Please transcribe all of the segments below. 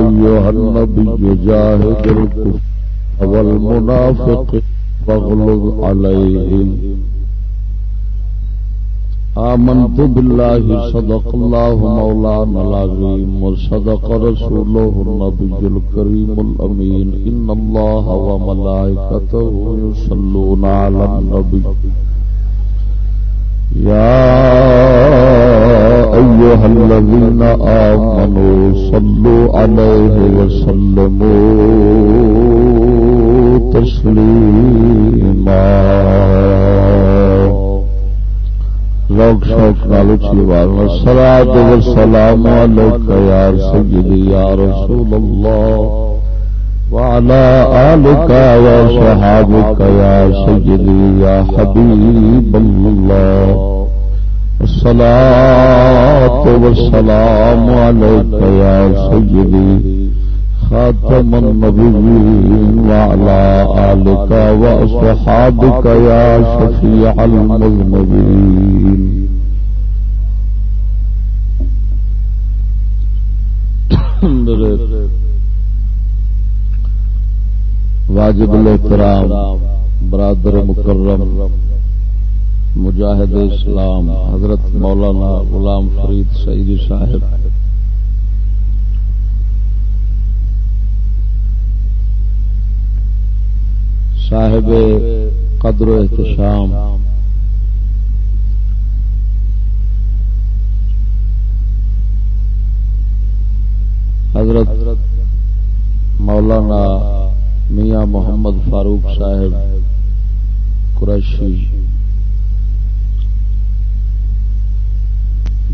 أيها النبي جاهد الكفر والمنافق فاغلظ عليهم آمنت بالله صدق الله مولانا العظيم وصدق رسوله النبي الكريم الأمين إن الله وملائكته يصلون على النبي يا أيها الذين آمنوا صلوا عليه وسلموا تسليما لوگ شوق نالچی والنا. سلاد والسلام عليك يا سيدي يا رسول الله وعلى آلك وصحابك يا سيدي يا حبيب الله الصلاة والسلام عليك يا سيدي خاتم النبيين وعلى آلك وصحابك يا شفيع المذنبين. واجب الاحترام، برادر مکرم مجاہد اسلام، حضرت مولانا غلام فرید سعید صاحب۔ صاحب قدر و احتشام۔ حضرت مولانا میاں محمد فاروق صاحب، قریشی۔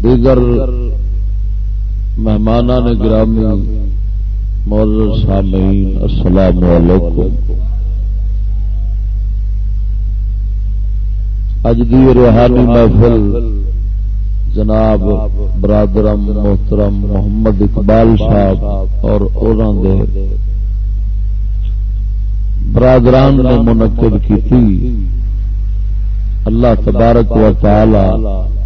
دیگر مہمان نے گرامی مول سامعین، السلام علیکم۔ اج دی روحانی محفل جناب برادرم محترم محمد اقبال صاحب اور دے برادران نے منعقد کی تھی اللہ تبارک و تعالی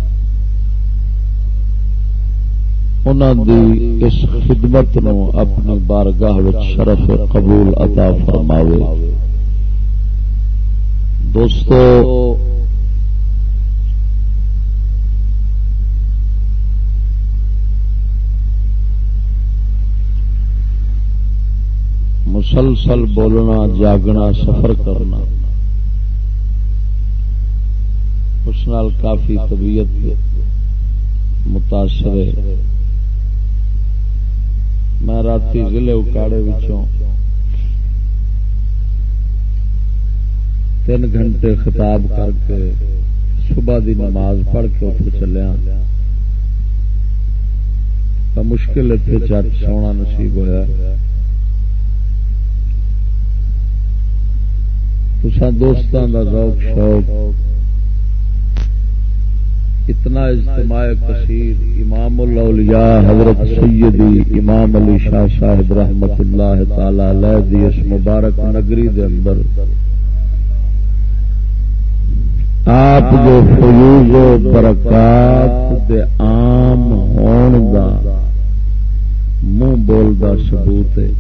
انہوں دی اس خدمت نو اپنی بارگاہ شرف قبول عطا فرماوے۔ دوستو، مسلسل بولنا، جاگنا، سفر کرنا، اس نال کافی طبیعت متاثر ہے۔ میں رات ضلع اکاڑے تین گھنٹے خطاب کر کے صبح دی نماز پڑھ کے اتر چلیا۔ مشکل اتنے چٹ سونا نصیب ہوا دوستان کا ذوق، شوق اتنا اجتماع کثیر امام الاولیاء حضرت سیدی امام علی شاہ صاحب رحمت اللہ تعالی علیہ دی اس مبارک نگری دے اندر آپ جو فیوز و برکات دے عام ہون دا منہ بولدا ثبوت ہے۔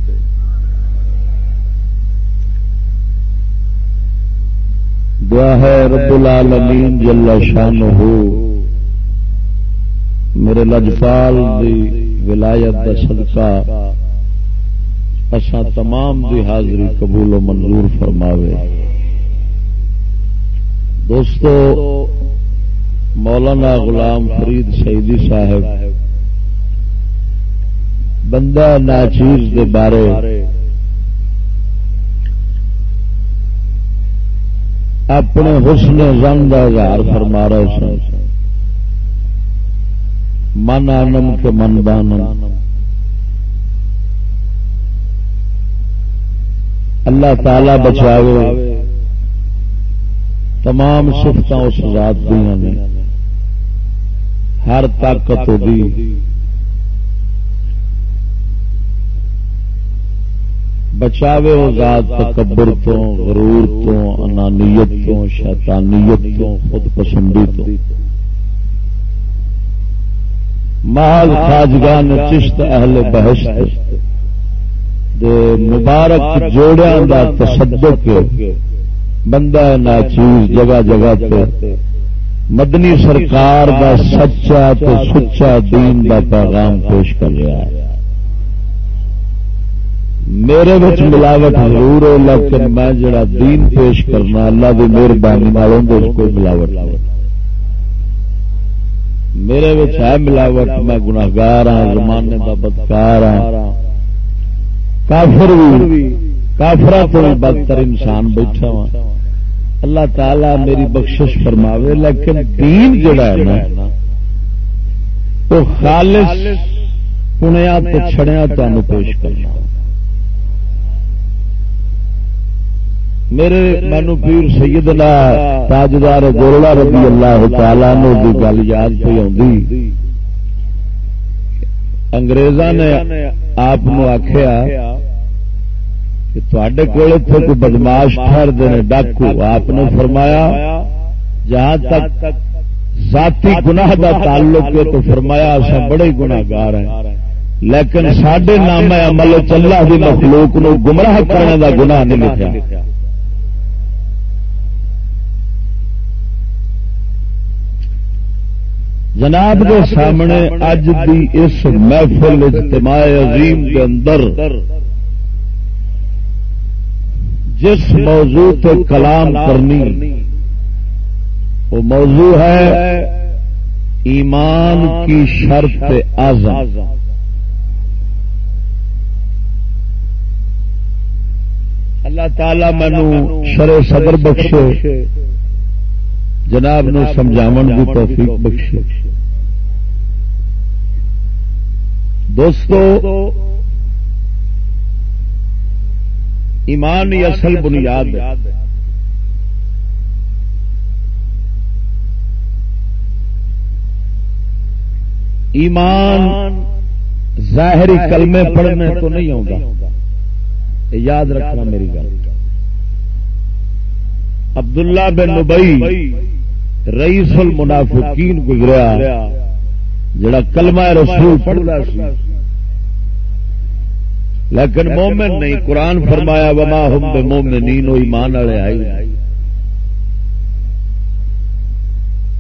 دعا ہے رب العالمین جل شان ہو میرے لجپال دی ولایت دا صدقہ اسا تمام دی حاضری قبول و منظور فرماوے۔ دوستو، مولانا غلام فرید سیدی صاحب، بندہ ناچیز دے بارے اپنے حسن زن کا اظہار فرما رہے سن۔ من آنم کے من بانم اللہ تعالی بچاوے تمام سفت اس ذات دیا نے ہر طاقت دی بچاوے وہ ذات تکبر تو غرور تو انانیت تو شیطانیت تو خود پسندی تو محل خاجگان چشت اہل بہشت دے مبارک جوڑیاں دا تصدق بندہ نا چیز جگہ جگہ پہ مدنی سرکار دا سچا تو سچا دین دا پیغام پیش کر رہا ہے۔ میرے بچ ملاوٹ ضرور ہے، لیکن میں جڑا دین پیش کرنا، اللہ کی مہربانی کوئی ملاوٹ میرے ہے ملاوٹ، میں گناگار ہاں زمانے کا بدکار ہاں۔ کافر بھی کافرا تو بھی بدتر انسان بیٹھا وا اللہ تعالی میری بخشش فرماوے، لیکن دین جڑا ہے نا، وہ خالص پنیا تو چھڑیا تمہیں پیش کرنا۔ میرے مینو پیر سیدنا تاجدار گولڑا رضی اللہ تعالی نے گل یاد پہ آدھی انگریزاں نے آپ آخیا کہ تے کول کوئی بدماش ٹھہرتے ہیں ڈاکو۔ آپ نے فرمایا، جہاں تک ذاتی گناہ دا تعلق ہے تو فرمایا اصا بڑے گناگار ہیں۔ لیکن سڈے نام عمل چلا دی مخلوق نو گمراہ کرنے دا گناہ نہیں لکھا جناب کے سامنے اج دی اس محفل اجتماع عظیم کے اندر جس موضوع پہ کلام کرنی، وہ موضوع ہے ایمان کی شرط آزاد اللہ تعالی مینو شر صدر بخشے۔ جناب نے سمجھاو کی توفیق بخشے۔ دوستو ایمان ہی اصل بنیاد ایمان ظاہری کلمے پڑھنے تو نہیں آتا یاد رکھنا میری گل۔ عبداللہ بن نبئی رئیس المنافقین گزریا، جڑا کلمہ رسول پڑھتا سی۔ لیکن مومن نہیں، قرآن فرمایا، وما ہم بے مومن نینو ایمان والے آئی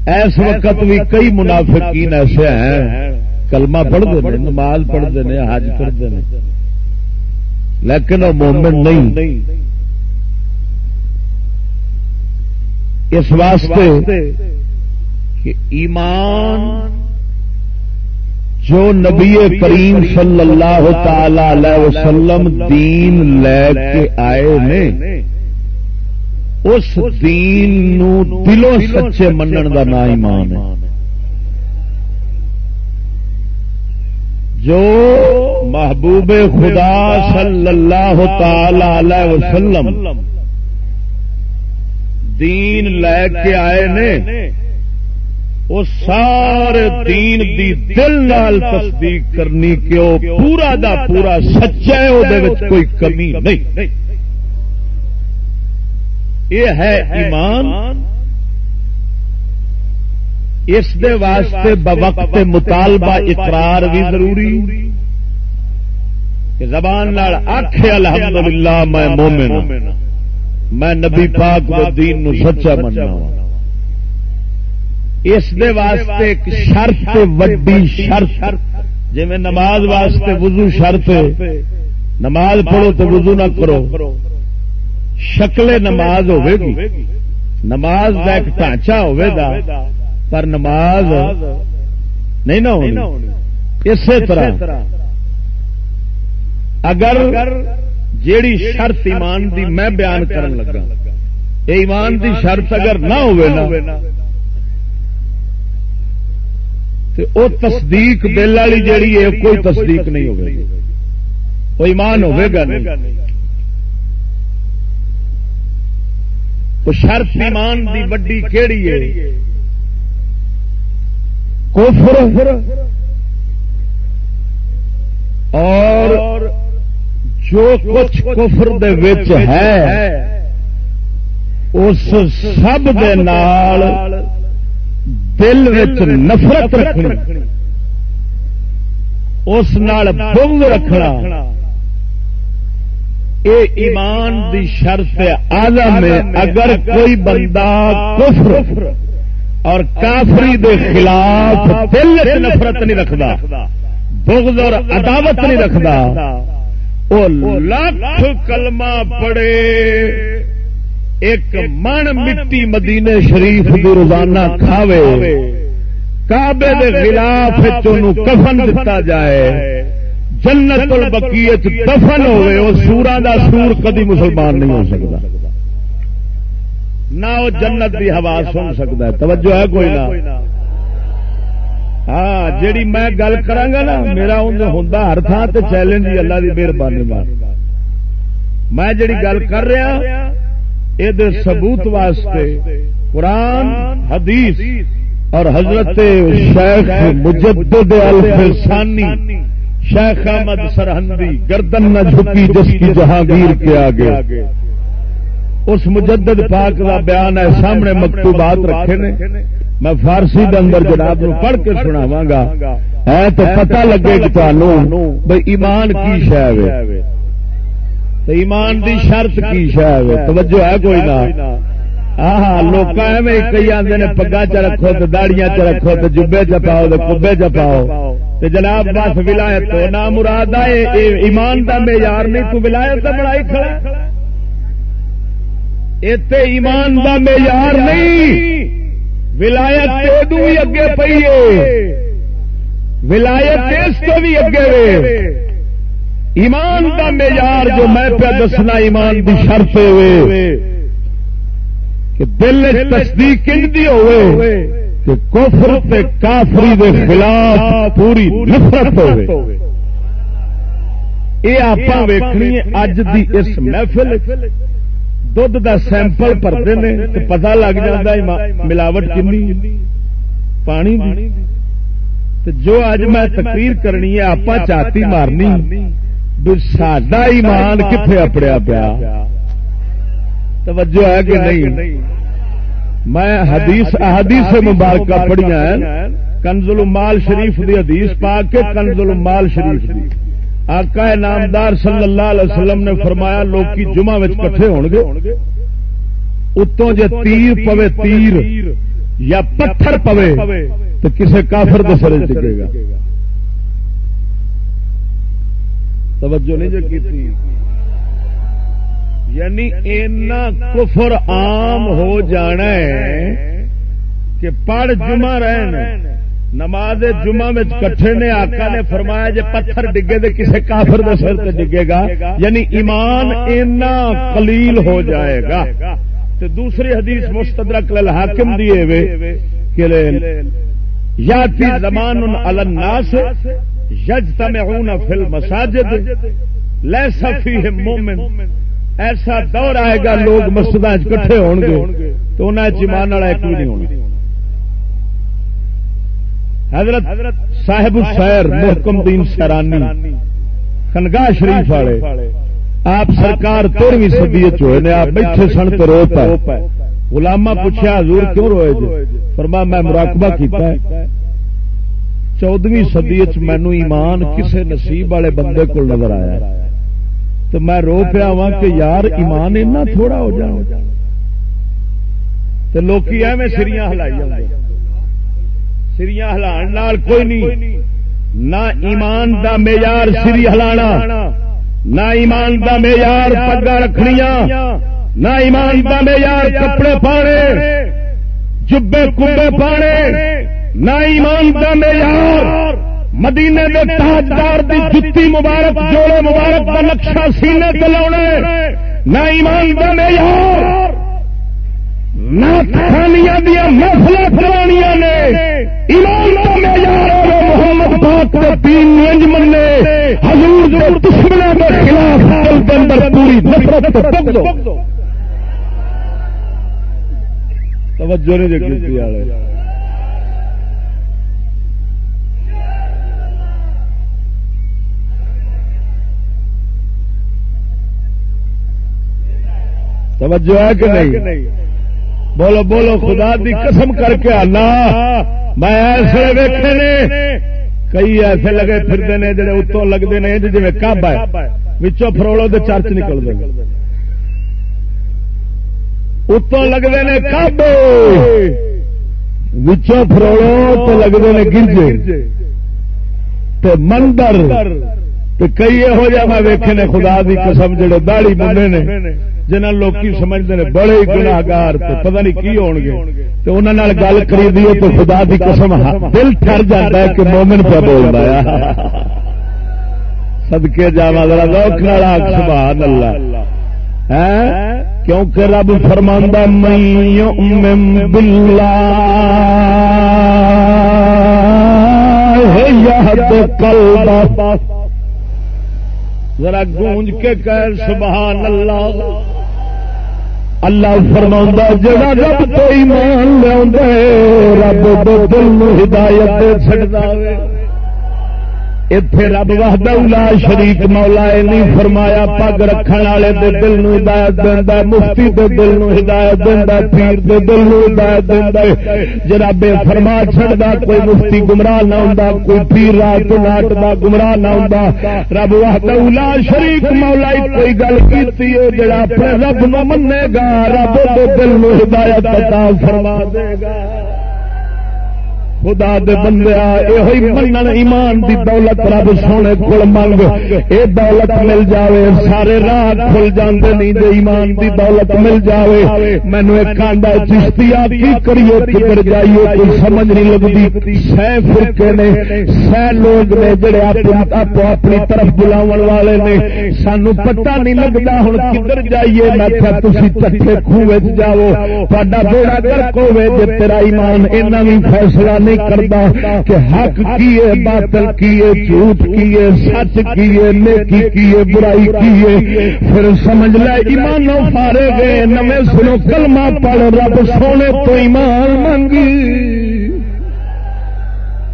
ایس وقت بھی کئی منافقین ایسے ہیں، کلمہ پڑھتے ہیں، نماز پڑھتے ہیں، حج کرتے ہیں۔ لیکن وہ مومن نہیں۔ اس واسطے کہ ایمان جو نبی کریم صلی اللہ تعالی علیہ وسلم دین لے کے آئے نے اس دین نو دلوں سچے منن کا نا ایمان ہے۔ جو محبوب خدا صلی اللہ تعالی علیہ وسلم دین لے کے آئے نے، وہ سارے دین دی دل نال تصدیق کرنی کہ وہ پورا دا پورا سچا ہے وہ کوئی کمی نہیں۔ یہ ہے ایمان۔ اس دے واسطے بوقت مطالبہ اقرار بھی ضروری۔ کہ زبان آخ الحمدللہ، میں مومن میں نبی پاک دین نو سچا مننا اس دے واسطے ایک شرط وڈی شرط۔ جی میں نماز واسطے وضو شرط نماز پڑھو تو وضو نہ کرو۔ شکل نماز ہوے گی۔ نماز کا ایک ڈھانچہ ہوے گا پر نماز نہیں نہ ہونی۔ اسی طرح۔ اگر جیڑی شرط ایمان دی میں بیان کرن لگا۔ ایمان دی شرط اگر نہ ہوئے نا او تصدیق دل والی جیڑی ہے، کوئی تصدیق نہیں ہوگی وہ ایمان ہوے گا نہیں۔ وہ شرط ایمان دی وڈی کیڑی ہے؟ کفر۔ اور جو کچھ کفر دے وچ ہے، اس سب دے نال دل وچ نفرت رکھنی، اس بغض رکھنا۔ اے ایمان دی شرط آزم ہے، اگر کوئی بندہ کفر اور کافری دے خلاف دل نفرت نہیں رکھتا بغض اور عداوت نہیں رکھتا وہ لاکھ کلمہ پڑے ایک من مٹی مدینے شریف دی روزانہ کھاوے۔ کعبے دے خلاف کفن دتا جائے۔ جنت البقیت دفن ہوئے۔ وہ سورا دا سور کدی مسلمان نہیں ہو سکتا۔ نہ وہ جنت دی ہوا سن سکتا ہے۔ توجہ ہے کوئی نہ۔ ہاں جیڑی میں گل کرا نا، میرا ہوں ہر تھان سے چیلنج اللہ کی مہربانی میں جیڑی گل کر رہا یہ ثبوت واسطے قرآن، حدیث اور حضرت شیخ مجدد الفسانی شیخ احمد سرحندی گردن نہ جھکی جس کی جہانگیر کے آگے۔ اس مجدد پاک کا بیان ہے، سامنے مکتوبات رکھے نے۔ میں فارسی کے اندر جناب نو پڑھ کے سناوا گا۔ ہے تو پتہ لگے کہ تمہوں بھائی ایمان کی شہ ایمان دی شرط کی شہ توجہ ہے کوئی نہ ہاں لوگ کئی آدھے نے پگا چ رکھو تو داڑیاں چ رکھو تو جبے چ پاؤ تو کبے چ پاؤ۔ تو جناب بس ولایت تو نہ مراد ایمان کا معیار نہیں تو ولایت کا بڑائی کھڑا اتنے ایمان کا معیار نہیں۔ ولایت بھی اگے پی ولایت اس کو بھی اگے ایمان کا معیار جو میں پہ دسنا، ایمان کی شرط ہوئے کہ دل تصدیق دی ہوئے کہ کفر تے کافری دے خلاف پوری نفرت ہوئے یہ آپ ویکنی اج دی اس محفل دھد کا سیمپل پرتے ہیں تو پتا لگ جاتا ملاوٹ کنی پانی جو اج میں تقریر کرنی ہے آپ چاتی مارنی سڈا ایمان کتنے اپڑیا پیا توجہ ہے کہ نہیں میں حدیث احادیث مبارکہ پڑھیا کنزل مال شریف دی حدیث پا کے کنزل مال شریف دی آقا نامدار صلی اللہ علیہ وسلم نے فرمایا لوگ جمعہ وچ کٹھے ہو گے اتوں جے تیر پوے تیر یا پتھر پوے تو کسے کافر دسرے چکے گا۔ توجہ نہیں جو کی تھی یعنی اینا کفر عام ہو جانا ہے کہ پڑھ جمعہ رہن۔ نماز جمعہ میں کٹھے نے آقا نے فرمایا جی پتھر ڈگے دے کسے کافر دے سر تے ڈگے گا یعنی ایمان اینا قلیل ہو جائے گا۔ تو دوسری حدیث مستدرک للحاکم دیئے وے کہ یاتی زمان علی الناس یجتمعون فی المساجد، لیسا فیہم مومن۔ ایسا دور آئے گا، لوگ مسجدہ کٹھے ہوں گے، تو انہیں چیمان والا ایک بھی نہیں ہونا۔ حضرت صاحب السیر محکم دین سیرانی، خنگاہ شریف والے، آپ سرکار تیرویں سدی چوئے نے، آپ بیٹھے سن تو رو پائے غلامہ پوچھا حضور کیوں روئے جی فرما میں مراقبہ کیتا ہے۔ چودویں سدی مینو ایمان کسے نصیب والے بندے کو نظر آیا تو میں رو پیا وا کہ یار، ایمان اتنا تھوڑا ہو جائے تو لوکی ایویں سریاں ہلائی جائے سریا ہلان کوئی نہیں۔ نہ ایمان دا معیار سری ہلانا، نہ ایمان دا معیار پگا رکھنیا نہ ایمان دا معیار کپڑے پانے، جبے کبے پانے، نہ ایمان دا معیار مدینے دے تاجدار دی جتی مبارک، جوڑے مبارک کا نقشہ سینے چلا نہ ایمان دا معیار دیا محفل فرانیاں نے۔ محمد پاک کے حضور کے دشمنوں کے خلاف دل کے اندر پوری نفرت توجہ نہیں دیکھی والے۔ توجہ ہے کہ نہیں؟ بولو بولو، خدا دی قسم کر کے آنا۔ میں ایسے ویکے نے، کئی ایسے لگے پھرتے ہیں جڑے اتوں لگتے ہیں جی کب ہے پچھوں فروڑو تو چرچ نکلتے ہیں اتوں لگتے ہیں کب وچوں فروڑو تو لگتے ہیں گرجے۔ مندر کئی یہو جہ میں نے خدا دی قسم جڑے داڑی بندے نے جنہ لوگ سمجھتے ہیں بڑے گناگار پتہ نہیں کی ہو گے تو انہوں گل کری دیے تو خدا دی قسم دل ٹر جاتا ہے کہ مومن پہ بول رہا سدکے جا ذرا سبحان اللہ۔ کیونکہ رب فرماندہ میں بلا کل ذرا گونج کے کہہ، سبحان اللہ۔ اللہ فرما جڑا رب تو ایمان لیا رب دل ہدایت چڑھتا اتے رب وحدہ اولا شریک مولا نہیں فرمایا پگ رکھن والے دے دل نو ہدایت دیندا مفتی دے دل نو ہدایت دیندا پیر دے دل نو ہدایت دیندا جڑا بے فرما چھڑدا کوئی مفتی گمراہ نہ ہوندا کوئی پیر رات ناٹ دا گمراہ نہ ہوندا رب وحدہ اولا شریک مولا کوئی گل کیتی ہے جڑا اپنے رب نو منے گا رب دے دل نو ہدایت عطا فرما دے گا خدا دے بندے یہ منن ایمان دی دولت رب سونے کول منگ۔ اے دولت مل جاوے، سارے راہ کھل جاندے نہیں جے ایمان دی دولت مل جاوے۔ مینو ایک کانڈا چشتی کی کریے کدھر جائیے کوئی سمجھ نہیں لگتی۔ سہ فرقے نے، سہ لوگ نے جڑے آپ اپنی طرف بلاو والے نے۔ سانو پتہ نہیں لگتا ہوں کدھر جائیے۔ میں کیا تھی چٹے خوہ جاؤ تا بیڑا گرک ہوے جے تیرا ایمان، اینا بھی فیصلہ نہیں۔ نہیں کرتا کہ حق کیے باطل کیے جھوٹ کیے سچ کیے نیکی کیے برائی کیے پھر سمجھ لے، ایمانوں پارے گئے نمے سنو، کلمہ پڑھ، رب سونے تو ایمان منگی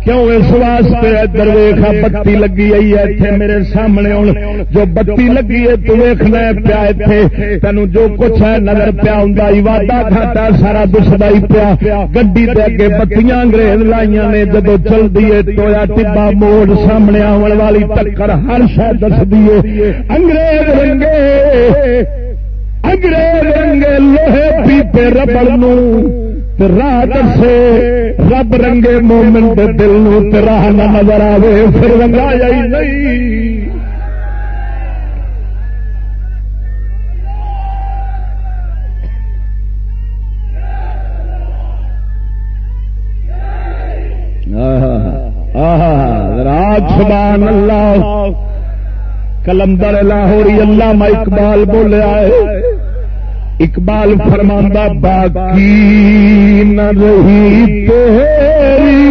کیوں اس واسطے ادھر درویخ بتی لگی آئی ہے؟ اتنے میرے سامنے ہوں۔ جو بتی لگی ہے تو ویخنا پیا اتنے تین جو کچھ ہے نظر پیا ہوں وعدہ کھاتا سارا دستا ہی پیا۔ گڈی دے اگے بتیاں انگریز لائیا نے جب چلتی ہے ٹویا ٹبا موڑ سامنے آن والی ٹکر ہر شہ دس دیے انگریز رنگے انگریز رنگے لوہے پیپے ربڑ راہ دسے رب رنگے مومن دے دل نو راہ نہ نظر آئے پھر رنگا جائی نہیں۔ سبحان اللہ۔ کلندر لاہوری اللہ میں اقبال بولے آئے۔ اقبال فرماندہ باقی نہ رہی تیری۔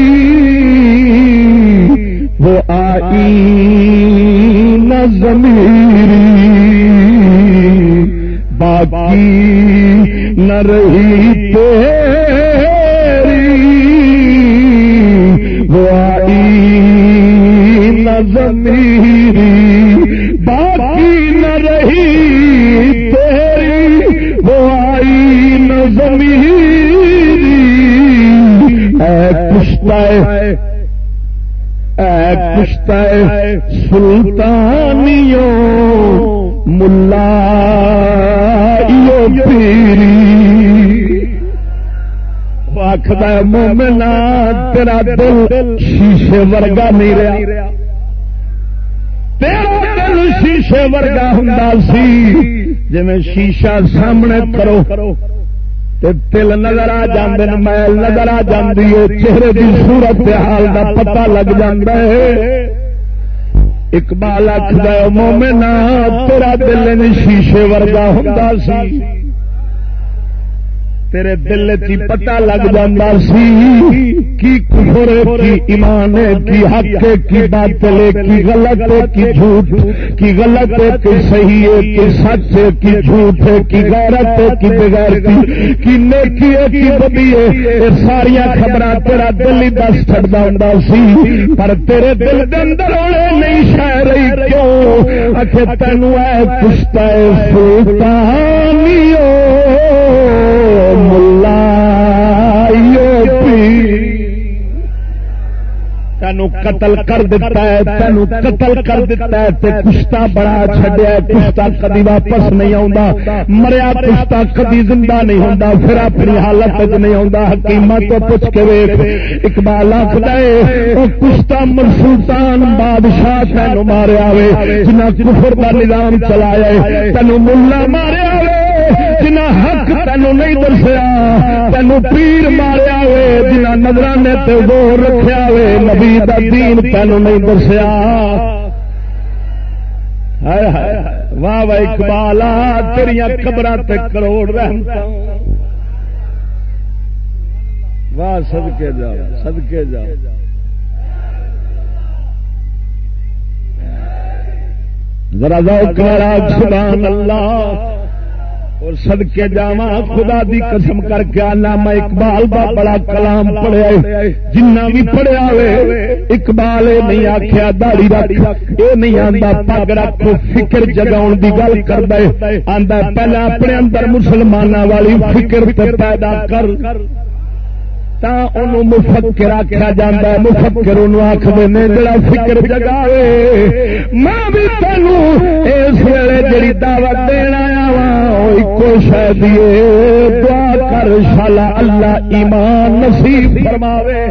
وہ آئی نہ زمیری باقی نہ رہی تیری۔ وہ آئی نہ زمین۔ اے کشتا اے کشتا سلطانیوں ملا پیری آخر مومنا تیرا دل شیشے ورگا نہیں رہا۔ تیرا دل شیشے ورگا ہوں سی۔ جی شیشہ سامنے کرو۔ تل نظر آ جاندے میل نظر آ جاندی ہے، چہرے کی صورت حال دا پتہ لگ جاندہ ہے۔ اقبال آخر مومنا تیرا دل شیشے ورگا ہوں سی۔ تیرے دل کی پتا لگ جاتا سی کی کفر کی ایمان کی حق کی باطل کی غلط کی جھوٹ کی غلط کی صحیح کی سچ کی جھوٹ کی غیرت کی بغیر کی کی نیکی کی بدی ہے ساری خبر تیرا دل ہی دس چڑھتا ہوں سی پر تیرے دل کے اندر ہونے نہیں شہ رہی کیوں اچھے تینوں ہے پشتا ہے تینو قتل کر دیتا ہے، تینو قتل کر دیتا ہے تے کشتا بڑا چھڈیا ہے کشتا کدی واپس نہیں آوندا، مریا کشتا کدی زندہ نہیں ہوندا، پھر اپنی حالت وچ نہیں آوندا حکیمہ تو پوچھ کے ویکھ، اقبال آکھدا ہے، او کشتا مرسلطان بادشاہ تینو ماریا وے جنہ کفر دا نظام چلایا ہے، تینو ملا ماریا وے۔ جنا حق تینو نہیں دسیا تینو پیر ماریا وے جنا نظرانے تے زور رکھیا وے، نبی دا دین تینو نہیں دسیا۔ واہ واہ اقبال تیریا قبر کروڑ رحمت واہ سدکے جاؤ سدکے جاؤ۔ ذرا ذوق سبحان اللہ۔ اور سدکے جا خدا دی قسم کر کے آنا میں اقبال دا بڑا کلام پڑھیا جنہ بھی پڑھیا ہوئے، اقبال نہیں آخیا داڑی رکھ، یہ نہیں آتا پگ رکھ، فکر جگاؤ دی گل کر دے آدھا پہلے اپنے اندر مسلمانوں والی فکر پیدا کر مفکر آخیا جا مفکر آخر نے، جڑا فکر جگا میں بھی تینوں اس ویلے جی دعوت دینا وا شاید دعا کر شالا اللہ ایمان نصیب فرماوے۔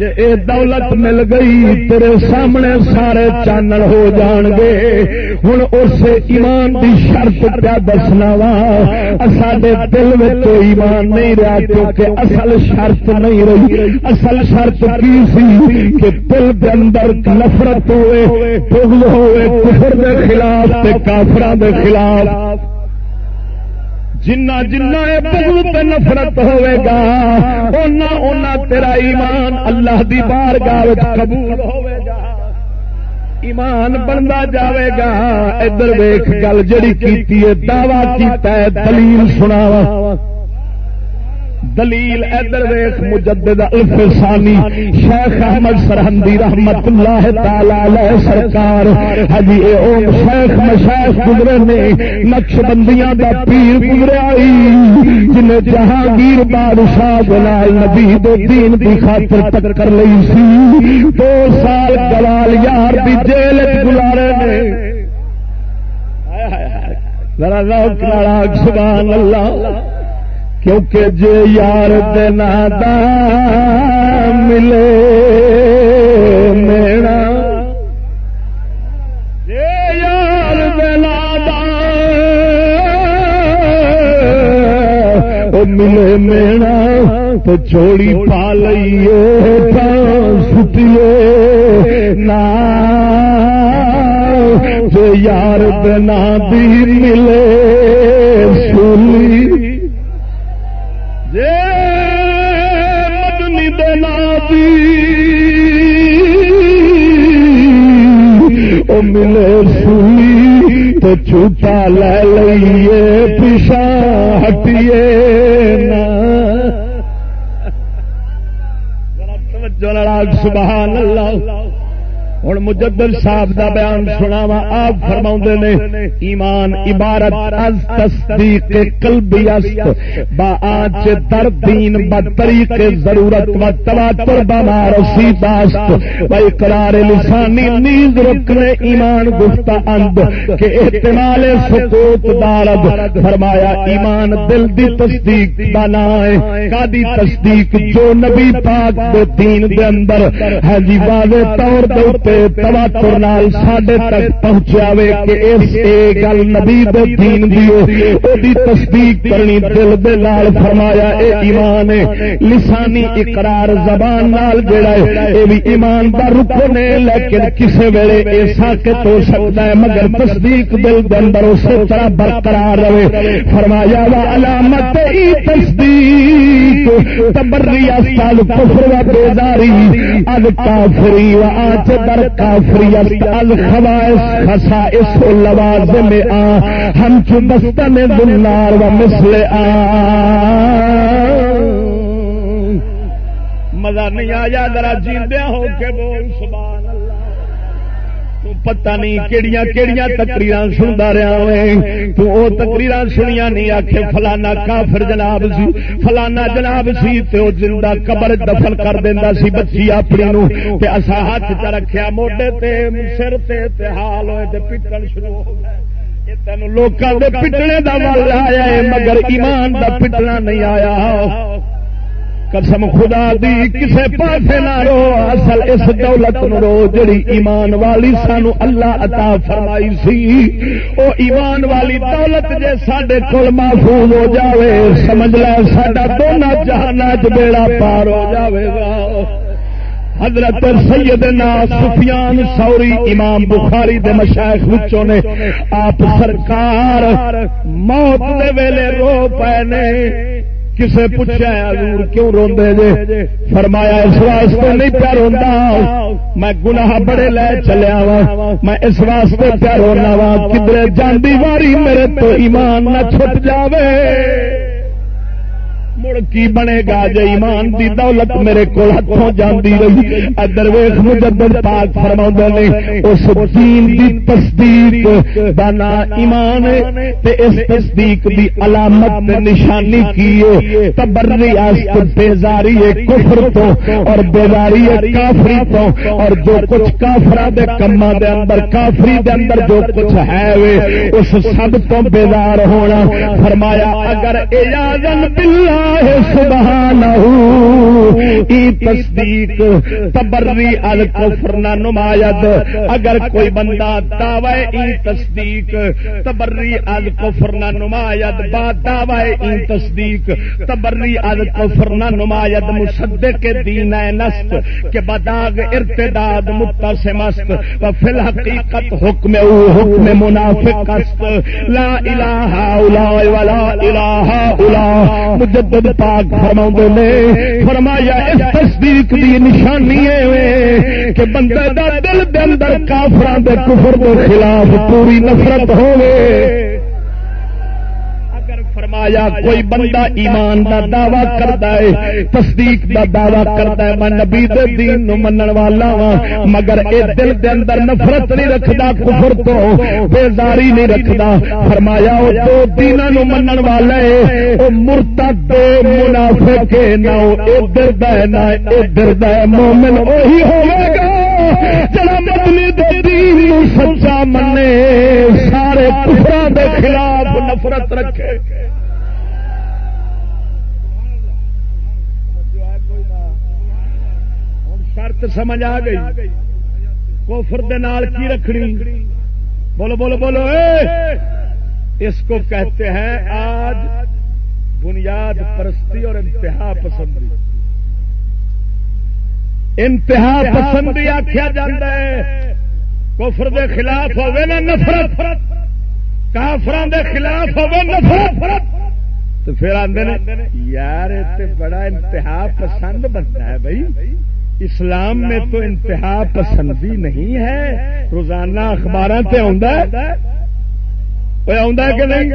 جے اے دولت مل گئی تیرے سامنے سارے چانل ہو جان گے ہوں اس ایمان دی شرط پیا دسنا وا سڈے دل میں تو ایمان نہیں رہا کیونکہ اصل شرط نہیں رہی اصل شرط کی سی کہ دل کے اندر نفرت ہوئے ہوئے کفر دے خلاف کافران دے خلاف جنا جنا تے نفرت ہوئے گا، اونا اونا تیرا ایمان اللہ دی بار گاہ قبول ہوئے گا۔ ایمان بنتا جاوے گا۔ ادھر ویخ گل جڑی کی دعوی کیتا ہے، دلیل سناوا دلیل ادھر ویخ مجدد الفسانی، شیخ احمد سرحدی رحمت اللہ تعالی سرکار۔ ہجی اوم شیخ مشیخ گزرے نے نقش بندیاں دا پیر گزریا جن جہانگیر بادشاہ دلال نبی دو دین دی خاطر تک کر لئی سی۔ دو سال گلال یار دی جیل گزارے نے۔ ذرا ذوق سبحان اللہ۔ کیونکہ جے یار دینا دا ملے میرا جے یار دینا دا ملے میرا تو چھوڑی پا لئیے سٹیے۔ نا، جے یار دینا دی ملے سولی ملے سوئی تو چھوٹا لے لئیے پیشہ ہٹیے سبحان اللہ۔ ہوں مجدل صاحب دا بیان سنا وا آپ فرما نے، ایمان، عبارت، از تصدیق قلبی است با آج در دین، با طریق ضرورت و تواتر، با مارسی داست و اقرار لسانی نیز رکن ایمان گفتا اند، کہ احتمال سکوت دارد، فرمایا ایمان دل دی تصدیق بنائے کا دی تصدیق جو نبی پاک دے دین دے اندر، ہے جی واضح طور دے تواتر نال ساڈے تک پہنچیا وے کہ اس اے گل نبی دے دین دی تصدیق کرنی دل دے نال فرمایا، اے ایمان ہے لسانی اقرار زبان نال جڑا ہے اے بھی ایمان دا رکن ہے لیکن کسے ویلے اے ساکت ہو سکتا ہے، مگر تصدیق دل دے اندر اسی طرح برقرار رہے۔ فرمایا، وا علامت ای تصدیق تبری استال کفر و بیداری ال کافری و آچ در کافریت الخوائس خصائص لوازم آ، ہم چو بستن دلار و مثل آ۔ مزہ نہیں آیا، ذرا جیندیا ہو کے بول، سبحان پتہ نہیں کیڑیاں کیڑیاں تقریر سنتا رہا ہے تو وہ تقریر سنیا نہیں آخے فلانا کافر جناب سی، فلانا جناب سی تو زندہ قبر دفن کر دینا سی بچی اپنی نو تے اسا ہاتھ چ رکھیا، موڈے تے، سر تے تے حال ہوئے تے پٹن شروع ہو گئے۔ تین لوگوں کے پٹنے کا ول آیا ہے، مگر ایمان دا پٹنا نہیں آیا۔ قسم خدا دی، کسے پاسے نہ رو اصل اس دولت نو رو، جڑی ایمان والی سانو اللہ عطا فرمائی سی، او ایمان والی دولت جے ساڈے کول محفوظ ہو جاوے، سمجھ لے، ساڈا دونوں جہانا چ بیڑا پار ہو جاوے گا۔ حضرت سیدنا سفیان سوری امام بخاری دے مشائخ وچوں نے آپ سرکار موت دے ویلے رو پے نے۔ کسے پوچھا حضور کیوں روندے جے؟ فرمایا، اس واسطے نہیں پیا روندا میں گناہ بڑے لے چلیا وا میں اس واسطے پیا رونا وا کدھر جاندی واری میرے تو ایمان نہ چھٹ جاوے۔ مڑ کی بنے گا جی ایمان دی دولت میرے کو ہاتھوں جاندی رہی؟ ادر ویخ مجدد پاک فرما نے، اس دین دی تصدیق دانا ایمان تے اس تصدیق دی علامت نشانی کی تبری آست، بیزاری کفر تو، اور بیزاری کافری تو۔ اور جو کچھ کافرا دے کما دے اندر، کافری دے اندر جو کچھ ہے وے، اس سب تو بیزار ہونا۔ فرمایا، اگر اجازت باللہ تصدیق، تبری الکفر نہ نمایت اگر کوئی بندہ دعوی ای تصدیق، تبری الکفر نہ نمایت با دعوی ای تصدیق، تبری الکفر نہ نمایت مصدق دین نست، کہ بداغ ارتداد متصم است۔ و فی الحقیقت حکم او حکم منافق است۔ لا الہ الا ولا الہ الا مجدد خود پاک فرما نے فرمایا اس تصدیق دی نشانی ہے کہ بندے دا دل دے اندر کافران دے کفر دے خلاف پوری نفرت ہوئے فرمایا، کوئی بندہ ایمان دا دعوی کرتا ہے، تصدیق دا دعوی کرتا ہے، میں نبی دے دین نو منن والا وا مگر اے دل دے اندر نفرت نہیں رکھدا، کفر تو بیزاری نہیں رکھدا. فرمایا او دو دیناں نو منن والا ہے او مرتد منافق نہ او ادھر دا نہ ادھر دا مومن وہی ہوے گا جڑا مدنی دے دین نو سچا منے سارے کفراں دے خلاف نفرت رکھے. شرط سمجھ آ گئی۔ کوفر کی رکھنی؟ بولو بولو بولو، اے! اس کو کہتے ہیں آج بنیاد پرستی اور انتہا پسندی۔ انتہا پسندی آخیا جا کوفر دے خلاف ہوئے نا نفرت۔ کافران دے خلاف ہوئے نفرت۔ تو پھر آدھے یار بڑا انتہا پسند بنتا ہے بھائی۔ اسلام میں تو انتہا پسندی نہیں ہے۔ روزانہ اخبار سے کہ نہیں؟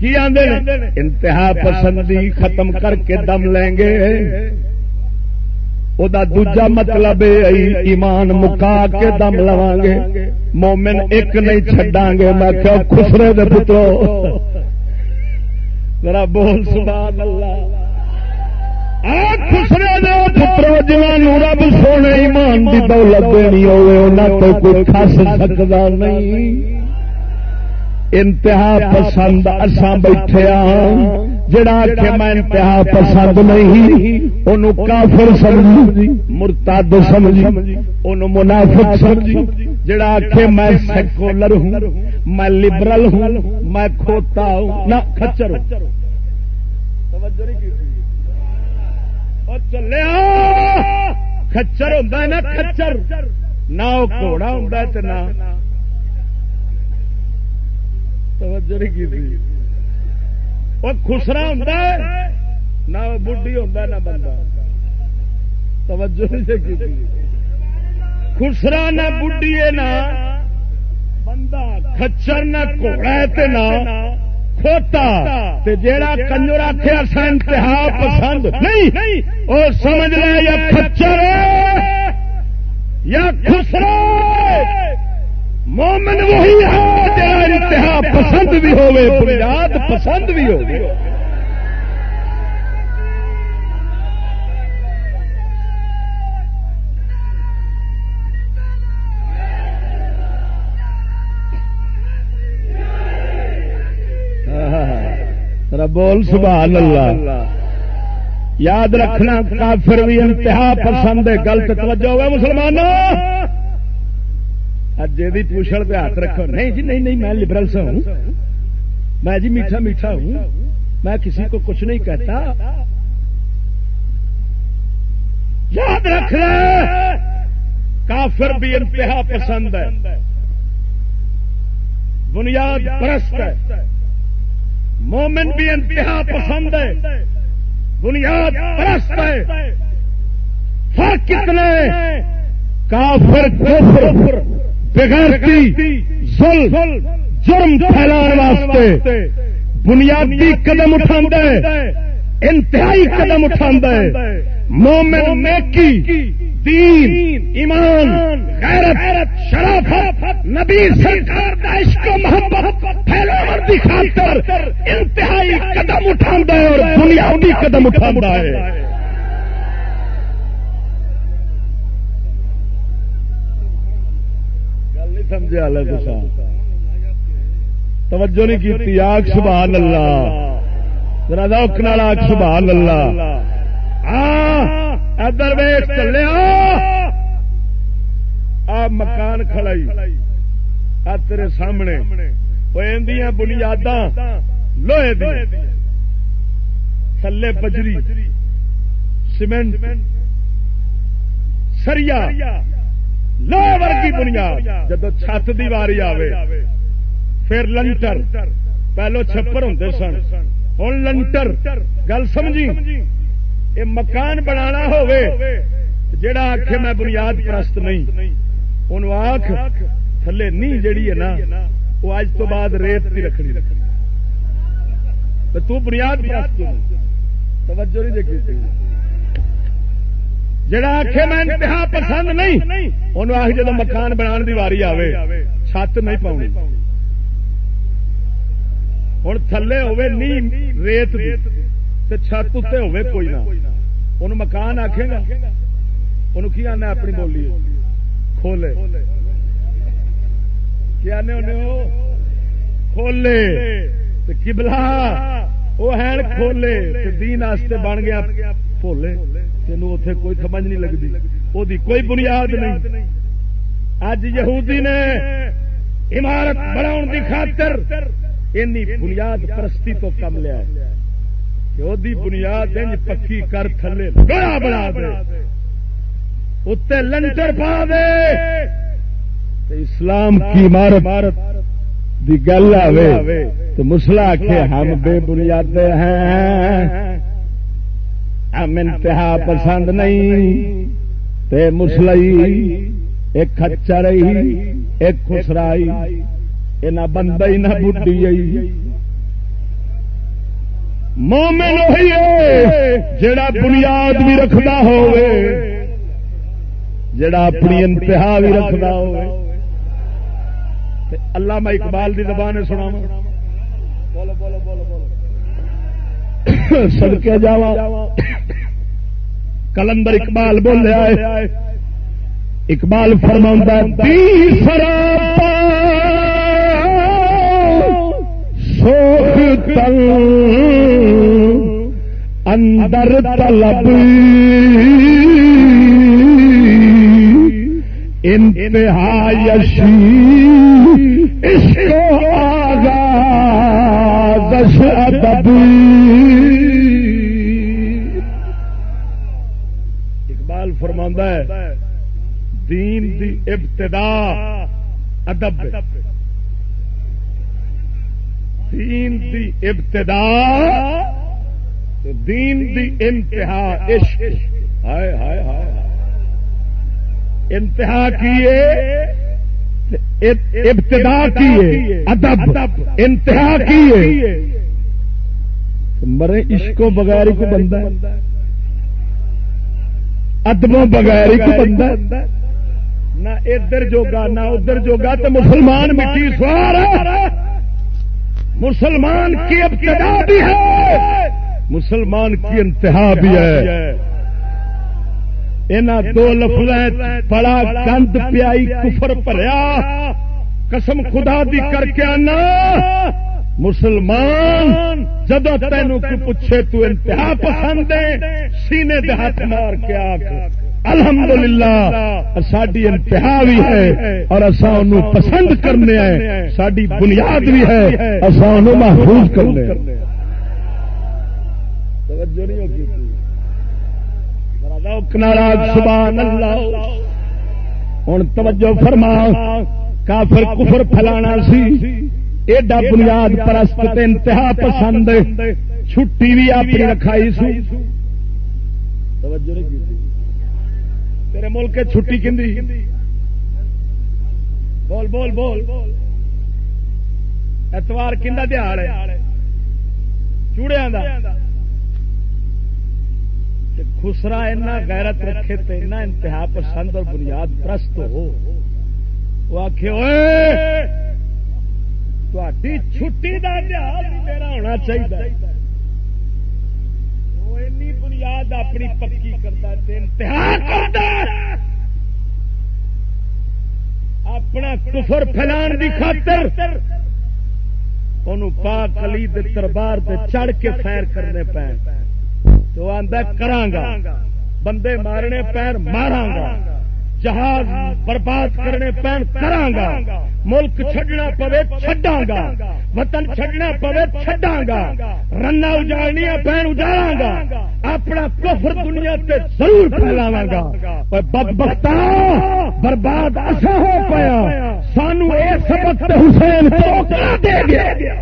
کی آدھے انتہا پسندی ختم کر کے دم لیں گے۔ وہ دوجا مطلب ایمان مکا کے دم لوا گے۔ مومن ایک نہیں چڈا گے۔ میں کیا خسرے دے پترو۔ ذرا بول، سبحان اللہ۔ خسرے دو پترو جان رب سونے، ایمان کی دولت دینی ہوئے تو کوئی کس سکتا نہیں۔ انتہا پسند اساں بیٹھے ہاں۔ جڑا کہ میں انتہا پسند نہیں ان کافر سمجھی مرتاد سمجھی ان منافق سمجھی۔ جڑا کہ میں سیکولر ہوں، میں لبرل ہوں، میں کھوتا ہوں، نہ کچر توجہ چلیا کچر ہوں نا کچر نہ وہ گھوڑا ہوں وہ خسرا ہوں نہ بڑھی ہوں نہ بندہ توجہ خسرا نہ بڑھی نہ بندہ کچر نہ گھوڑا نہ کھوتا جیڑا کنجر آخیا سا انتہا پسند نہیں وہ سمجھ لے یا کچر یا خسرا مومن وہی ہے جڑا انتہا پسند بھی ہوئے بنیاد پسند بھی بول سبحان اللہ۔ یاد رکھنا، کافر بھی انتہا پسند ہے۔ گلت توجہ ہوگا مسلمانوں۔ جی پوچھل پہ ہاتھ رکھو۔ نہیں جی نہیں نہیں، میں لبرل سے ہوں۔ میں جی میٹھا میٹھا ہوں۔ میں کسی کو کچھ نہیں کہتا۔ یاد رکھنا، کافر بھی انتہا پسند ہے۔ بنیاد پرست ہے۔ مومن بھی انتہا پسند ہے، بنیاد پرست ہے۔ فرق کتنے؟ کافر، کفر، بغیرتی، ظلم، جرم پھیلان واسطے۔ بنیادی قدم اٹھا انتہائی قدم اٹھا مومن نیکی دین، ایمان، غیرت، شرافت، نبی سرکار کا عشق و محبت پھیلاور کی خاطر انتہائی قدم اٹھا اور بنیادی قدم اٹھا ہے۔ سمجھا توجہ نہیں کی آگ سبحان اللہ۔ ذرا روک نالا آگ سبحان اللہ۔ ادھر ویس چلے آ۔ مکان کھڑائی۔ آ تیرے سامنے۔ وہ بنیاد لوہے تھلے بجری سیمنٹ۔ سریا۔ لو ورگی بنیاد۔ جب چھت دی واری آوے، پھر لنٹر۔ پہلو چھپر ہوں سن۔ ہوں لنٹر۔ گل سمجھی؟ یہ مکان بنا جڑا آخ میں بنیاد پرست نہیں۔ ان آخ تھلے نہیں جیڑی ہے نا وہ اج تو بعد ریت کی رکھنی۔ تو بنیاد پرست توجہ نہیں دیکھی جڑا آخ میں انتہا پسند نہیں انہوں آخ جب مکان بنا دی واری آئے چھت نہیں پاؤں ہوں تھلے ہوے نی ریت چھت اتنے ہوے کوئی نہ۔ ان مکان آخے گا۔ ان کی آنا اپنی بولی کھولے۔ کیا کھولے۔ کبلا وہ ہے کھولے۔ دین بن گیا بھولے تینوں اتے کوئی سمجھ نہیں لگتی وہ کوئی بنیاد نہیں۔ اج یہودی نے عمارت بنا کی خاطر بنیاد پرستی تو کم لیا بنیاد پکی کر تھلے بڑا بنا دے۔ اتنے لنٹر پا دے۔ اسلام کی عمارت دی گل آئے تو مسلا کے ہم بے بنیاد ہیں۔ ہم انتہا پسند نہیں۔ تے مسلئی ایک خچر ایک خسرائی۔ یہ نہ بندہ ہی نہ بڈی مومن وہی جڑا بنیاد بھی رکھتا ہو جڑا اپنی انتہا بھی رکھتا ہو اللہ میں اقبال کی زبان سنا بولو بولو بولو بولو سڑکے جا کلندر اقبال بولیا ہے۔ اقبال فرما تیسرا سوکھ تل اندر طلب انتہا یشی اس کو آغاز ادب۔ اقبال فرما ہے، دین دی ابتدا ادب۔ دین دی ابتدا دین دی انتہا عشق۔ ہائے ہائے ہائے انتہا کیے ابتدا کیے ادب۔ انتہا کیے مرے عشق و بغیر کو بندہ ادبوں بغیر ایک بندہ نہ ادھر جوگا، نہ ادھر جوگا تو مسلمان مٹی سوار مسلمان کی ابتدا بھی ہے۔ مسلمان کی انتہا بھی ہے۔ ان دو لفظ بڑا گند پیائی کفر پریا قسم خدا دی کر کے آنا۔ مسلمان جب تینوں کو پوچھے تو انتہا پسند ہے۔ سینے دے ہاتھ مار کے آ الحمدللہ ساری انتہا بھی ہے اور اصا پسند کرنے ہیں۔ ساری بنیاد بھی ہے اصا محفوظ کرنے سبحان اللہ ہوں توجہ فرما کافر کفر پھیلانا سی۔ ایڈا بنیاد پرست انتہا پسند چھٹی بھی اپنی رکھائی سی۔ توجہ نہیں کی تیرے ملک چھٹی کھی بول بول بول۔ اتوار کھا دہاڑ ہے؟ چوڑیا خسرا اینا غیرت رکھے تو اینا انتہا پسند اور بنیاد پرست ہو۔ وہ آخ چھٹی کا دہاڑ میرا ہونا چاہیے بنیاد اپنی پکی کرتا انتہا کرتا اپنا کفر پھیلان کی خاطر پاک علی دربار سے چڑھ کے فیر کرنے پے تو آدھا کرا بندے مارنے پیر مارا گا۔ جہاز برباد کرنے پین کرانگا ملک چھڈنا پوے چھڈا گا وطن چھڈنا پوے چھڈا گا رنا اجاڑنیا پین اجاڑا گا اپنا کفر دنیا تے ضرور پھیلاوا گا بد بختا برباد ایسا ہو پایا سانو اے سبق حسین دے گیا؟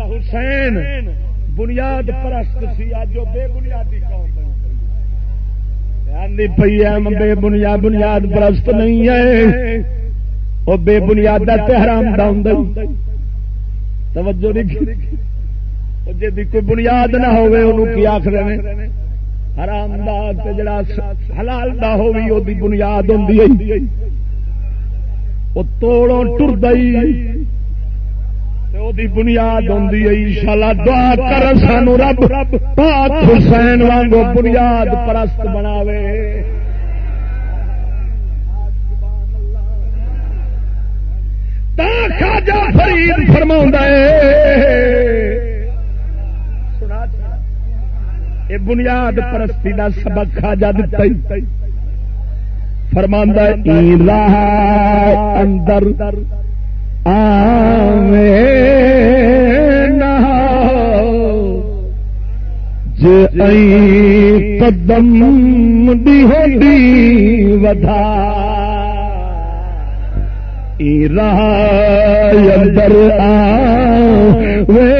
حسین بنیاد پرست سی اج وہ بے بنیادی قوم پی یعنی بے بنیاد بنیاد پرست نہیں ہے۔ وہ بے بنیاد حرام دا توجہ جی کوئی بنیاد نہ ہوگی آخر حرام دا جڑا حلال دا ہوگی وہ بنیاد ہوں وہ توڑوں ٹر دئی بنیاد ہوں شالا دعا کر سانو رب، پاک حسین وانگو بنیاد پرست بناوے۔ خاجا فرید فرما یہ بنیاد پرستی کا سبق خاجا دتا فرما اندر قدم دی ہوڈی ودھا رہا اندر وے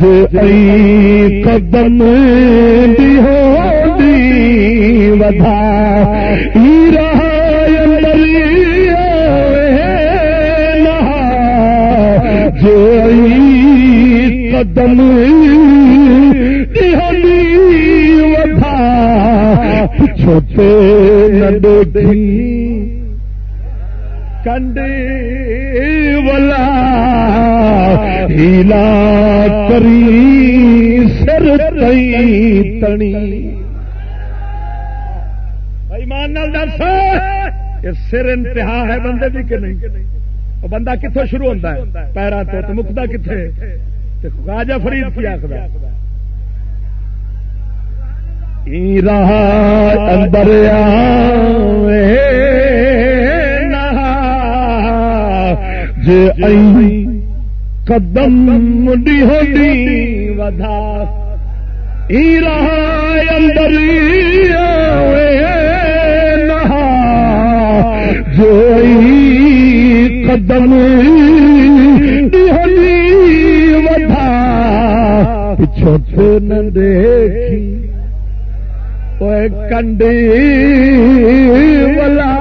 جی قدم دی ہوڈی ودھا رہا قدم وفا چھوٹے نڈی کنڈے والا ہیلا کری، سر تئی تنی۔ بھائی مان دس سر انتہا ہے بندے بھی کہ نہیں؟ بندہ کتوں شروع ہوتا ہے؟ پیروں تو مکتا کتنے راجا فرید کی آخر اندر قدم ڈی ہوڈی ودھا۔ اندر جو قدم ودا پچھو نہ دیکھی کنڈی والا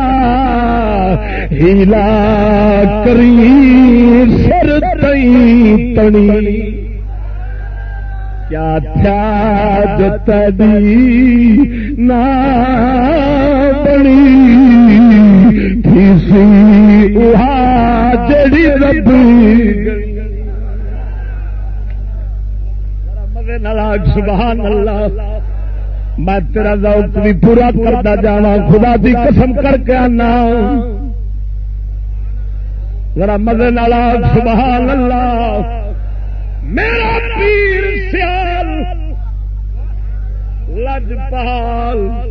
ہیلا کری سر تئی تنی۔ کیا تھا جو تدی نہ بنی؟ تھی سی جڑی ربی سبحان اللہ۔ میں تیرا ذوق بھی پورا کرتا جانا خدا دی قسم کر کے آنا۔ ذرا مزے نالا سبحان اللہ۔ میرا پیر سیال لجپال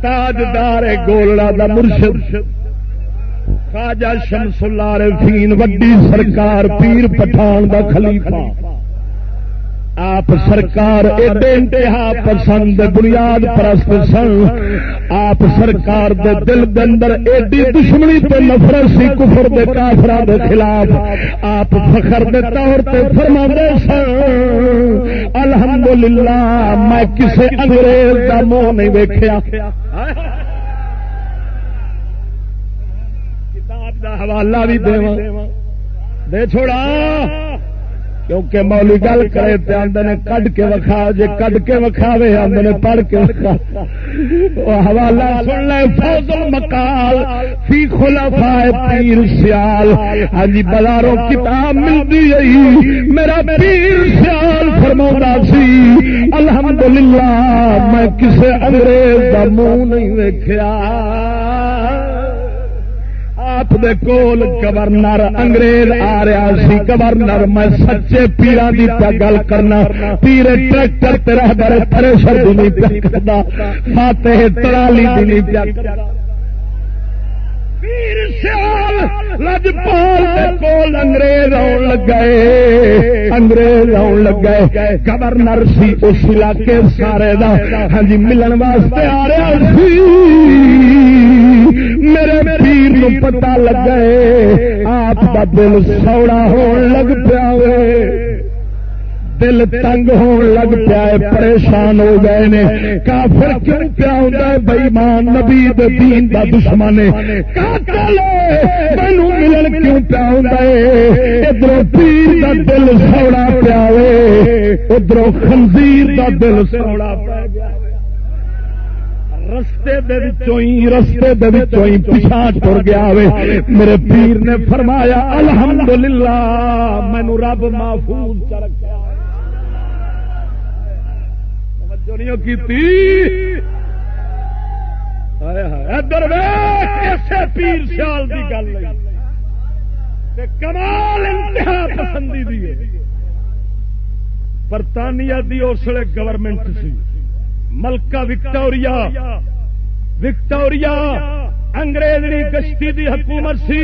تاجدار گولڑا دا مرشد۔ خواجہ شمس اللہ رفین وڈی سرکار پیر پٹھان دا خلیفہ۔ آپ سرکار ایڈے انتہا پسند بنیاد پرست سن، آپ سرکار دے دل دے اندر ایڈی دشمنی تے نفرت سی، کفر دے کافرا دے خلاف آپ فخر دے طور تے فرما دے سن۔ الحمدللہ، میں کسے انگریز دا منہ نہیں ویکھیا۔ کتاب دا حوالہ بھی دے چھوڑا۔ کیونکہ مولی گل کرے تے آدھے نے کڈ کے وکھا، جے کڈ کے وکھاوے آدھے نے پڑھ کے وکھا۔ حوالہ سن لے فوزل مکال فی خلفاء پیر سیال۔ ہاں جی بازاروں کتاب ملتی رہی۔ میرا پیر سیال فرما سی، الحمدللہ، میں کسے انگریز کا منہ نہیں ویکھیا۔ آپ دے کول گورنر انگریز آ رہا سی۔ گورنر، میں سچے پیران دی پیا گل کرنا۔ پیر ٹریکٹر تے رہ بر تھریشر دی نہیں پیا کردا فاتح ترالی دی نہیں پیا کردا پیر سیال لجپال دے کول انگریز آن لگ انگریز آن لگ گورنر سی اس علاقے سارے دا۔ ہاں جی ملن واسطے آ رہا سی۔ میرے پیر نو پتا لگ گئے آپ کا دل سوڑا ہون لگ پیا دل تنگ ہون لگ پیا پریشان ہو گئے نے۔ کافر کیوں پیا ہوں بئیمان نبی دین دا دشمن مینو ملن کیوں پیا ہوں ادھر پیر دا دل سوڑا پیا ادھر خنزیر دا دل سوڑا پیا رستے رستے پیچھا ٹر گیا میرے پیر نے فرمایا، الحمدللہ، مینو رب محفوظ پیر سیال کی گل کمال انتہا پسندی دی برطانیہ دی اس گورنمنٹ سی۔ ملکہ وکٹوریا۔ وکٹوریا انگریزی گشتی دی حکومت سی۔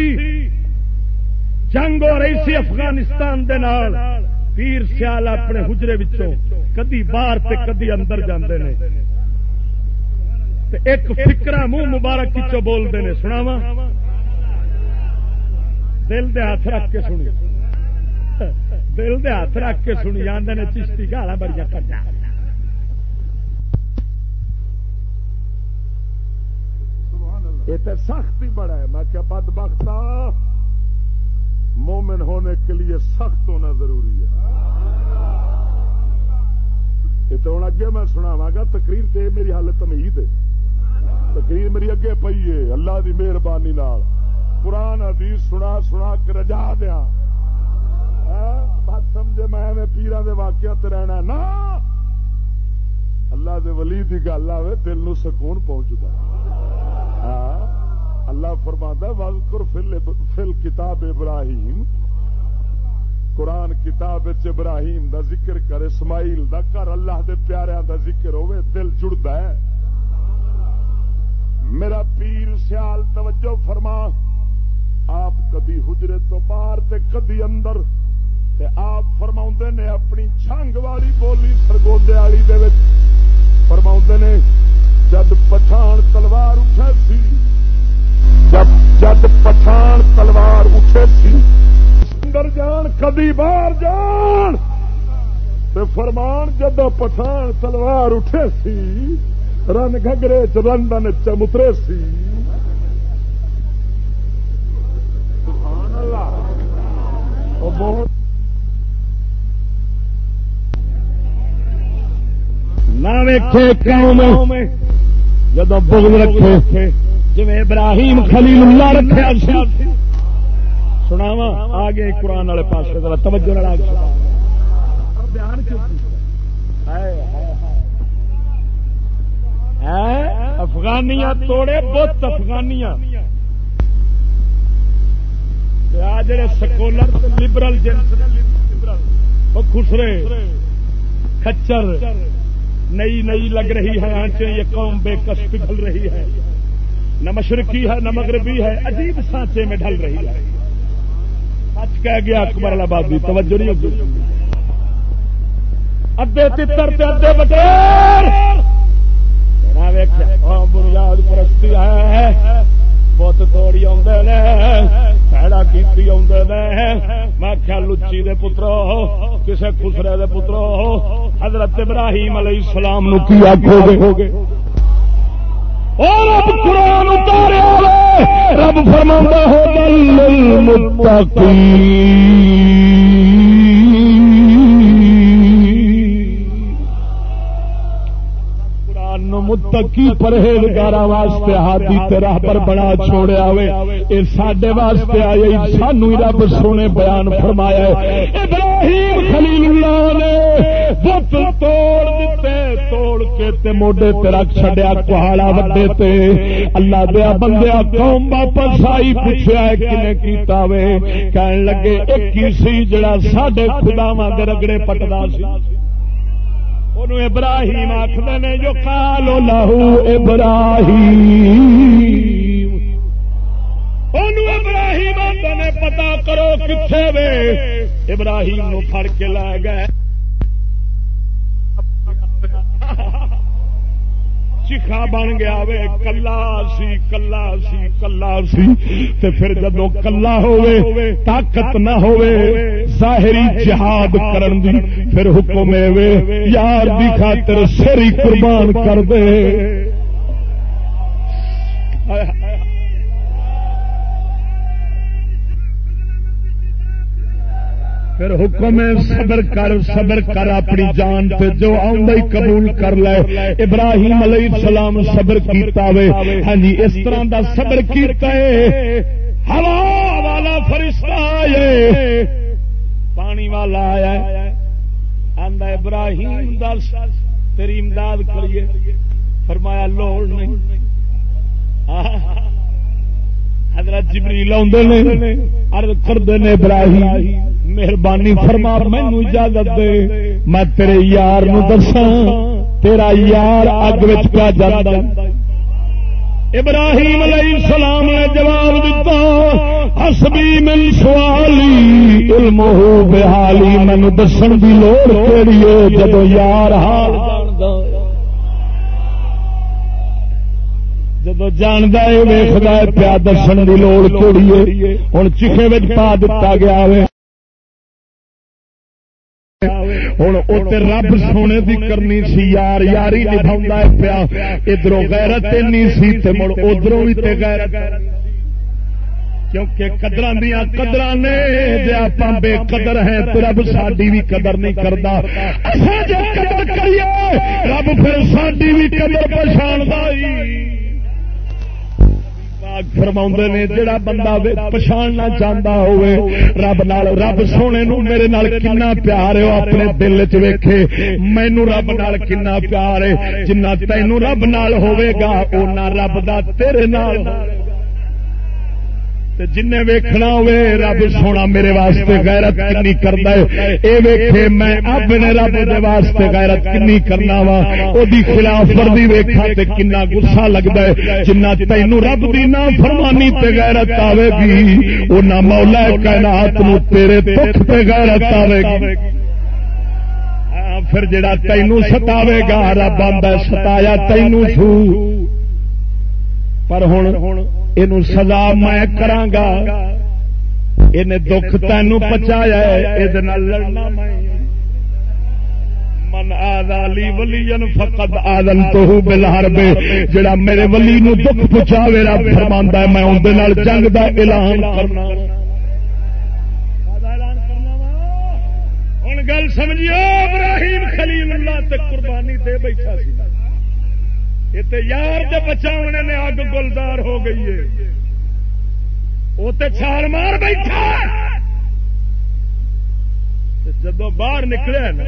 جنگ ہو رہی سی افغانستان دے نال۔ پیر سیال اپنے حجرے وچوں کدی باہر تے کدی اندر جاندے نے۔ ایک فکرا منہ مبارک چو بولتے ہیں سناوا دل دے ہاتھ رکھ کے سنی۔ دل دے ہاتھ رکھ کے سنی آدھے نے چشتی گالا بڑی کر یہ تو سخت ہی بڑا ہے۔ میں کیا بد بختا مومن ہونے کے لیے سخت ہونا ضروری ہے۔ یہ تو ہوں اگے میں سناوا گا، تقریر تے میری حالت نہیں ہے۔ تقریر میری اگے پی ہے، اللہ کی مہربانی قرآن، حدیث سنا سنا کے رجا دیا ہاں، بات سمجھے، میں پیران دے واقعات رہنا نا اللہ دے ولی دی گل آئے دل نو سکون پہنچتا ہاں اللہ فرماندہ وزقر فل کتاب ابراہیم۔ قرآن کتاب ابراہیم دا ذکر کر، اسماعیل دا کر، اللہ دے پیارے دا ذکر ہوئے دل جڑتا ہے۔ میرا پیر سیال، توجہ فرما۔ آپ کدی حجرے تو باہر تے کدی اندر آپ فرما نے اپنی چھنگ والی بولی سرگوڈے والی فرما نے، جد پٹھان تلوار اٹھے سی، جب جد پٹھان تلوار اٹھے سی اندر جان، کدی باہر جان فرمان جد پٹھان تلوار اٹھے سی، رن گگرے چندن چمترے سی۔ نہ ویکھے قوم جدو بغض رکھے جی ابراہیم خلیل اللہ رکھا سناوا آگے قرآن والے پاس توجہ افغانیاں توڑے، بت افغانیاں۔ جڑے سکولر لبرل جنس خسرے، کچر نئی نئی لگ رہی ہے، آنچے یہ قوم بے کس پگھل رہی ہے۔ نہ مشرقی ہے، نہ مغربی ہے، عجیب سانچے میں ڈھل رہی ہے۔ سچ کہہ گیا اکبر آبادی توجہ نہیں ہوگی ادے تر ادے بٹے بنیاد پرستی ہے۔ بت توڑی آدھے آڑا کی میں کیا لچی دے پترو کسے خسرے دے پترو حضرت ابراہیم علیہ السلام نو کی آخو گے اور اب قرآن اتارے رب فرما ہو متقی پرہیزگار واسطے ہاتھی تیرا پر بڑا چھوڑیا ہوئے اے ساڈے واسطے آئی سانو رب سونے بیان فرمایا ہے۔ ابراہیم خلیل اللہ نے بت توڑ دیتے، توڑ کے تے موڈے تے رکھ چھڈیا کوہاڑا وڈے تے۔ اللہ دیا بندیا قوم واپس آئی پوچھا ہے کنے کیتا وے؟ کہن لگے ایک ہی سی جڑا ساڈے خداواں دے رگڑے پٹدا سی۔ ابراہیم آخر نے جو کالو لاہو ابراہیم۔ ابراہیم آتے نے پتا کرو کتنے وے۔ ابراہیم نو پھڑ کے لا گئے۔ چیخا بن گیا وے، کلا سی کلا سی کلا سی۔ تے پھر جدو کلا ہوئے طاقت نہ ہوئے ظاہری جہاد کرن دی پھر حکم وے، یار دی خاطر سری قربان کر دے۔ پھر حکم صبر کر صبر کر اپنی جان پہ جو آئی قبول کر لے۔ ابراہیم علیہ السلام صبر کیتا وے۔ ہاں جی اس طرح دا صبر کیتا ہے۔ ہوا والا فرشتہ آئے پانی والا آیا آندا ابراہیم دس، تیری امداد کریے۔ فرمایا، لوڑ نہیں۔ حضرت جبریل آدھے نے ارد کرتے نے، ابراہیم، مہربانی فرما مینو اجازت دے، میں تیرے یار نو دسا تیرا یار اگ پیا جانا ابراہیم علیہ السلام نے جواب دیتا حسبی من سوالی، علم ہو بحالی مینو دسن کی لوڑ کیڑی ہے جدو یار حال جاندا جدو جانتا ہے ویختا ہے پیا دسن کی لوڑ کیڑی ہے۔ ہوں چیخے پا دتا گیا ہے۔ ہوں اتنے رب سونے دی کرنی سی یار، یاری نبھا پیا۔ ادھر غیرت سی مڑ ادھر بھی غیرت۔ کیونکہ قدر دیا قدر نے جی آپ بے قدر ہیں تو رب ساری بھی قدر نہیں کرتا قدر کریے، رب پھر ساری بھی قدر پچھاڑ فرما نے، جڑا بندہ پچھاڑنا چاہتا ہوئے رب نال، رب سونے نو میرے نال کنا پیار ہے اپنے دل چ ویکھے مینو رب نال کنا پیار ہے، جنہ تینوں رب نال ہوئے گا اونا رب دا تیرے نال ہوئے جن ویکھنا ہوئے رب سونا میرے واسطے غیرت کنی کرتا ہے۔ اے ویکھے میں اپنے رب دے واسطے غیرت کنی کرنا وا۔ او خلاف ورزی ویکھا تے کنا غصہ لگدا ہے۔ جنہ تینو رب دی نا فرمانی تے غیرت آوے گی او مولا کائنات نو تیرے دکھ تے غیرت آوے گی۔ ہاں، پھر جڑا تینو ستاوے گا، رب آندا ستایا تینو چھو پر ہن یہ سزا میں کرا یہ دکھ تین پچایا یہ لڑنا من آدالی ولی فقط آدل تو بلہر جڑا میرے ولی نو دکھ پچا رب فرما میں اندر جنگ دا اعلان کرنا گل سمجھیو ابراہیم خلیل اللہ تے قربانی دے بیٹھا سی یہ تے یار دے بچاؤنے نے اگ گلدار ہو گئی ہے وہ تے چھال مار بیٹھا جدو باہر نکلے نا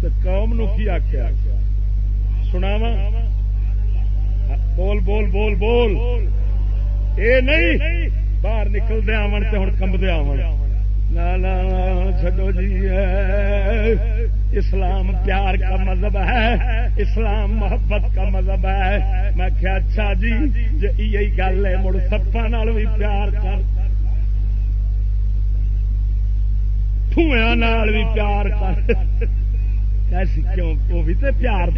تو قوم نو کی آخیا سناوا بول بول بول بول۔ اے نہیں، باہر نکلتے آن تو ہوں کمبدے آن چڈو جی اسلام پیار کا مذہب ہے، اسلام محبت کا مذہب ہے۔ میں کیا اچھا جی یہی گل ہے، مڑ سپا بھی پیار کر۔ نال بھی پیار کر۔ کیسی کیوں؟ وہ بھی تو پیار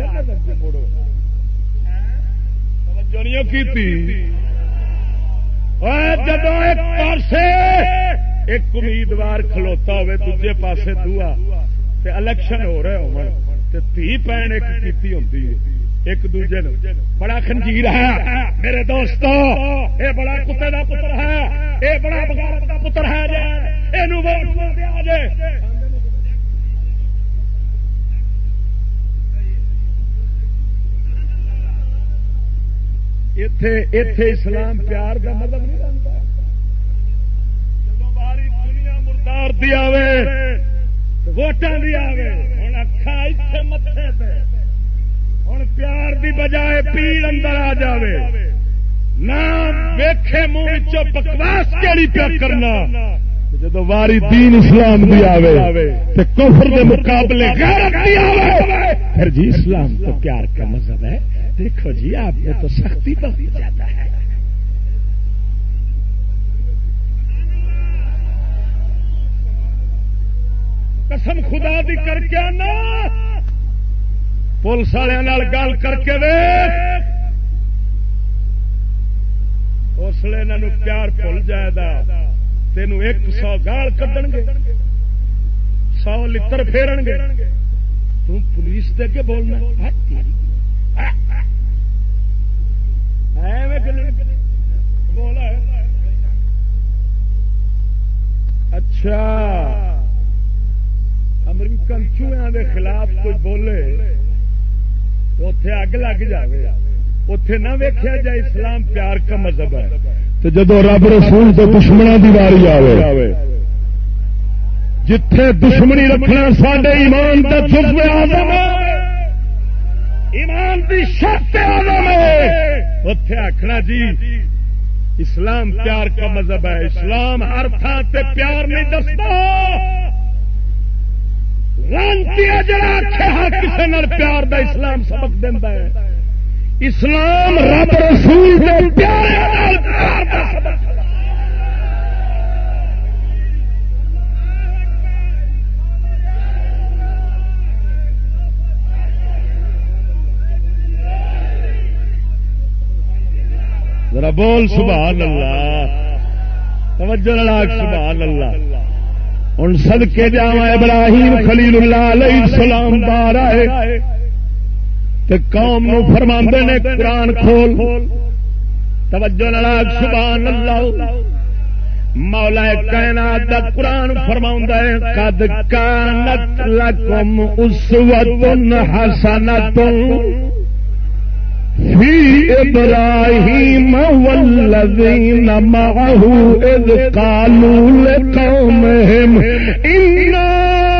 مڑو کی جب ایک پاسے ایک امیدوار کھلوتا ہوئے دوجے پاسے دعا تے الیکشن ہو رہے ہو تھی پین ایک کیتی کی ہوتی ایک دوجے نے بڑا خنجیر ہے۔ میرے دوستو، اے بڑا کتے کا پتر ہے۔ اے بڑا بغارت کا پتر ہے یہ اتے اسلام پیار کا مطلب نہیں رہتا دنیا مردار دی آوے ووٹان دی آوے ہوں اکھا اتنے متے ہوں پیار دی بجائے پیڑ اندر آ جاوے نہ ویخے منہ بکواس کیڑی پیا کرنا جب واری دین اسلام دی آوے تے کفر دے مقابلے غیرت دی آوے پھر جی اسلام تو پیار کا مذہب ہے دیکھو جی آپ نے تو سختی بہت زیادہ ہے قسم خدا دی کر کے آنا۔ پولیس والے گل کر کے اس لیے انہوں پیار بھول جائے گا تین ایک سو گال کھن گے سو لڑ پھیرن گے تم پولیس دے کے بولنا۔ اچھا۔ امریکن چوہوں کے خلاف کوئی بولے اتے اگ لگ جائے اتے نہ ویکیا جائے اسلام پیار کا مذہب ہے۔ تو جب رب رسول تو دشمنوں کی واری آئے جتھے دشمنی رکھنا سڈے ایمان کا چپ آدم ایمان کی شرط آدم اتے آخنا جی اسلام پیار کا مذہب ہے۔ اسلام ہر تھان سے پیار نہیں دستا۔ جڑا ہاں کسی پیار دا اسلام سبق دینا ہے۔ اسلام رب رسول پیار ذرا بول سبحان اللہ۔ توجہ لڑاک سبحان اللہ۔ ہوں سد کے جا ابراہیم خلیل اللہ علیہ السلام بار آئے۔ تے قوم نو فرما نے قرآن کھول۔ توجہ لڑاک سبحان اللہ مولا کائنات دا قرآن فرما ہے، قد کانت لکم اسوت حسنت في إبراهيم والذين معه إذ قالوا لقومهم إنا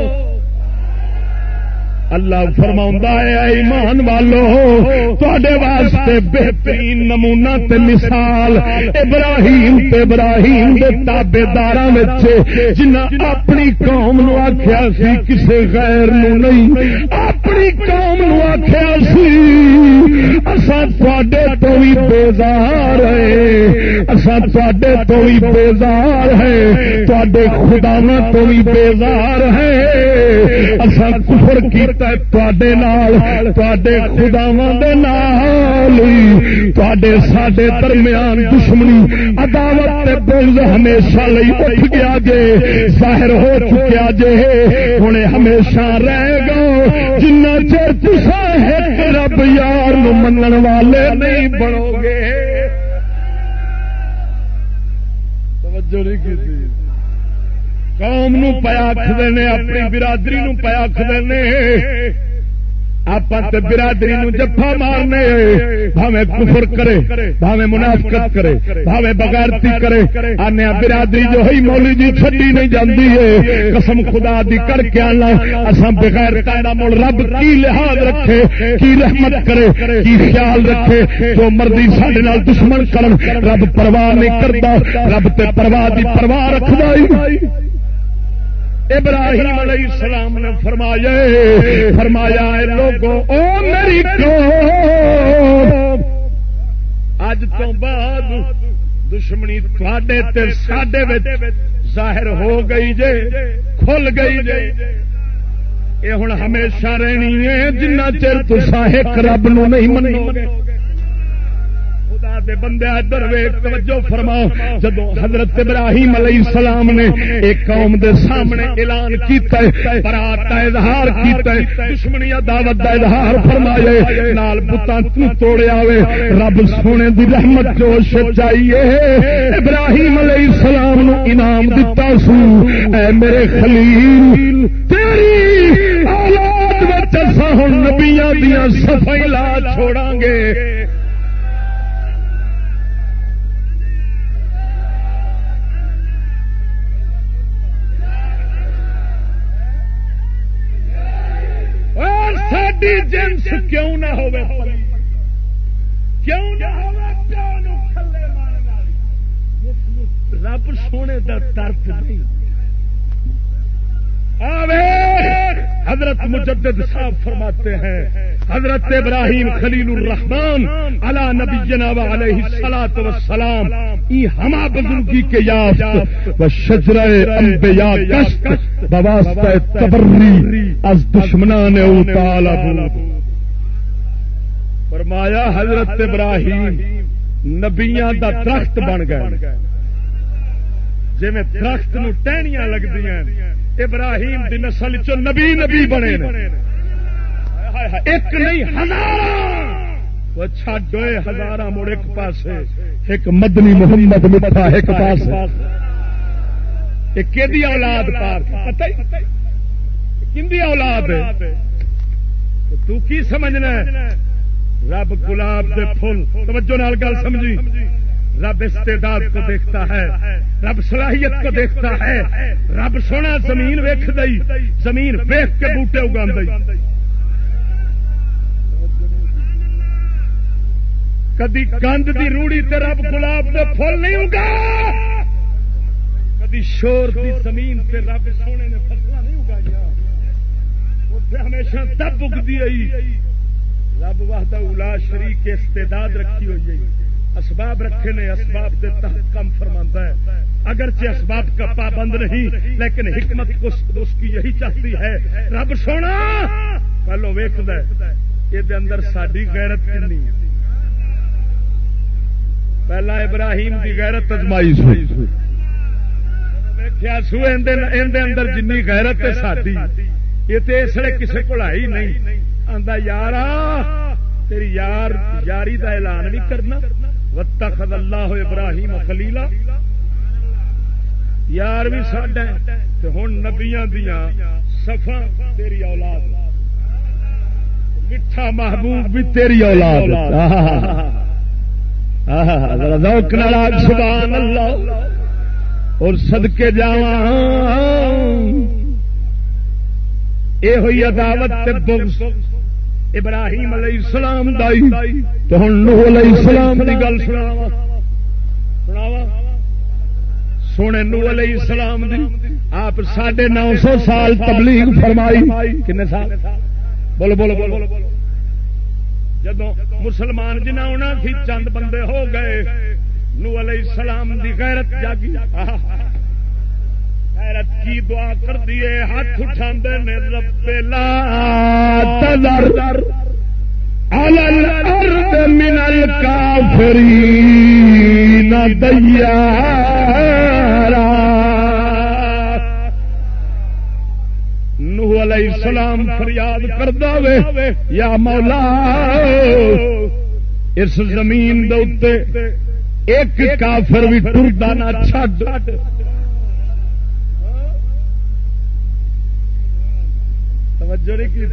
اللہ فرما ہے ایمان والو تے واسطے بہترین نمونہ تے مثال ابراہیم تے ابراہیم دے تابے دار جنہ اپنی قوم نو آخیا سی کسے غیر نو نہیں، اپنی قوم نو آخیا سی اصا تے تو بھی بیزار ہے اصا تے تو بھی بیزار ہے تے خدا تو بھی بیزار ہے اصا کفر کیا سڈے درمیان دشمنی عداوت تے بغض ہمیشہ لئی اٹھ گیا جے، ظاہر ہو چکیا جے ہوں ہمیشہ رہ گا جنا چر تصا ایک رب یار من والے نہیں بنو گے۔ توجہ نہیں کی قوم نو پیا آخر اپنی برادری نو پیا آخر آپ برادری نو جفا مارنے۔ بھاوے کفر کرے بھاوے منافقت کرے بھاوے بغیرتی کرے۔ آنے برادری جو ہے مولی جی چھٹی نہیں جاندی ہے، قسم خدا دی کر کے آنا۔ اصا بغیر کائنا مول رب کی لحاظ رکھے، کی رحمت کرے، کی خیال رکھے۔ جو مرضی سڈے نال دشمن کرن، رب پرواہ نہیں کرتا، رب تے پرواہ دی پرواہ رکھتا ابراہیم علیہ السلام نے فرمایا فرمایا لوگوں، او میری کو اج تو بعد دشمنی تھے سڈے ظاہر ہو گئی جے، کھل گئی جے۔ یہ ہوں ہمیشہ رہنی ہے جنہ چر تصا ایک رب نو نہیں منو گے۔ دے بندے ادھر ویک توجہ فرماؤ۔ جدو حضرت ابراہیم علیہ السلام نے ایک قوم دے سامنے اعلان کیتا ہے، برات کا اظہار کیتا ہے دشمنی دعوت دا اظہار فرمایا نال بتاں تو توڑیا وے۔ رب سونے دی رحمت جو سچائیے ابراہیم علیہ السلام نو انعام دتا سو۔ اے میرے خلیل، تیری اولاد وچ اساں ہن نبیاں دیاں صفائی لا چھوڑاں گے۔ جنس کیوں نہ ہو رب سونے کا درد نہیں۔ حضرت مجدد صاحب فرماتے ہیں حضرت ابراہیم خلیل الرحمان علا نبی جناب علیہ سلاط وسلام ہما بزرگی کے یافت و شجر انبیاء کشت بواسطہ تبری از دشمنان او اوتالا فرمایا، حضرت ابراہیم نبیاں دا درخت بن گئے۔ جی میں درخت نو ٹہنیاں لگتی ابراہیم دی نسل چ نبی نبی بنے ایک نہیں، ہزار! چھوئے ہزار مڑ ایک پاس ایک مدنی محمد مٹھا ایک پاس کہ اولاد پار کھی اولاد تو کی سمجھنا رب گلاب دے پھول۔ توجہ نال گل سمجھی۔ رب استعداد کو دیکھتا ہے۔ رب صلاحیت کو دیکھتا ہے۔ رب سونا زمین ویخ دئی۔ زمین ویخ کے بوٹے اگا کدی گند دی روڑی تے رب گلاب دے پھول نہیں اگا۔ کدی شور دی زمین تے رب سونے نے فصل نہیں اگائی ہمیشہ دب اگتی آئی۔ رب وحدہ الا شریک استعداد رکھی ہوئی ہے اسباب رکھے نے، اسباب دے تحت کم فرما ہے۔ اگرچہ اسباب کا پابند نہیں، لیکن حکمت اس کی یہی چاہتی ہے، رب سونا، پہلو ویک یہ اندر ساری غیرت کنی۔ پہلا ابراہیم کی غیرت ازمائی سوئی سو اندر جن غیرت ہے یہ تو اس لیے کسی کو آئی نہیں۔ آتا یار تیری یار یاری کا اعلان نہیں کرنا۔ وتخذ اللہ ابراہیم خلیلا یار بھی ساڈا ہوں نبیا دیا سفا تیری اولاد۔ میٹھا محبوب بھی تیری اولاد۔ سبحان اللہ اور سدکے جا یہ ہوئی عداوت بغض۔ ابراہیم علیہ السلام دائی۔ تو ہوں نو علیہ السلام کی گل سنا سونے نو علیہ السلام دی۔ آپ ساڑھے نو سو سال تبلیغ فرمائی۔ کنے سال؟ بولو بولو بولو۔ جب مسلمان جنا ہونا تھی چند بندے ہو گئے نو علیہ السلام دی غیرت جاگی۔ غیرت کی دعا کر دیے ہاتھ اٹھا نے، رب لا تذر على الارض من الكافرين ديارا۔ علیہ السلام فریاد کردا وے، یا مولا، اس زمین دے ایک کافر بھی ٹردا نہ چھڈ۔ توجہ نہیں کی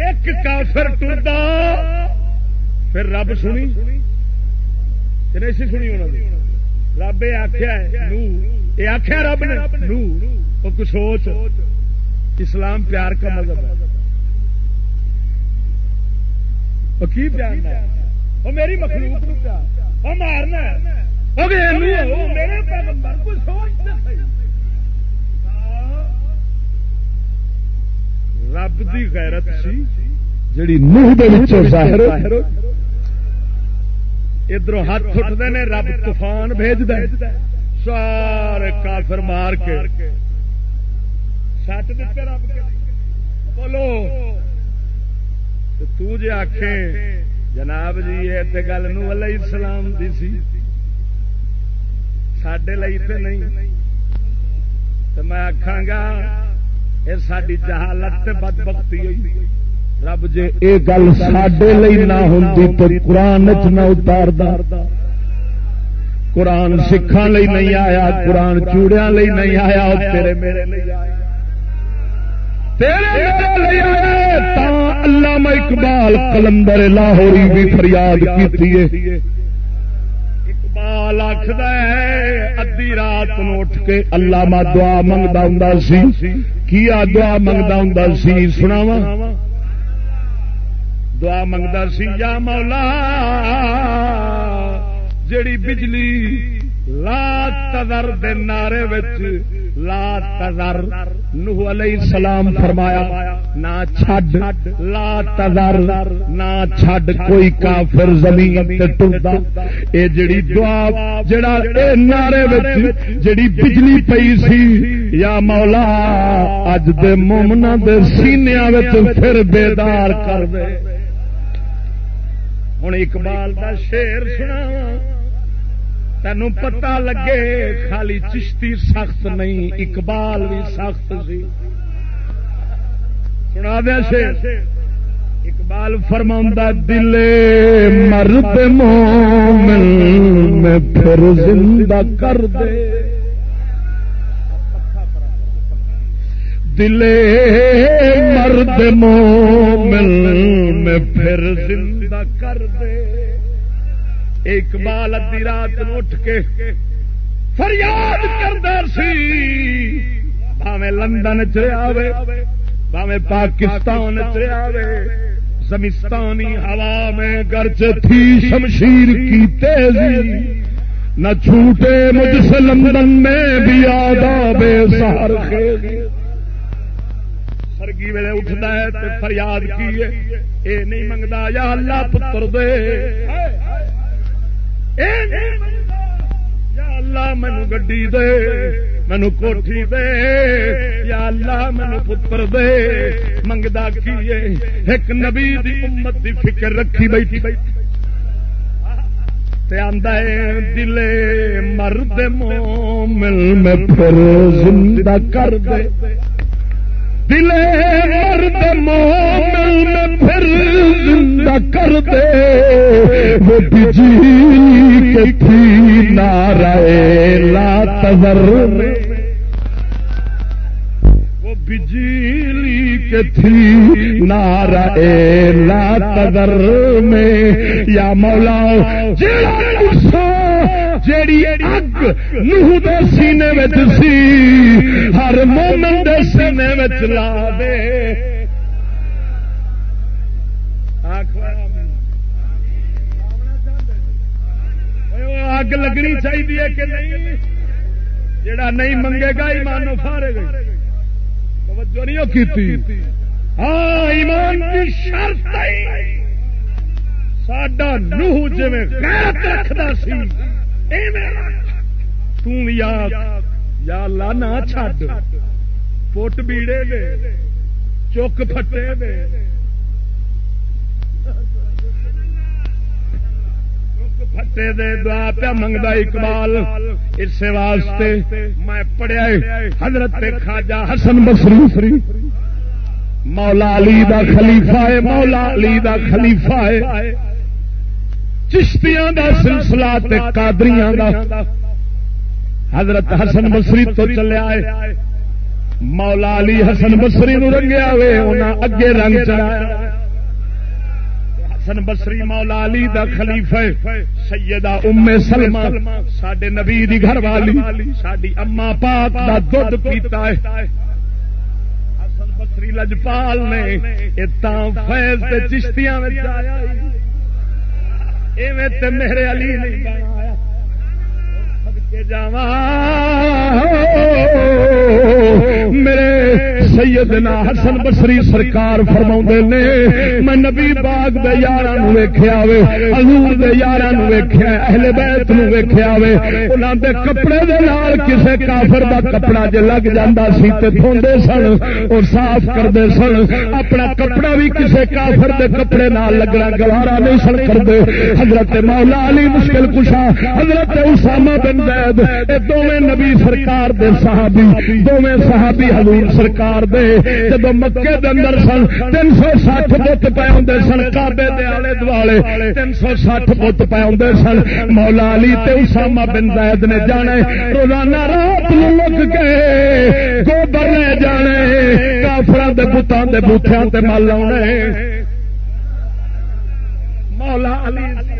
ایک کافر ٹرتا پھر رب سنی؟ نہیں سنی انہوں رب یہ آخیا نو یہ آخیا رب نے؟ نو وہ کچھ سوچ۔ اسلام پیار کا مذہب ہے۔ وہ کی پیار وہ میری مخلوق پیار وہ مارنا میرے پیغمبر کو سوچ رب دی غیرت سی جڑی نوح ظاہر ادھر ہاتھ اٹھتے ہیں، رب طوفان بھیج دے سارے کافر مار کے۔ سٹ دیتے رب کے بولو تو جے آخے جناب جی یہ گل نو علیہ السلام دی سی سڈے لی تے نہیں تو میں آخا گا یہ ساری جہالت بد بختی ہوئی رب جی یہ گل سڈے نہ ہوں تو قرآن چ نہ اتار قرآن سکھان نہیں آیا قرآن چوڑیا نہیں آیا تیرے میرے آیا علامہ اقبال کلندر لاہوری بھی فریاد کی اقبال آخر ادی رات اٹھ کے علامہ دعا منگتا ہوں سی۔ کیا دعا منگتا ہوں سی سناوا دعا منگتا سی، یا مولا جڑی بجلی لا تذر دے نعرے وچ، لا تذر، نوح علیہ السلام فرمایا، نہ چھڈ، لا تذر، نہ چھڈ کوئی کافر زمین تے ٹردا اے جڑی دعا، جڑا اے نعرے وچ، جڑی بجلی پئی سی، یا مولا، اج دے مومنا دے سینیاں وچ پھر بیدار کر دے۔ ہن اقبال دا شعر سناواں۔ تین پتا لگے خالی چشتی سخت نہیں، اقبال بھی سخت سی۔ سنا دیا سے اقبال فرما دل مرد مومن میں پھر زندہ کر دے۔ دل مرد مومن میں پھر زندہ کر دے۔ اقبال ادی رات اٹھ کے فریاد کرتا سی۔ باوے لندن چاہے باوے پاکستان چاہے زمستانی ہوا میں گرج تھی شمشیر کی تیزی۔ نہ چھوٹے مجھ سے لندن میں بھی آدھا بے سہر سرگی ویلے اٹھتا ہے فریاد کی اے نہیں منگتا یا اللہ پتر دے۔ جی۔ یا اللہ مینو گڈی دے، مینو کوٹھی دے۔ یا اللہ مینو پتر دے۔ منگتا کی ایک نبی دی امت دی فکر رکھی بیٹھی۔ بیٹھی دلے مرد مومن میں پھر زندہ کر دے۔ دل مرد مومن میں پھر زندہ کر دے۔ وہ بجلی جی کے تھی نارا لا تذر وہ بجلی جی کے تھی نارا لا تذر میں۔ یا مولا جڑا جیڑی اگ نوح دے سینے وچ سی، ہر مومن دے سینے وچ لا دے۔ اگ لگنی چاہیے کہ نہیں؟ جڑا نہیں منگے گا، ایمان فارے گا۔ توجہ نہیں کی ہاں ایمان کی شرط ساڈا نوح جی رکھتا سی۔ یا لانا چھڈ پٹ بیڑے دے چک پٹے دے پٹے دے دعا پیا منگتا اقبال اس واسطے میں پڑھیا حضرت خواجہ حسن بسری مولا علی دا خلیفہ ہے مولا علی دا خلیفہ ہے چشتیاں دا سلسلہ تے قادریاں دا حضرت حسن بسری تو چلیا ہے مولا علی حسن بسری نو رنگیا ہوئے انہاں اگے رنگ چڑھایا۔ حسن بسری مولا علی دا خلیفہ سیدہ ام سلمہ، ساڈے نبی دی گھر والی، ساڈی اما پاک دا دودھ پیتا ہے۔ حسن بسری لجپال نے اتنا فیض تے چشتیاں میں آیا۔ ایویں تے میرے علی نہیں بنایا کے جاوا میرے سیدنا حسن بسری سرکار فرما نے، میں نبی باغ دے یار ویخیا وے، حضور دے یار ویخیا اہل بیت نو ویخیا وے۔ انہوں دے کپڑے دے نال کسے کافر دا کپڑا جے لگ جاندہ سی تے دھوندے سن اور صاف کردے سن، اپنا کپڑا بھی کسے کافر دے کپڑے نال لگنا گوارا نہیں سن کردے۔ حضرت مولا علی مشکل کشا، حضرت اسامہ بن زید، اے دوویں نبی سرکار دے صحابی، دوویں صحابی حضور سرکار دے، جب مکے دے اندر سن، تین سو سٹھ بت پے ہوں سن کابے دے آلے دوالے، تین سو سٹھ بت پے ہوں سن، مولا علی تے اسامہ بن زید نے جانے، روزانہ رات لک کے گوبر لے جانے کافر دے بتان دے بوتھیاں تے مل آنے مولا علی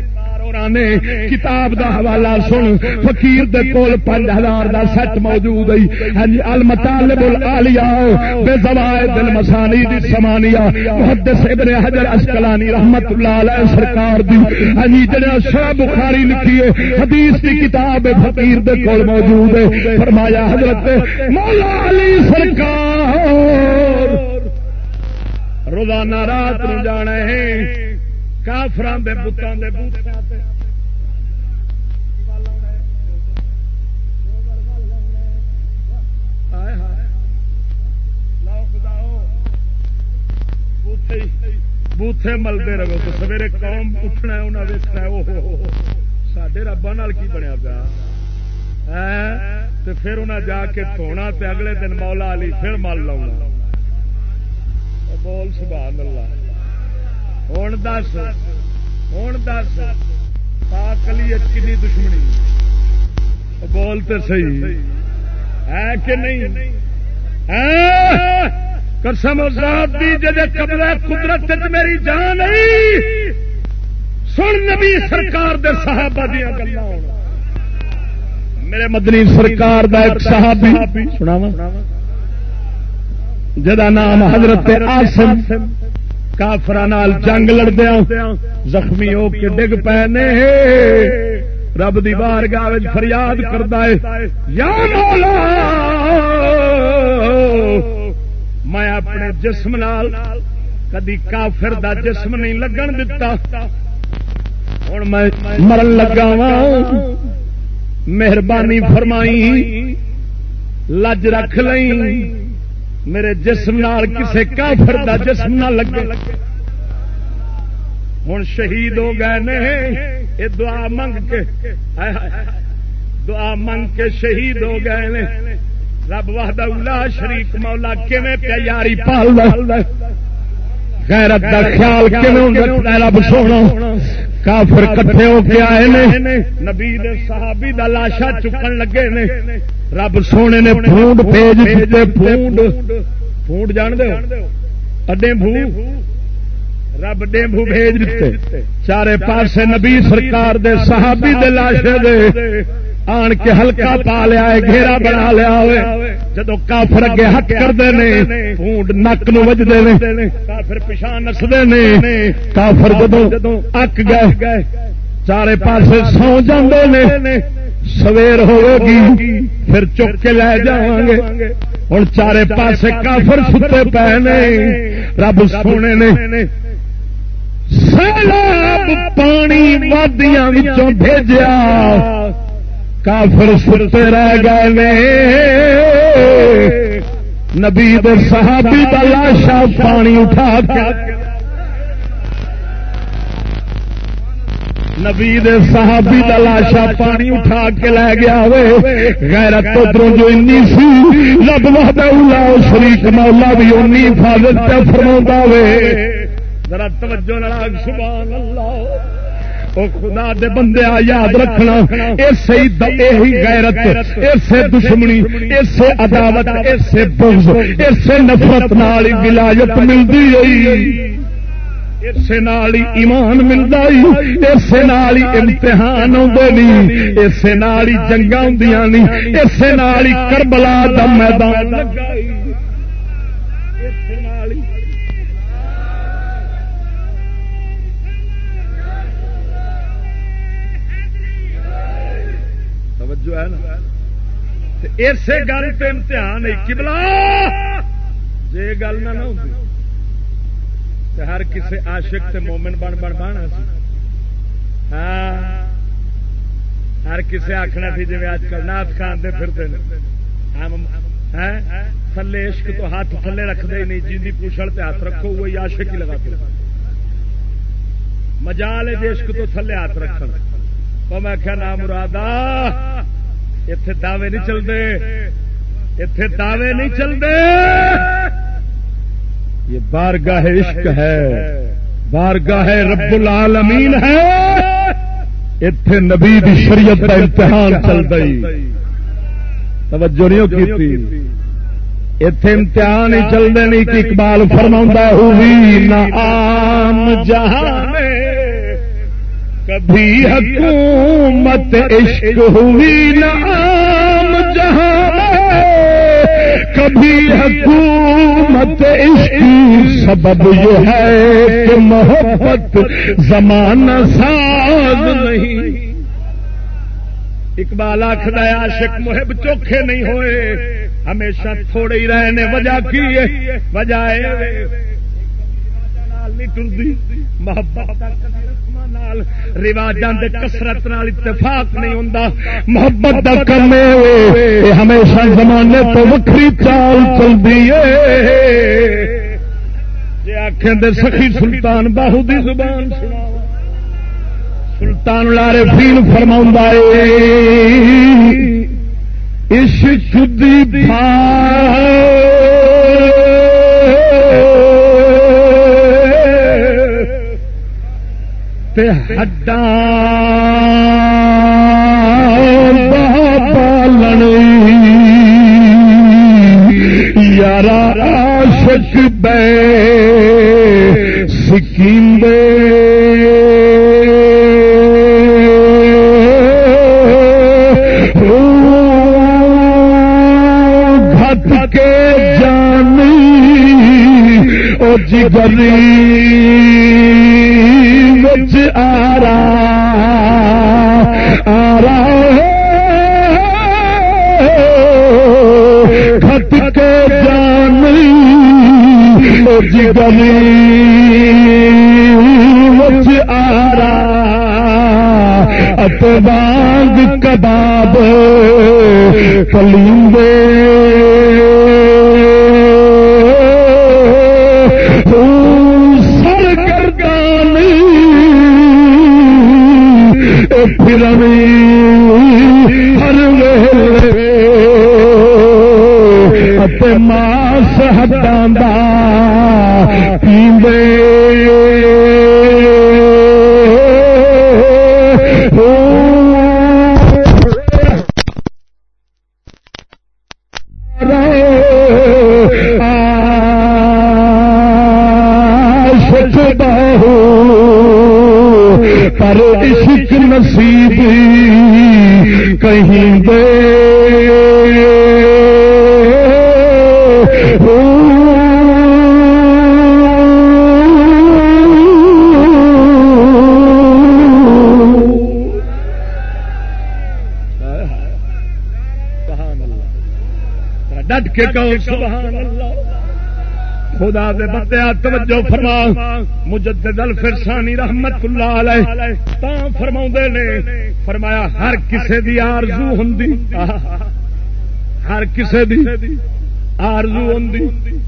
نے کتاب دا حوالہ سن فقیر دے کول پانچ ہزار دا سیٹ موجود ہے ہاں جی، المطالب العالیہ بے زوائد المسانی دی سمانیہ۔ محدث ابن حجر اسکلانی رحمت اللہ علیہ سرکار دی۔ ہاں جی جڑا شاہ بخاری لکھی ہے حدیث دی کتاب فقیر دے کول موجود ہے۔ فرمایا حضرت مولا علی سرکار روزانہ رات نو جانا ہے۔ کافران دے بتان دے بوتیاں بوتھے ملتے رہو تو سویرے قوم اٹھنا انہیں ویسنا سڈے ربا کی بنیا پیا تو پھر انہیں جا کے دھونا تے اگلے دن مولا علی پھر مل لاؤنا بول سبحان اللہ ہوں دس ہوں دس پاکلی کنی دشمنی بول بولتے صحیح ہے کہ نہیں قسم ذات دی جدے قبضہ قدرت میری جان آئی سن نبی سرکار دے صحابہ دیا گلا میرے مدنی سرکار دا ایک صحابی سنا جدا نام حضرت آسم کافر جنگ لڑدیا زخمی ہو کے ڈگ پے نے۔ رب دی بار گاہ فریاد کرتا ہے، یا مولا! میں اپنے جسم نال کدی کافر دا جسم نہیں لگن دتا۔ ہوں میں مرن لگا وا مہربانی فرمائی۔ لج رکھ لئی۔ میرے جسم نال کسے کافر دا جسم نہ لگے۔ ہوں شہید ہو گئے نے۔ یہ دعا منگ کے۔ دعا منگ کے شہید ہو گئے نے۔ رب واہدہ اللہ شریک مولا کیویں پہ یاری پال غیرت دا خیال کیویں رب سونا کافر کٹھے ہو کے آئے نے۔ نبی صحابی دا لاشا چکن لگے نے۔ رب سونے نے پونڈ بھیج دیتے پونڈ پونڈ جان دے اڈے بھو۔ رب ڈیمبو بھیج دیتے۔ چارے پاسے نبی سرکار دے صحابی دے لاشے دے۔ آن کے ہلکا پا لیا گھیرا بنا لیا ہوئے۔ جدو کافر اگے ہاتھ کرتے ہیں پونڈ نک نو وجدے نے۔ کافر پچھا نسدے نے۔ کافر جدو اک گئے، چارے پاسے سو جاندے نے۔ سویر ہوگی پھر چک کے لے جا گے۔ ہوں چارے پاسے کافر ستے پے نے۔ رب سونے نے سیلاب پانی وادیاں بھیجیا۔ کافر ستے رہ گئے نبی صحابی کا لاشا پانی اٹھا کے۔ نبی صحابی کا لاشا پانی اٹھا کے لے گیا غیرت ادھر جو انی سی لب اولا شریک مولا بھی امی حفاظت فرما وے۔ ذرا توجہ نال سبحان اللہ۔ او خدا دے بندے یاد رکھنا اسی یہی غیرت، اسے دشمنی، اسے عداوت، اسے بغض، اسے نفرت نال ولایت ملتی رہی اسے ایمان ملتا اسے امتحان آدھے اسے جنگ آدی اسے کربلا کا میدان جو ہے نا اسی گل پہ امتحان ہے کبلا جی گل نہ ہوتی ہر کسی عاشق تے مومن بن بن بنا ہاں ہر کسی آخنا سی جی اج کل نات خان دے پھرتے ہاں، تھلے عشق تو ہاتھ تھلے رکھتے ہی نہیں جن کی پوچھل تے ہاتھ رکھو، وہی عاشق ہی لگا کے۔ مجال ہے عشق تو تھلے ہاتھ رکھ تو میں کیا نام مرادا اتے دعوے نہیں چلتے اتے دعوے نہیں چلتے یہ بارگاہ عشق ہے بارگاہ رب العالمین ہے اتے نبی دی شریعت کا امتحان چل رہی توجہ نہیں کی اتے امتحان ہی چلتے نہیں کہ اقبال فرما ہوئی نہ آم جہاں کبھی حکومت عشق ہوئی نہ آم جہاں۔ کبھی حکومت عشق سبب یہ ہے کہ محبت زمانہ ساز نہیں۔ اقبال آخر عاشق محب چوکھے نہیں ہوئے، ہمیشہ تھوڑے ہی رہنے، وجہ کی وجہ نہیں ٹرتی محبت رواجوں کسرت اتفاق نہیں ہوں محبت کا کم ہمیشہ زمانے تو وکری چال چلتی ہے جی آخر سخی سلطان باہو دی زبان سنا سلطان لارے فیل فرما عشق دی بھائی ہڈا پالن یار آشک بے سکیم گھٹ کے جانی او جگری آرا آرا کھٹ کے جان جگلی مچ جی آرا اتباغ کباب پلیندے پھر ہر ماس ہٹان نصیب کہیں دے۔ ڈٹ کے کہو، سبحان اللہ۔ خدا دے بندے توجہ فرما۔ مجدد الفرسانی رحمت اللہ علیہ۔ فرما نے، فرمایا، ہر کسے دی آرزو ہندی ہر کسے دی آرزو ہندی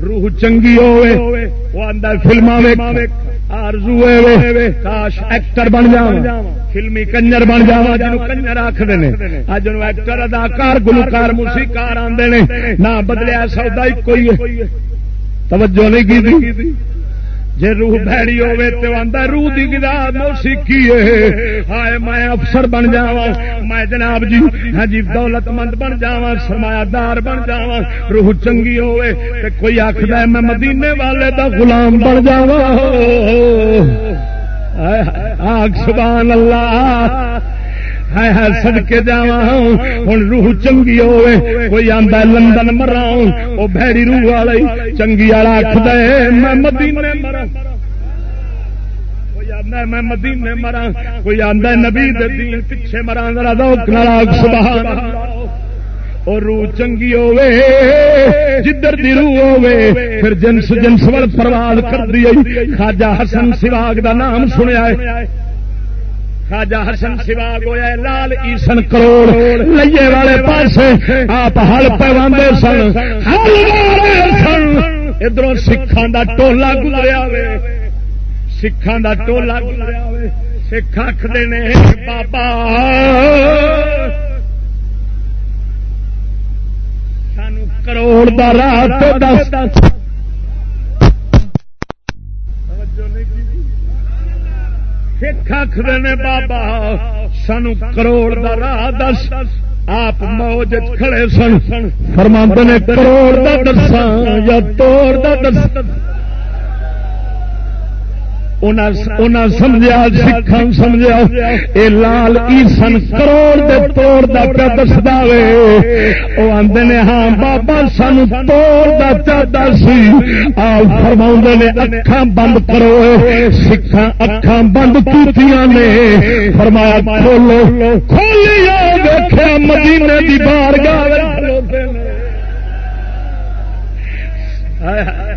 روح چنگی ہوئے وہ اندر فلما آرزو کاش ایکٹر بن جا فلمی کنجر بن جا جن کنجر آخر اج ایکٹر، اداکار، گلوکار، موسیقار آدھے نہ بدلیا سودا کوئی توجہ نہیں کی جی روح بھڑی ہوے تو آتا روح کی گدا موسیقی ہائے، میں افسر بن جا میں جناب جی ہاں جی دولت مند بن جا سرمایہ دار بن جا روح چنگی ہوے تے کوئی آخر میں مدینے والے دا غلام بن جا آگ، سبحان اللہ۔ ہے سڑکے جا ہوں۔ روح چنگی ہوئے۔ کوئی آدھا لندن مرا وہ بھڑی روح والی چنگی والا آخد میں مدینے مرا میں مدینے مرا کوئی آدھا نبی دین پیچھے مرا ذرا دوک سبحان اور روح چنگی ہوے جدھر دی روح ہوے پھر جنس جنس وال پرواز کر دی خواجہ حسن سواگ دا نام سنیا ہے۔ خاجا حسن سوا گویا لال ایسن کروڑ، لئیے والے پاس آپ ہل پہ سن سن۔ ادھر سکھان کا ٹولا گزریا سکھان کا ٹولا گزریا سکھ آخر نے، بابا۔ سان کروڑ کا راہ دس۔ سکھ آخر نے بابا، سانو کروڑ کا راہ دس۔ آپ موج کھڑے سن فرما نے کروڑ کا دسا یا توڑ کا دس سمجھا سکھان سمجھا اے لال ایسن کروڑ دے توڑ دا پیا دسدا وے۔ او آندے نے ہاں بابا سن توڑ دا پیا دس آپ فرما نے، اکھاں بند کرو سکھاں اکھاں بند کیتیاں نے۔ فرمایا، کھولو۔ کھولیا دیکھا مدینے دی بارگاہ ہائے ہائے۔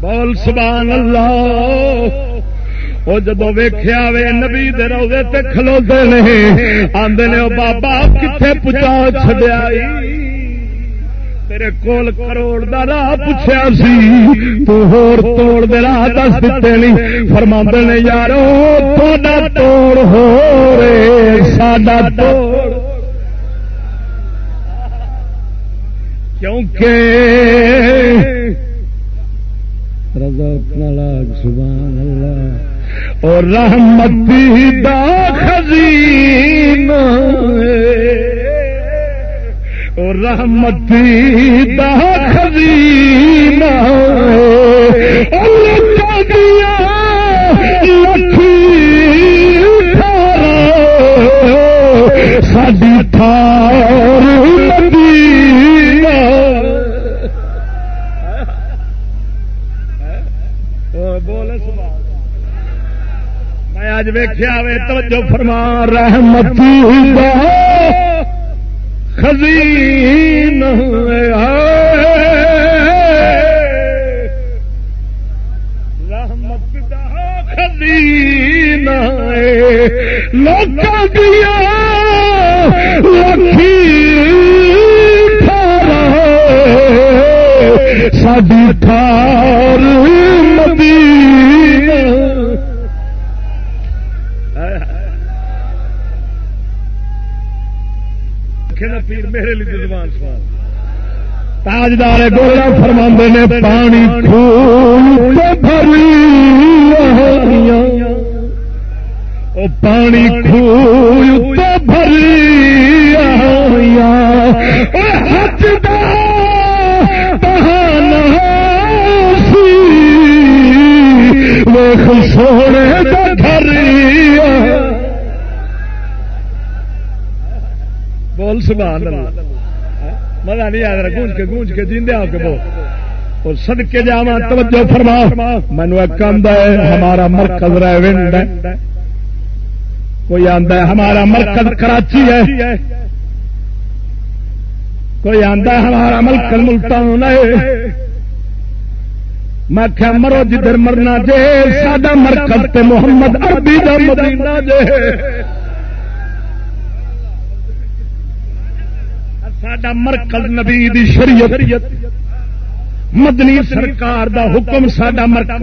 بول سبحان اللہ۔ وہ جدو ویخیا وے نبی روزے تے کھلوتے نہیں آدھے نے بابا کتنے پچا چڈیا تیرے کول کروڑ دا راہ پوچھا سی، تو ہور توڑ دے راہ دس دیتے نہیں فرما نے، یارو توڑ ہو رے، ساڈا توڑ۔ کیونکہ رضا سبحان اللہ۔ اور رحمتی دا خزین اور رحمتی دا خزین دیا لکھی ساڈی تھار اج ویخیا وے، توجہ فرما رحمتی خزین رحمت خزین لوگ دیا لکھی ساڈی ٹھار مدینہ پیر، میرے لیے زبان سوال۔ تاجدار گولا فرما نے، پانی او پانی کھول بھری ہاتھ سونے گھر بول سبحان اللہ۔ ہاں؟ مزہ نہیں آ رہا گونج کے گونج کے جیندے آ کے بول اور سد کے جا توجہ فرما مینو ایک کام ہے، ہمارا مرکز رہ ونڈ کوئی آتا ہے، ہمارا مرکز کراچی ہے۔ کوئی آتا ہے، ہمارا مرکز ملتان ہے۔ میں کیا مرو جدھر مرنا جے، ساڈا مرکز تے محمد عربی دا مدینہ جے۔ ساڈا مرکز نبی دی شریعت. مدنی سرکار دا حکم ساڈا مرکز.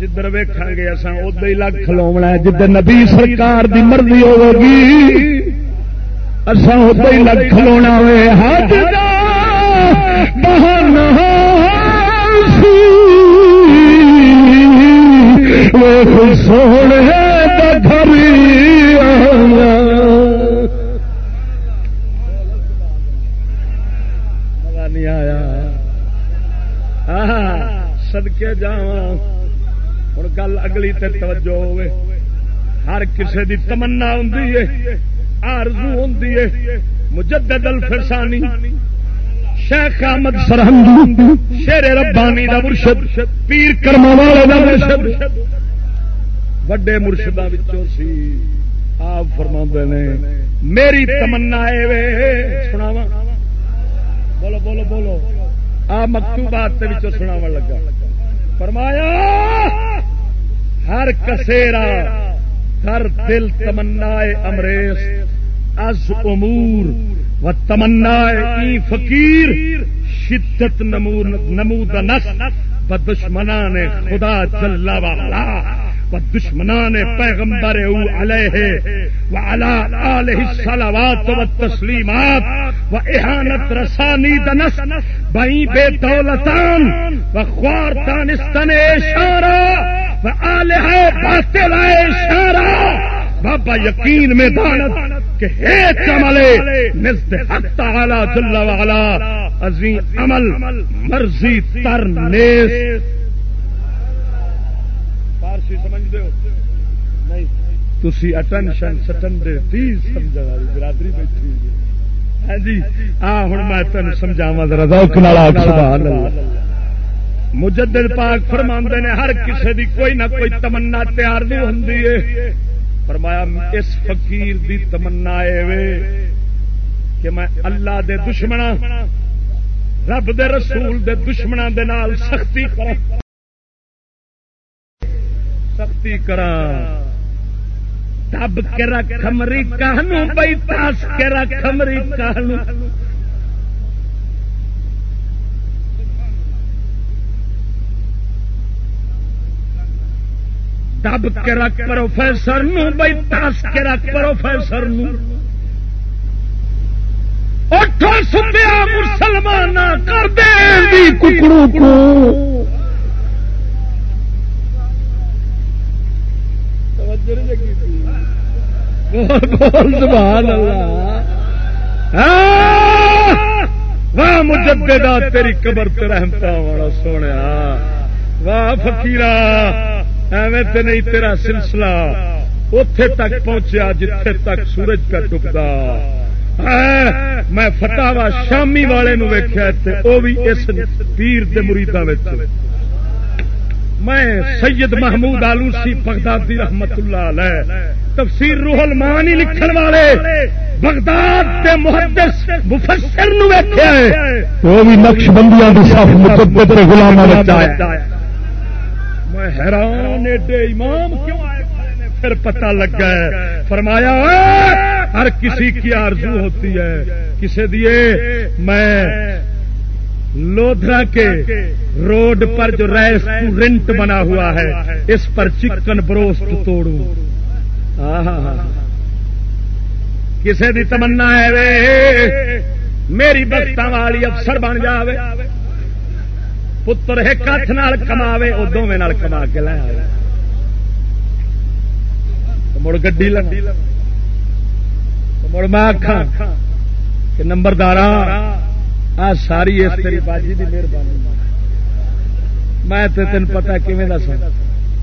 جدھر ویکا گے اصا ادھر ہی لگ کھلونا جدھر نبی سرکار دی مرضی ہوگی اصا ادھر ہی لگ کھلونا وے ہاتھ سونے نہیں آیا سدکے جا ہوں گل اگلی تے توجہ ہوئے۔ ہر کسے دی تمنا ہوں آرزو ہوں مجدد الفرسانی، شیخ احمد سرحمد شیر ربانی دا مرشد، پیر کرما والے دا مرشد۔ وڈے مرشداں وچوں سی آپ فرما نے، میری تمنا ہے سناوا بولو بولو بولو۔ آ مکتوبات سناو لگا۔ فرمایا، ہر کسیرا، ہر دل تمنا امریش از امور و تمنا فقیر، شدت نمود نس بدشمنا نے خدا چلا والا دشمنان پیغمبر او علیہ و وعلى آلہ الصلوات والتسلیمات و احانت رسانی دنس، بئی بے دولتان و خوارتانستن اشارہ و آلہ باطل اشارہ۔ بابا یقین میں دانت کہ ہے عملے نزد حق تعالی جل وعلا، عظیم عمل، مرضی تر نیست نیس تھی اٹینشن سٹنڈے تیز سمجھ والی برادری بیٹھی ہاں جی آ ہوں میں تین سمجھاوا ذرا مجدد پاک فرما نے ہر کسی دی کوئی نہ کوئی تمنا تیار نہیں ہوں فرمایا اس فقیر دی تمنا وے کہ میں اللہ دے دشمنا رب دے رسول دے دشمنا دے نال سختی کرا سختی کرا۔ دب کے رکھ امریکہ بئی تاس کے رکھ امریکہ دب کے رکھ پروفیسر بئی تاس کے رکھ پروفیسر نو۔ اٹھو سندیا مسلمان کر دے ککڑوں کو۔ سبحان اللہ۔ واہ مجددا تیری قبر تے رحمتا والا سونے واہ فقیرا ایویں تے نہیں، تیرا سلسلہ اتے تک پہنچیا، جتھے تک سورج کا ڈبدا میں فتح شامی والے نو ویخیا وہ بھی اس پیر دے مریداں میں سید محمود آلوسی بغدادی رحمت اللہ علیہ تفسیر روح المان ہی لکھن والے بغداد کے محدث مفسر نو ویکھیا ہے۔ وہ بھی نقش بندیاں دے صف متبت تے غلاماں وچ آیا میں حیران ایڈے امام کیوں آئے پھر پتہ لگا ہے۔ فرمایا ہر کسی کی آرزو ہوتی ہے۔ کسی دیے میں لودھرا کے روڈ پر جو ریسٹورینٹ بنا ہوا ہے، اس پر چکن بروسٹ توڑوں کسی دی تمنا ہے وے، میری بخت والی افسر بن جائے پتر ایک ہاتھ کما وہ دونوں کما کے لے مڑ گی مڑ میں آخا کہ نمبردار آ، ساری اس تیری باجی دی مہربانی میں تین پتا کھے دس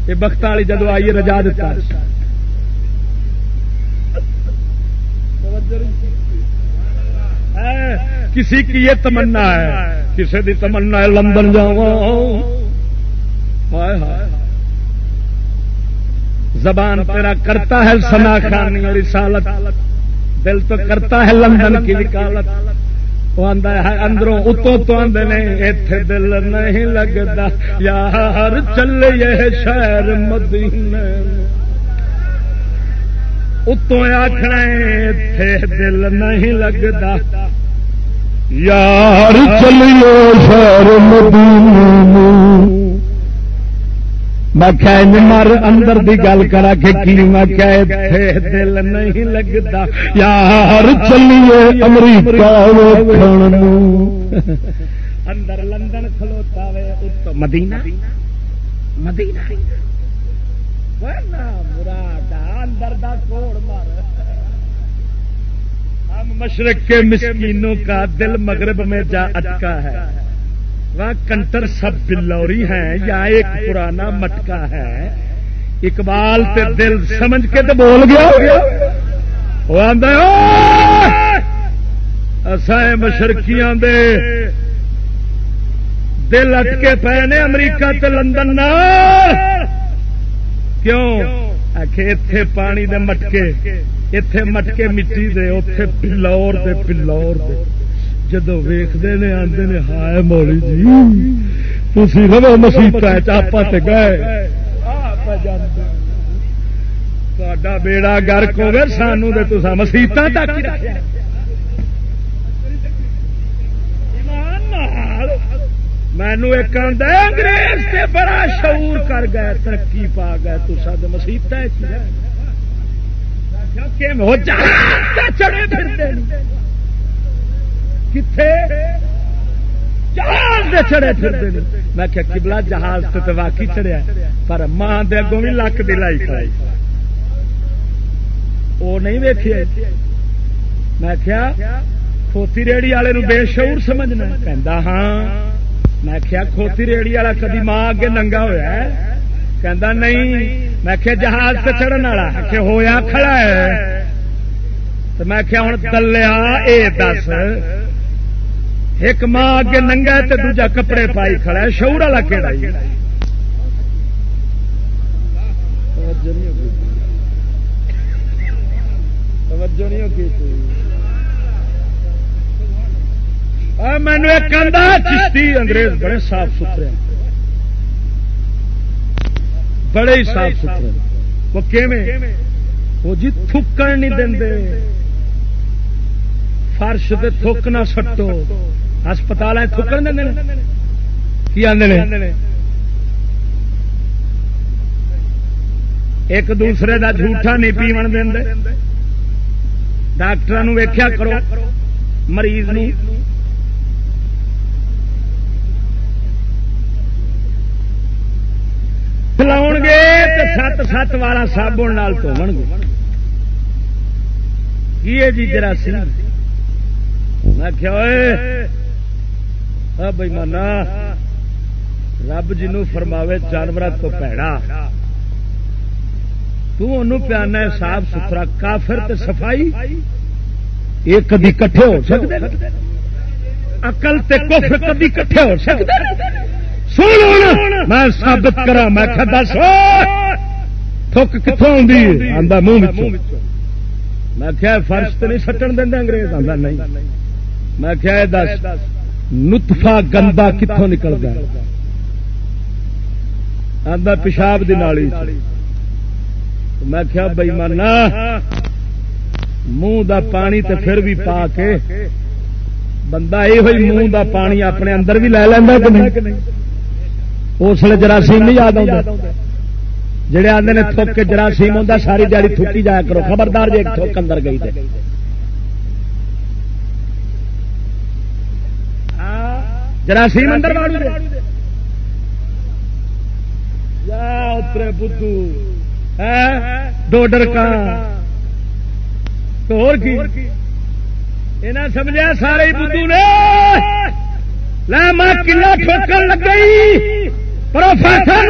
یہ بخت والی جدو آئیے رجا دیتا کسی کی یہ تمنا ہے، کسی کی تمنا ہے، لندن جا زبان تیرا کرتا ہے، سنا خانی رسالت دل تو کرتا ہے، لندن کی وکالت۔ اندروں اتوں تو آدھے نے اتے دل نہیں لگتا یار، چلے شہر مدینے۔ اتوں آخنا اتے دل نہیں لگتا یار چلیے شہر مدینے۔ میں مر اندر دی گل کرا کے کی میں کہ دل نہیں لگتا۔ یار چلیے امریکہ اندر لندن کھلوتا وے مدینہ؟ مدینہ؟ مراد اندر دا کوڑ مار۔ ہم مشرق کے مسکینوں کا دل مغرب میں جا اٹکا ہے۔ وہ کنٹر سب بلوری ہیں یا ایک پرانا مٹکا ہے۔ اقبال تے دل سمجھ کے تو بول گیا۔ وہ مشرقیاں دے دل اٹکے پے نے امریکہ تے لندن کیوں؟ اتے پانی دے مٹکے اتے مٹکے مٹی دے اتے پلور دے پلور دے۔ جدو ویختے نے آتے نے، ہائے مولی جی تھی رو مسیح چاپا گئے۔ تا بیڑا گرک ہو گئے سانو تو مسیحت مینو ایک انگریز سے بڑا شعور کر گئے، ترقی پا گئے تو سد مسیحت چڑے پھرتے کتنے جہاز دے چڑے پھرتے میں کہ کبلا جہاز سے تو واقعی چڑیا پر ماں دے اگوں بھی لک دلائی کھائی وہ نہیں ویکھے میں کیا کھوتی ریڑی والے بے شعور سمجھنا کہ ہاں۔ میں کیا کھوتی ریڑی والا کدی ماں اگے ننگا ہوا کہ نہیں۔ میں کیا جہاز سے چڑھن والا کہ ہویا کھڑا ہے۔ تو میں کیا ہوں دلیا، اے دس۔ ایک ماں اگے ننگا ہے دوجا کپڑے پائی کھڑا ہے۔ شعور والا کہڑا مینو ایک چشتی انگریز بڑے صاف ستھرے بڑے ہی صاف ستھرے وہ وہ جی تھکن نہیں دے فرش سے تھوک نہ سٹو۔ ہسپتال تھکن دیں کی آدھے ایک دوسرے کا جھوٹا نہیں پیو دیں ڈاکٹر ویخیا کرو، مریض پلاؤ گے تو سات سات والا سابن دھو گے۔ کی جی جراثیم؟ میں کیا بھائی مانا، رب جنو فرماوے جانور تو پیڑا۔ پیانا صاف ستھرا، کافر تے صفائی یہ کدی کٹھے ہو سکتے اقل تے کفر کدی کٹھے ہو سکتے میں ثابت کرا میں دس؟ تھک کتوں آدھا منہ میں کیا فرش تو نہیں سٹن دیں انگریز آدھا نہیں۔ میں کیا دس؟ نتفا گندا کتوں نکلتا آدھا پیشاب دی نالی میں کیا بئی مانا، منہ دا پانی تے پھر بھی پا کے بندہ یہ ہوئی منہ دا پانی اپنے اندر بھی لے لینا کہ نہیں؟ اس لیے جراثیم نہیں یاد آتا جڑے آدھے نے تھوک کے جراثیم ہوتا ساری دیہی تھوکی جایا کرو۔ خبردار جی تھوک اندر گئی تھے جراثیم اندر اترے بدھو ڈوڈر کا تو سمجھا سارے بدھو نے۔ میں کلا ٹھوکر لگ گئی پروفیسر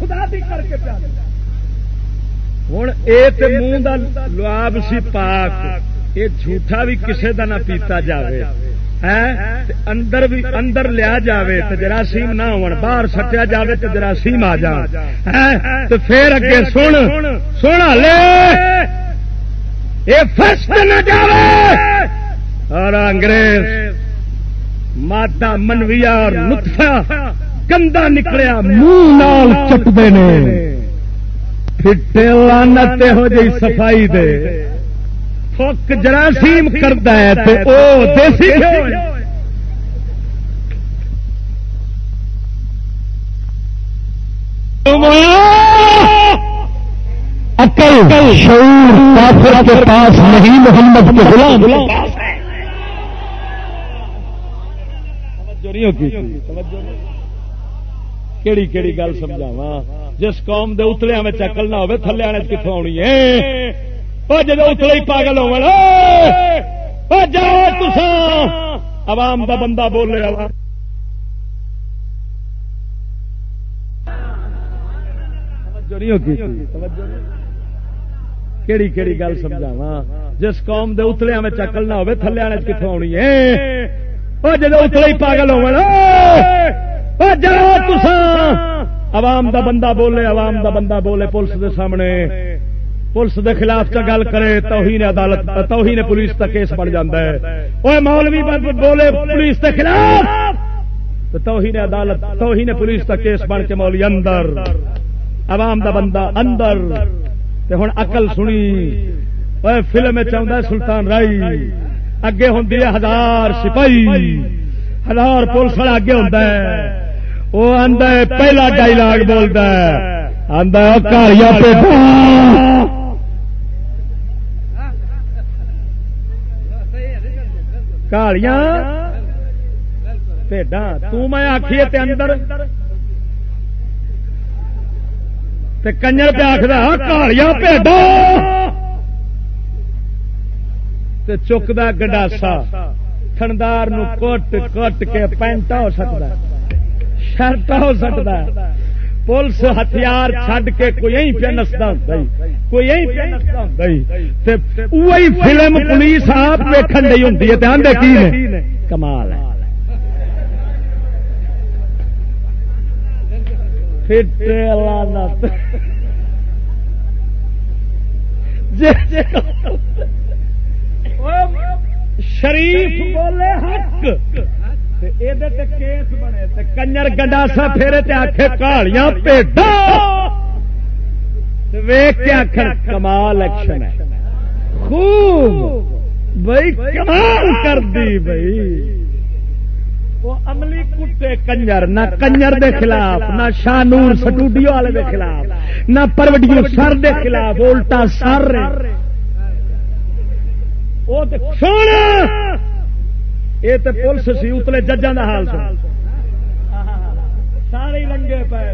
خدا بھی کر کے ہوں یہ منہ کا لواب سی پاک۔ یہ جھوٹا بھی کسی کا نہ پیتا جائے اندر بھی اندر لیا جاوے تو جراثیم نہ ہو باہر سٹیا جاوے تو جراثیم آ جان تو پھر اگے سن سونا لے فسٹ نہ جاوے! اور انگریز، مادہ منویا اور نطفہ گندا نکلیا، منہ نال چٹتے پھٹے لانت ہو جی صفائی دے۔ فک جراثیم کرتا ہے تو او دیسی عقل شعور کافر کے پاس نہیں محمد کے غلام۔ کیڑی کیڑی گل سمجھاوا جس قوم دے اتلیا میں چکل نہ ہوے تھلے آنے کتوں آنی ہے؟ جب اتلے ہی پاگل ہو جاؤ تسان عوام دا بندہ بولے عوام کیڑی کیڑی گل سمجھاوا جس قوم دے اتلیا میں چکل نہ ہوے تھلے آنے کتوں آنی ہے جب اتلے ہی پاگل ہو جاؤ تسان عوام دا بندہ بولے عوام دا بندہ بولے پولیس دے سامنے پولیس دے خلاف چ گل کرے، توہین عدالت توہین پولیس کا کیس بن جاتا ہے۔ وہ مولوی بولے، پولیس کے خلاف! توہین عدالت توہین پولیس کا کیس بن کے مولی اندر۔ عوام دا بندہ اندر۔ ہوں اقل سنی۔ اوے فلم چاہتا سلطان رائی۔ اگے ہوں ہزار سپاہی۔ ہزار پولیس والا اگے ہوتا ہے۔ وہ آدھا پہلا ڈائلگ بولتا آدھا کاریا پہ کالیاں پیڈا میں آخیے اندر کنجر پہ آخر کالیاں پیڈا چکتا گڈاسا تھندار کٹ کٹ کے پینٹا ہو سکتا شرط ہو سکتا پولیس ہتھیار چھڈ کے کوئی پہ نستا کوئی وہی فلم پولیس آپ ویکن نہیں ہوں آدھے کی کمال ہے۔ شریف بولے حق۔ کیس بنے کنجر گنڈاسا پھیرے آخ کالیاں پیڈا ویخ کے آخر کمال ایکشن ہے خوب بھائی کمال کر دی بھائی وہ عملی کٹے کنجر نہ کنجر دے خلاف نہ شانور سٹوڈیو والے دے خلاف نہ پروڈیو سر دے خلاف الٹا سر سونا یہ تو پولیس سی، اتلے ججاں کا حال سن۔ سارے لنگے پے۔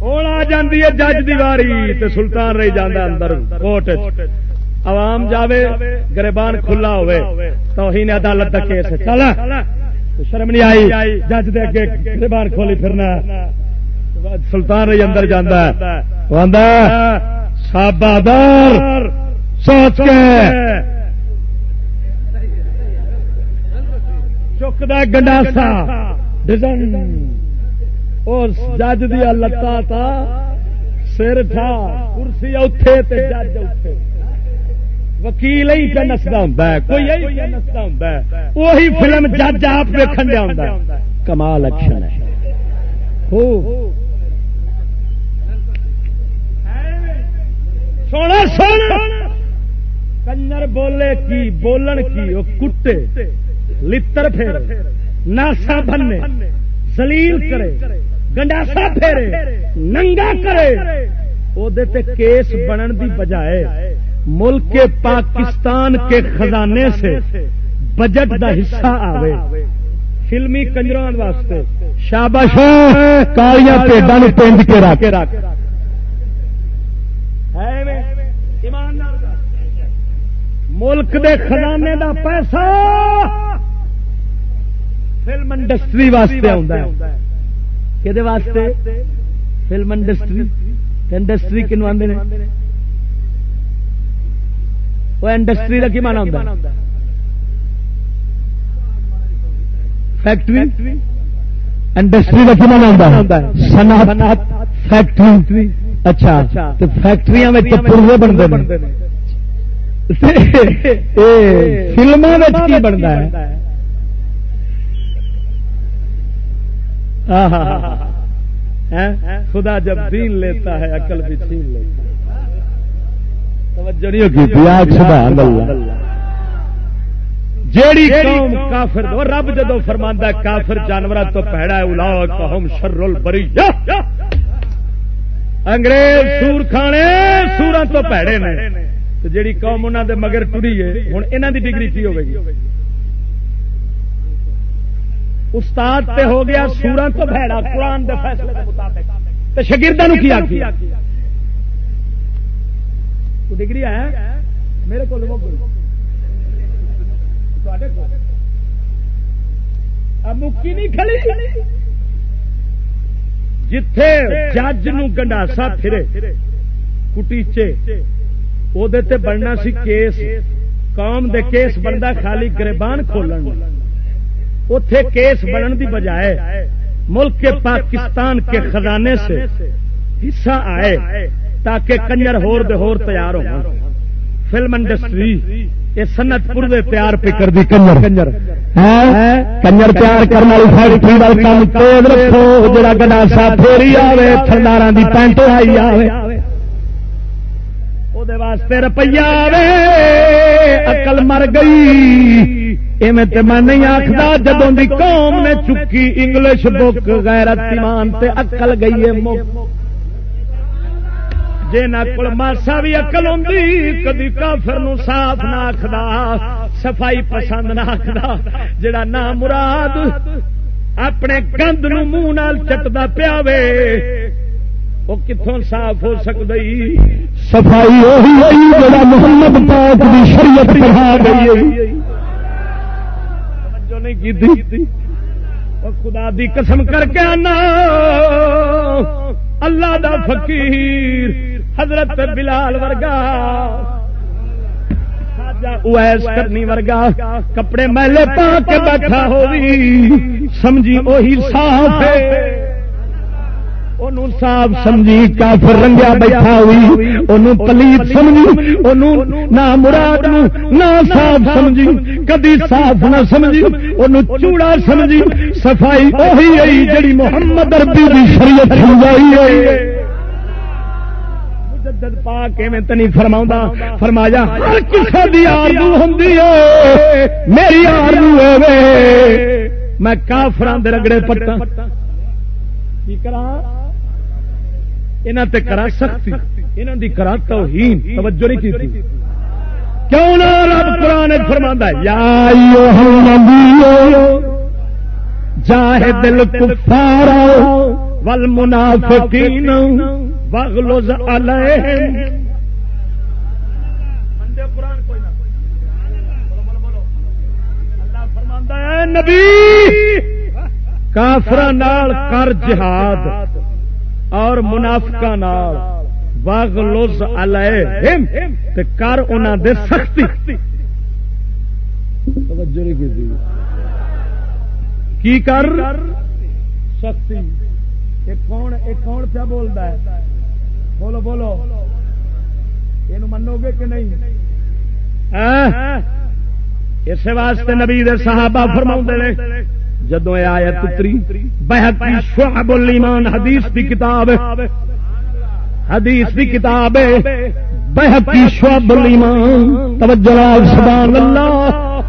ہوں آ جاتی ہے جج دی واری سلطان رہی جانا اندر کوٹ عوام جاوے گربان کھلا ہوئے تو ہی نے عدالت کا کیس چلا شرم نہیں آئی، جج دے اگے گربان کھولی پھرنا۔ سلطان رہی اندر جانا سابادار سوچ کے۔ چکتا گنڈاسا ڈیزائن اس جج دیا لتا تھا سر تھا، کرسی اتے جج اتے وکیل ہی پہ نستا ہوں کوئی نستا ہوں وہی فلم جج آپ ویکن دیا ہوں کمال اکشن ہے۔ سونا سونا کنجر بولے کی، بولن کی، وہ کٹے، لتر پھیرے ناسا بننے سلیل کرے گنڈاسا پھیرے، ننگا کرے۔ وہ کیس بنن دی بجائے ملک پاکستان کے خزانے سے بجٹ دا حصہ آوے۔ فلمی کنجران واسطے۔ شاباش کالیاں پیڈا پینڈ کے رکھ۔ ملک دے خزانے دا پیسہ فلم انڈسٹری واسطے کہ واسطے؟ Film industry. انڈسٹری کنو آدھے وہ انڈسٹری کا کی مانا ہوتا فیکٹری؟ انڈسٹری کا کی مانا ہوتا صنعت۔ فیکٹری۔ اچھا فیکٹری پورے بنتے فلموں کی بنتا ہے؟ خدا جب دین لیتا ہے عقل بھی چھین لیتا ہے۔ جیڑی قوم کافر دو رب جدو فرماندہ کافر جانور تو پیڑا ہے شر بری انگریز سور کھانے سورا تو پیڑے نے۔ جیڑی قوم انہوں دے مگر ٹری ہے ہوں یہاں دی ڈگری کی ہوگی استاد تے ہو گیا سورا تو بھڑا قرآن دے فیصلے دے مطابق شگردوں کیا ڈگری آیا میرے کو مکی نہیں کھڑی جتھے جج ننڈاسا پھرے کٹیچے وہ بننا سی کیس قوم دے کیس بنتا خالی گربان کھولن اتے کیس بنن دی بجائے ملک کے پاکستان کے خزانے سے حصہ آئے تاکہ کنجر ہور دے ہور تیار ہو فلم انڈسٹری یہ سنت پور دے تیار پہ کر دی کنجر کنجر کنجر تیار کرنے والی فیکٹری وال کام تیز رکھو جڑا گڈا سا پھیری آوے تھنداراں دی پینٹ آئی آوے دے واسطے روپیہ آوے عقل مر گئی۔ ایویں تے میں نہیں آخدا جدوں دی قوم نے چکی انگلش بک، غیرت ایمان تے عقل گئی ہے جے نہ کول ماسا بھی عقل ہوندی، کدی کافر نو صاف نہ آکھدا، صفائی پسند نہ آکھدا۔ جڑا نا مراد اپنے گند نو منہ نال چٹدا پیا وے، وہ کتوں صاف ہو سکتی صفائی وہی ہوئی جڑا محمد پاک دی شریعت پڑھا ہاں گئی نہیں کی خدا دی قسم کر کے آنا۔ اللہ دا فقیر حضرت بلال ورگا۔ اویس کرنی ورگا۔ کپڑے میلے پا کے بیٹھا ہوئی۔ سمجھی وہی صاف ہے۔ صاف سمجھی کافر رنگیا بیٹھا ہوئی۔ ان پلیت سمجھی نہ مراد نہ صاف سمجھی کدی صاف نہ سمجھی ان چوڑا سمجھی صفائی وہی آئی جڑی محمد اربی کی شریعت سمجھائی تنی فرمایا ہر آرزو میری آرزو میں کافران دے رگڑے پٹا کی کرا سختی یہاں کی کرا توہین، توجہ نہیں کی کیوں نہ رب قرآن فرما یا جاہے دل کفارا ول منافقین وغلظ علیہم۔ نبی! کافر کر جہاد اور منافقا واگ لوز تے کر انہوں دے سختی۔ کی کر؟ سختی۔ کون کون پیا بولتا ہے؟ بولو بولو۔ یہ منو گے کہ نہیں؟ ہاں؟ اس واسطے نبی دے صحابہ فرما نے جدو آیت اتری بحقی شعب الایمان حدیث دی کتاب حدیث دی کتاب ہے بحقی شعب الایمان، توجہ سبحان اللہ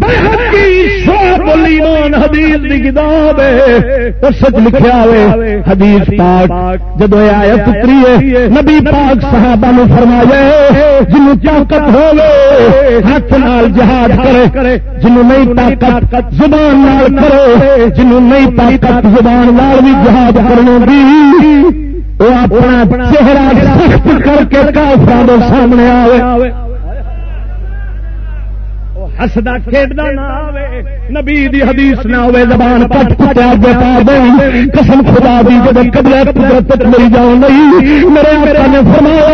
بحقی شعب الایمان حدیث کی کتاب ہے اور سچ لکھا ہوئے حدیث پاک۔ جب آیا پتری ہے، نبی پاک صحابہ نے فرمایا جنوں طاقت ہوے ہاتھ نال جہاد کرے جنوں نہیں طاقت زبان نال کرے جنوں نہیں طاقت زبان نال بھی جہاد کرنے دی۔ اپنا چہرہ سخت کر کے کافروں سامنے آئے ہسدا کھیڈا نہ آوے، نبی دی حدیث نہ ہوے زبان پٹ پٹیا بتا دے قسم خدا دی جب قبل قدرت مری جاؤ نہیں، میرے آقا نے فرمایا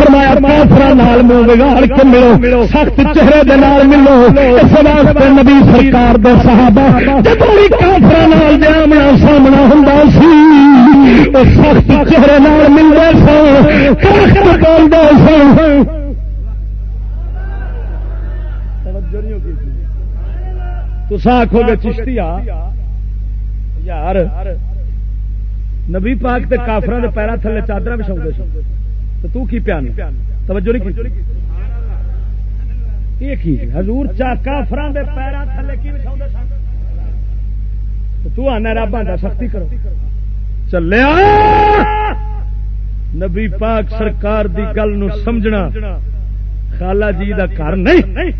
فرمایا کافر نال منہ بگاڑ کے ملو، سخت چہرے دے نال ملو۔ اس واسطے نبی سرکار دے صحابہ جب بھی کافر نال دے آمنا سامنا ہوندا سی، او سخت چہرے نال ملدے سن کاخت بولدے سن۔ تسا آخو گے چشتی یار، نبی پاک تے کافران دے پیرا تھلے چادر بچھاؤ تو تو کی پیان؟ توجہ نہیں کی؟ حضور چا کافران دے پیرا تھلے کی بچھاؤ تو آنا رب آتا سختی کرو۔ چلیا نبی پاک سرکار دی گل نو سمجھنا۔ خالہ جی دا گھر نہیں۔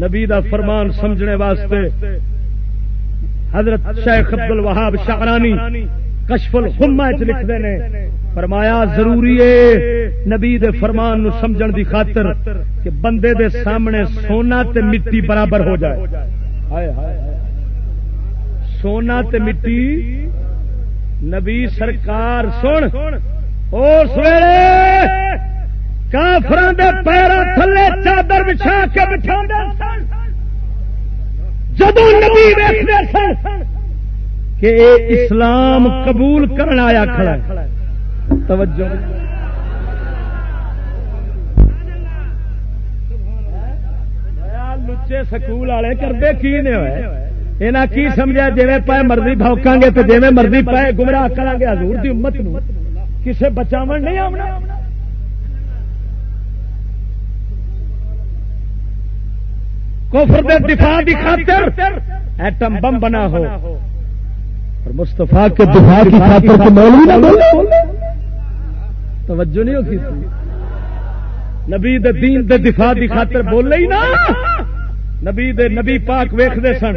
نبی دا فرمان سمجھنے واسطے حضرت شیخ عبد الوہاب شعرانی کشف الخما چ لکھتے ہیں فرمایا ضروری ہے نبی دے فرمان نو سمجھن دی خاطر کہ بندے دے سامنے سونا تے مٹی برابر ہو جائے۔ سونا تے مٹی نبی سرکار، سن، اور سویرے! کافران دے پیرا تھلے چادر بچھا کے بٹھا جدو نبی ویستے سن کہ اے اسلام قبول کرنا آیا کھڑا توجہ۔ لچے سکول والے کرتے کی نے ہوئے؟ یہاں کی سمجھا جی پائے مرضی بوکاں گے تو جی مرضی پائے گمراہ کریں گے؟ حضور دی امت نو کسے بچاو نہیں آمنا کفر دے دفاع دی خاطر ایٹم بم بنا ہو۔ اور مستفا کے دفاع کی خاطر تو مولوی نہ بولے۔ توجہ نہیں ہوتی نبی دے دین دے دفاع دی خاطر بولے ہی نا۔ نبی دے نبی پاک ویختے سن۔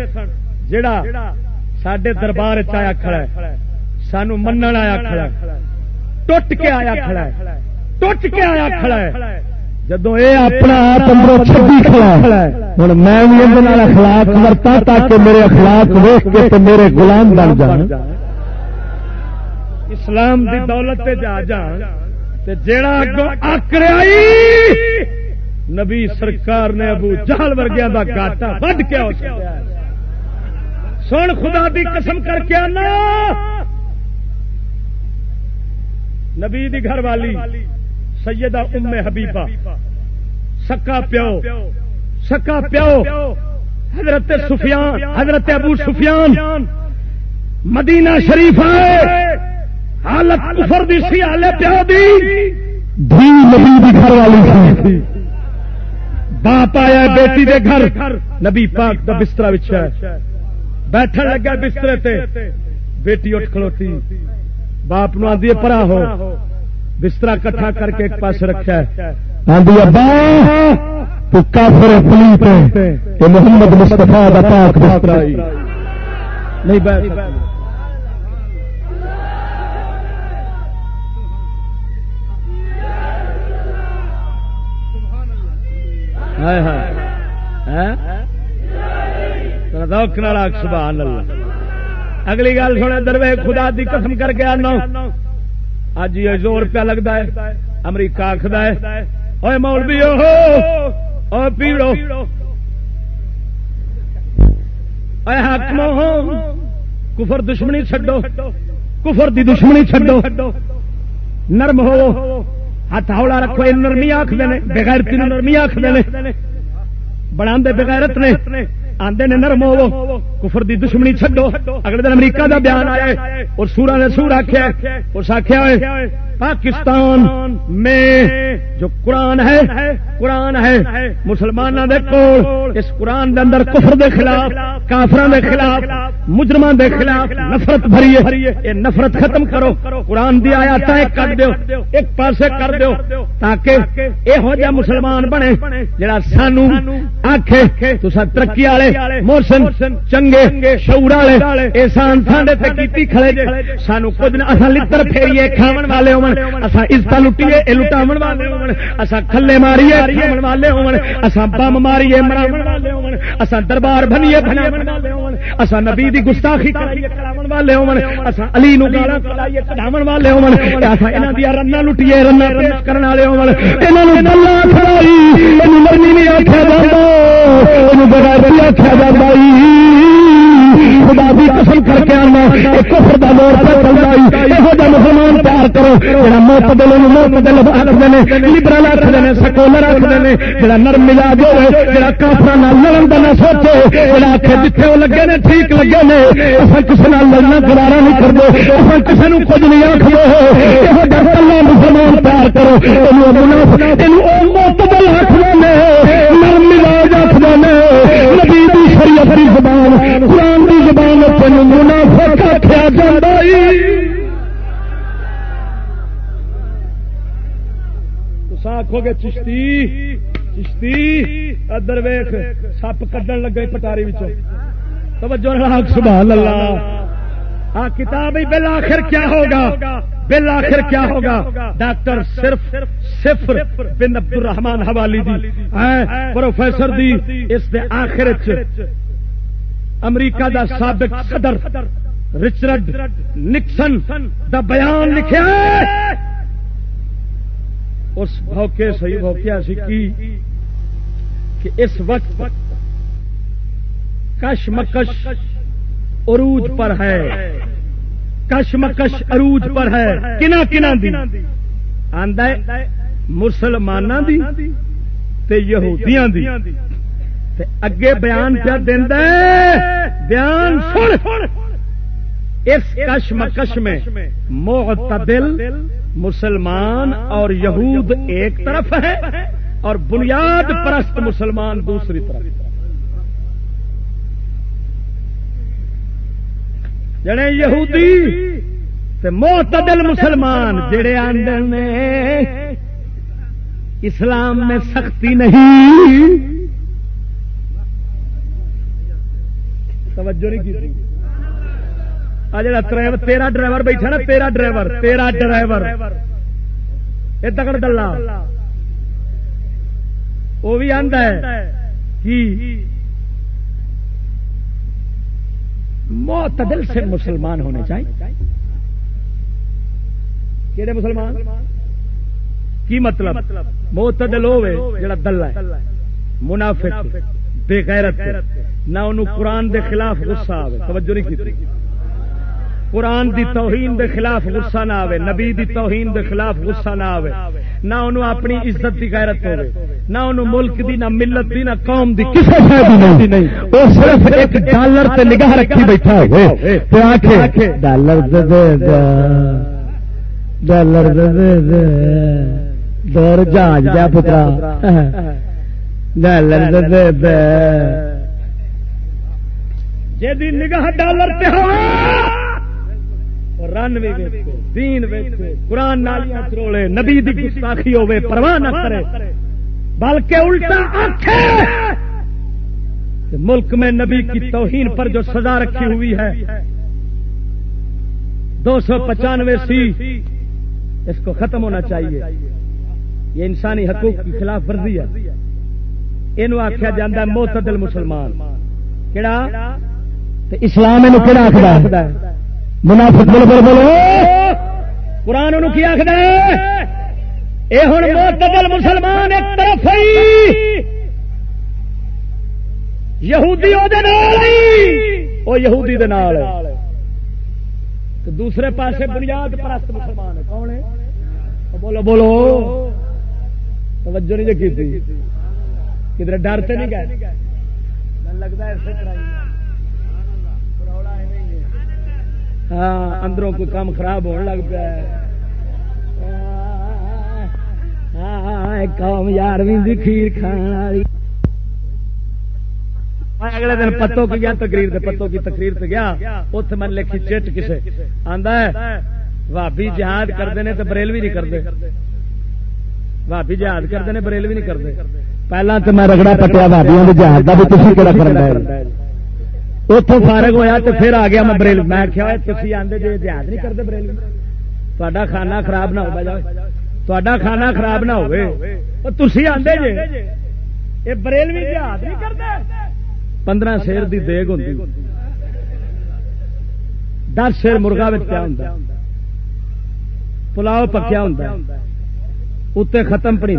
جڑا سڈے دربار چیا کھڑا ہے۔ سانو من آیا کھڑا ہے۔ ٹوٹ کے آیا کھڑا ہے۔ ٹوٹ کے آیا کھڑا ہے۔ جدو یہ اپنا آپ اندر چھپی کھڑا ہوں میں بھی اندر اخلاق ورتا تاکہ میرے اخلاق ویخ کے میرے غلام بن جان۔ اسلام دی دولت جا جان جیڑا اگوں آکر آئی نبی سرکار نے ابو جہل ورگیا کا گاٹا وڈ کے سن خدا دی قسم کر کے آنا۔ نبی دی گھر والی سیدہ ام حبیبہ، سکا پیو سکا پیو، حضرت سفیان، حضرت ابو سفیان، مدینہ شریف آئے، حالت کفر دی سی حالے پیو دی دھی نبی دی گھر والی سی باپ آیا، بیٹی دے گھر، نبی پاک دا بستر بچھا ہے۔ بیٹھا لگا بسترے تے، بیٹی اٹھ کھلوتی۔ باپ نو آدھی پرا ہو۔ بستر کٹھا کر کے ایک پاس رکھا ہے۔ تو کافر پلیت محمد مستفا پاک بستر نہیں سبحان اللہ۔ اگلی گل سونے دروے خدا دی قسم کر کے آنا اج یہ زور پیا لگتا ہے، امریکہ آخد ہے مولوی او پیڑو۔ کفر دشمنی چڈو کفر دی دشمنی چڈو نرم ہو، ہاتھ ہولا رکھو، یہ نرمی آخر بغیر تین نرمی آخر بنا بغیرت نے آدھے نے نرم ہو۔ کفر دی دشمنی چھڈو۔ اگلے دن امریکہ دا بیان آیا اور سورا نے سور آخیا اس آخیا پاکستان میں جو قرآن ہے قرآن ہے مسلمانوں دے کول، اس قرآن دے اندر کفر دے خلاف کافر دے خلاف مجرمان دے خلاف نفرت بھری ہے۔ نفرت ختم کرو۔ قرآن دی آیا ایک کر دیو، ایک پاسے کر دیو، تاکہ یہو جہ مسلمان بنے، جڑا سانو آخے تو ترقی والے موسن چنگے چنگے شعور والے احسان تھانے تے کیتی کھڑے جے، سانو کچھ نہ اساں لتر پھیریے، کھاون والے ہون، اساں عزت لٹیے، اے لٹاون والے ہون، اساں کھلے ماریے، کھاون والے ہون، اساں بم ماریے، مراون والے ہون، اساں دربار بنیے، بناون والے ہون، اساں نبی دی گستاخی کرائیے کراون والے ہون، اساں علی نو گالاں کھلائیے کڈاون والے ہون اساں انہاں دی رنا لٹیے رنا پیش کرن والے ہون۔ انہاں نو دلا کھلائی اینو مرنی نہیں آکھیا جاندا اینو بغیر آکھیا جاندا خدا بھی قسم کر کے آنا کفر دا دور پہ چلتا یہو جہ مسلمان پیار کرو۔ جہاں موت دل موت دل آخر نے لبرل آخر نے، سکولر آخر نے جہاں نرم مزاج ہوئے جہاں کافر لڑن کا نہ سوچے جہاں آخر جیتے وہ لگے نے، ٹھیک لگے نے۔ اصل کسی لڑنا گوارا نہیں کرتے اصل کسی نے کچھ نہیں آخر یہو جہ کلا مسلمان پیار کرو موت دل آخر نے۔ نرم مزاج آخر نے۔ نبی شریعت کی زبان، قرآن کی زبان تین منافق آخیا جا آخو گے چشتی چشتی ادر ویخ سپ کڈن لگے پٹاری توجہ سبحان اللہ۔ آ کتاب بل آخر کیا ہوگا؟ بل آخر کیا ہوگا؟ ڈاکٹر صرف صفر بن عبد الرحمان حوالی دی۔ پروفیسر دی، اس دے آخر امریکہ دا سابق صدر رچرڈ نکسن دا بیان لکھا اس موقع صحیح موقع ایسی کی؟ کہ اس وقت کش مکش عروج پر ہے۔ کش مکش عروج پر ہے۔ کنا کنا دی۔ آندا ہے مسلمانوں دی تے یہودیاں دی۔ اگے بیان کیا دینا بیان سن۔ اس کش مکش میں معتدل مسلمان اور یہود ایک طرف ہے اور بنیاد پرست مسلمان دوسری طرف۔ جڑے یہودی معتدل مسلمان جڑے آدھے اسلام میں سختی نہیں۔ توجہ نہیں کی جڑا تیرا ڈرائیور بیٹھا نا، تیرا ڈرائیور تیرا ڈرائیور۔ یہ تکڑ ڈلا وہ بھی آتا ہے کہ معتدل سے مسلمان ہونے چاہیے۔ کہڑے مسلمان؟ کی مطلب؟ معتدل ہوے جڑا دلہ ہے۔ منافق بے غیرت نہ انہوں قرآن دے خلاف غصہ آئے توجہ نہیں کی قرآن دی توہین دے خلاف غصہ نہ آئے نبی دی توہین دے خلاف غصہ نہ آئے نہ انہوں اپنی عزت دی غیرت ہوئے نہ انہوں ملک دی، نہ ملت دی، نہ قوم دی، کسے فائدہ نہیں۔ وہ صرف ایک ڈالر تے نگاہ رکھی بیٹھا ہوئے تو آنکھیں ڈالر دے دے دے، ڈالر دے دے دے۔ دور جاج جا پترا۔ ڈالر دے دے دے۔ جی نگاہ ڈالر تے پہ رن بھی دین قرآن نالیاں چرولے نبی دی گستاخی ہوے پرواہ نہ کرے۔ بلکہ الٹا آنکھے ملک میں نبی کی توہین پر جو سزا رکھی ہوئی ہے، دو سو پچانوے سی، اس کو ختم ہونا چاہیے۔ یہ انسانی حقوق کی خلاف ورزی ہے۔ یہ آخیا جا معتدل مسلمان۔ کہڑا اسلام کہڑا آخر منافق بول بول بولو قرآن ان کی آخر یہ ہوں معتدل مسلمان ایک طرف ہی! یہودی وہ یہودی دے نال۔ دوسرے پاسے بنیاد پرست مسلمان ہے کون ہے بولو بولو۔ توجہ نہیں جی کی کدھر ڈرتے نہیں گئے؟ لگتا ہے ایسے ہاں اندروں کوئی کام خراب ہونے لگ پیا ہاں قوم یارویں کھیر کھان والی۔ میں اگلے دن پتوں کی گیا، تقریر دے پتوں کی تقریر تے گیا۔ اتنے من لکھی چٹ کسے۔ آندا ہے بھابی جہاد کرتے ہیں تو بریلوی نہیں کرتے بھابی جہاد کرتے ہیں بریلوی نہیں کرتے پہلا تو میں رگڑا پٹیا بھابیاں جہاد کا بھی تھی کہڑا کرنا ہے اتوں فارغ ہویا تو پھر آ گیا میں بریل میں کیا تھی آدھے جی جہاد نہیں کرتے بریلوی تا کھانا خراب نہ ہو تا کھانا خراب نہ ہو تھی آدھے جی یہ بریلوی جہاد نہیں کرتے پندرہ شیر دی دیگ ہوں دس شیر مرغا کیا ہوں پلاؤ پکیا ہوں اتنے ختم پڑی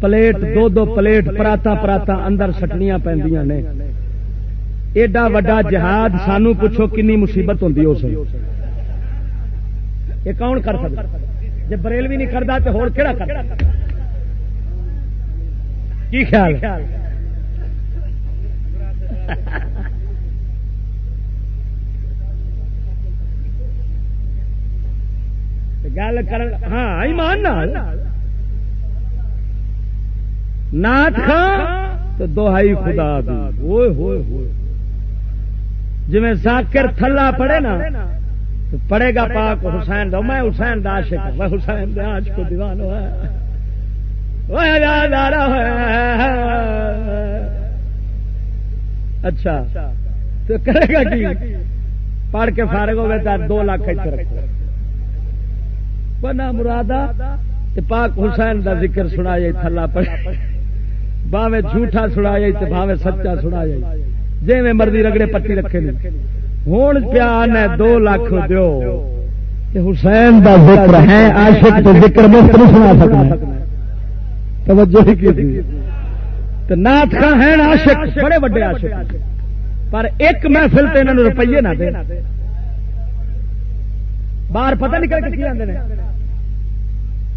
پلیٹ دو دو پلیٹ پراتا پراتا اندر سٹنیا پہ ایڈا وڈا جہاد سانو پوچھو کنی مصیبت ہوں اس یہ کون کر سکتا؟ جی بریل بھی نہیں کرتا تو ہو کہڑا کر کی خیال گل کر ہاں ایمان نات خان تو دوہائی خدا دی۔ ہوئے ہوئے ہوئے۔ جی ساکر تھلا پڑے نا، تو پڑے گا پاک حسین دو میں حسین دا عاشق میں حسین دا عاشق دیوان ہوا اچھا تو کرے گا کی؟ پڑھ کے فارغ ہوگا تو دو لاکھ رکھو۔ بنا مرادا پاک حسین دا ذکر سنا جائے تھلا پڑے باوے جھوٹا سنا جائے تو باوے سچا سنا جائے جی میں مرضی رگڑے پٹی رکھے ہوں پیا نے دو لاکھ دو حسین دا ذکر ہے، عاشق تو ذکر مفت نہیں سنا سکنا۔ توجہ ہی کی نات خان ہے عاشق، بڑے بڑے عاشق۔ پر ایک محفل تو انہوں روپیے نہ دے۔ باہر پتہ نہیں کر کے آتے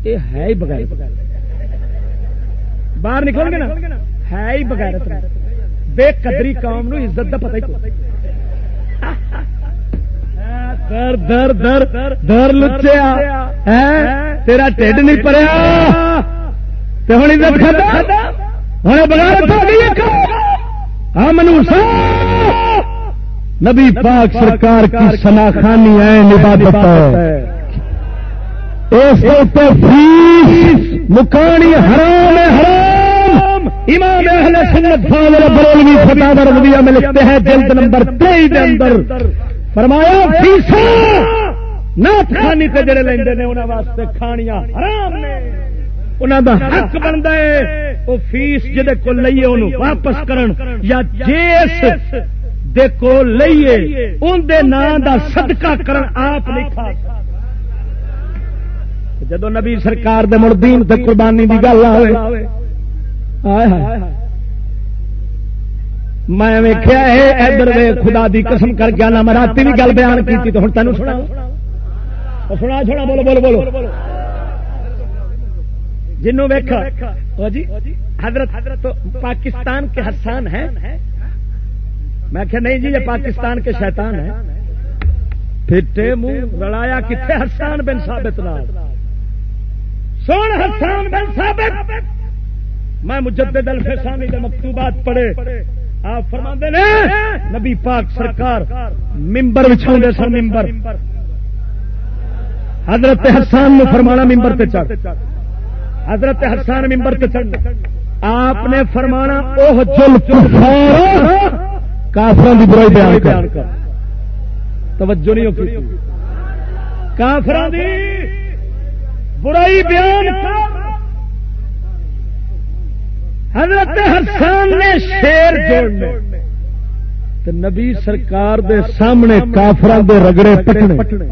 یہ ہے ہی بغیر باہر نکل گے نا؟ ہے ہی بغیر بے قدری قوم نو عزت کا پتہ ہی در در در در لچیا۔ تیرا ٹھڈ نہیں پڑیا۔ ہوں عزت ہوں بغیر ہاں منو نبی پاک سرکار کی سناخانی ہے عبادت اس فیس مکانی حرام حرام۔ امام اہل سنت فاضل بریلوی فتح رضویہ میں لکھتے ہیں، جلد نمبر تیئیس کے اندر۔ فرمایا فیسا نات خانی تے جڑے لیندے نے، انہاں واسطے کھانیاں حرام نے۔ انہاں دا حق بندا ہے، او فیس جدے کو لئیے، اونوں واپس کرن۔ یا جیس دے کو لئیے ان دے نام دا صدقہ کرن، آپ لکھا جدو نبی سرکار دے مڑ دین تے قربانی دی گل آئے میں ویخیا ہے، ادھر خدا دی قسم کر کے آنا، میں رات بھی گل بیان کی تو ہوں تینوں سنا۔ سنا سنا، بولو بولو بولو۔ جنوں ویخا جی حضرت حضرت پاکستان کے حسان ہیں۔ میں کہ نہیں جی یہ پاکستان کے شیطان ہیں۔ پھٹے منہ رڑایا کتنے حسان بن ثابت نال؟ سن حسان بن ثابت! میں مجدد الفسانی کے مکتوبات پڑھے۔ آپ فرما نے، نبی پاک سرکار ممبر بچھا سن ممبر۔ حضرت حسان نے فرمانا ممبر پہ چڑھ۔ حضرت حسان ممبر پہ چڑھ۔ آپ نے فرمانا اوہ جل کفار کافر برائی بیان کر۔ توجہ نہیں ہوتی کافر برائی بیان حضرت حسان نے شیر جوڑنے نبی سرکار دے سامنے کافران دے رگڑے پٹنے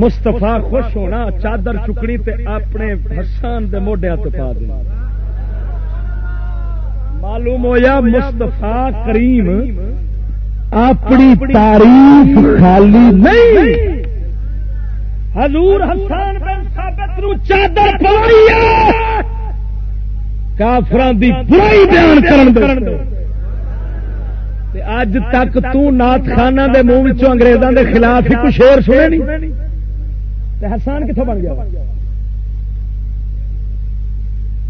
مستفا خوش ہونا، چادر چکنی تے اپنے حسان دے موڈیا پا دینا معلوم ہوا مستفا کریم اپنی تاریخ خالی نہیں۔ حضور حسان بن ثابت نو چادر پائی کافران دی برائی بیان کرن دے۔ اج تک تو نات خانہ دے منہ انگریزوں دے خلاف ہی کچھ شیر سنے نہیں۔ تے حسان کتوں بن گیا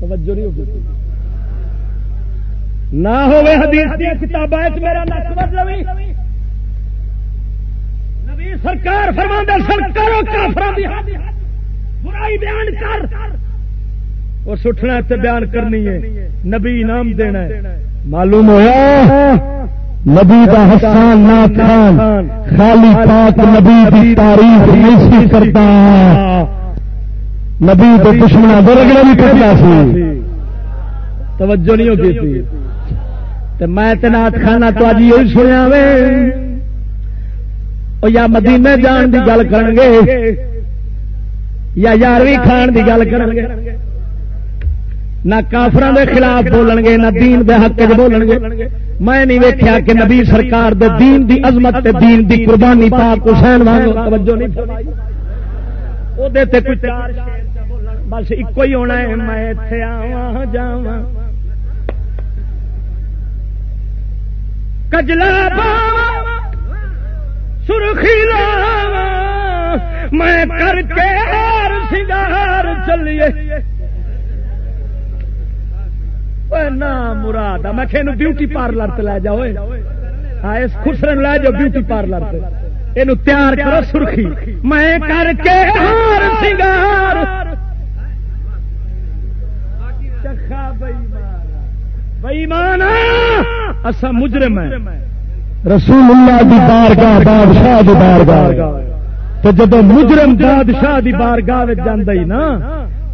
توجہ نہیں ہوگی نہ ہوئے حدیث دی کتاب میرا نقص لوی مطلب نبی سرکار فرما سرکار برائی بیان کر۔ وہ سٹنا تے بیان کرنی ہے۔ نبی انعام دینا ہے۔ معلوم ہوا؟ نبی دا حسان نا خان خالی پاک نبی دی تعریف نہیں سی کرتا۔ نبی دے دشمنا درگڑے بھی کرتا سی۔ توجہ نہیں ہوتی تھی۔ تو میں تنات خانہ تو اج یہ سنیا وے۔ یا مدینے جان دی گل کرن گے یا یارویں کھان دی گل کرن گے نہ کافران دے خلاف بولن گے نہ دین دے حق چ بولن گے میں نہیں ویکھیا کہ نبی سرکار دے دین دی عظمت تے دین دی قربانی پاک حسین وانگو توجہ نہیں فرمائی۔ او دے تے کوئی چار بس ایکو ہی ہونا ہے، میں ایتھے آواں، جاواں۔ کجلا باوا سرخی لاوا میں کر کے ہار سنگار چلیے۔ نہ مراد میں کہ بیوٹی پارلر لے جاؤ ہاں اس لے جاؤ بیوٹی پارلر یہ تیار کرو سرخی میں کر کے ہار سنگار بئی مان اصا مجرم ہے رسول اللہ دی بارگاہ بادشاہ دی بارگاہ تو جب مجرم بادشاہ دی بارگاہ جانا ہی نا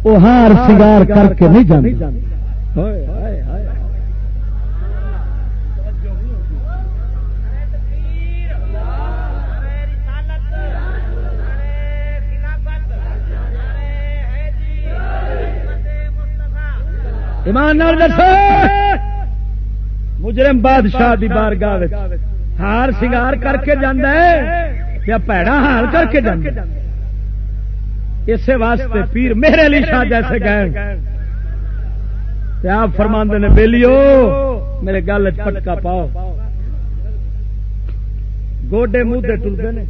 وہ ہار سنگار کر کے نہیں جانا ایمان دسو۔ مجرم بادشاہ دی بارگاہ ہار سنگار کر کے جانا ہے یا پیڑا ہار کر کے جانا اسی واسطے پیر میرے علی شاہ جیسے گئے۔ آپ فرما نے، بیلیو، میرے گل پٹکا پاؤ۔ گوڈے منہ ٹرتے ہیں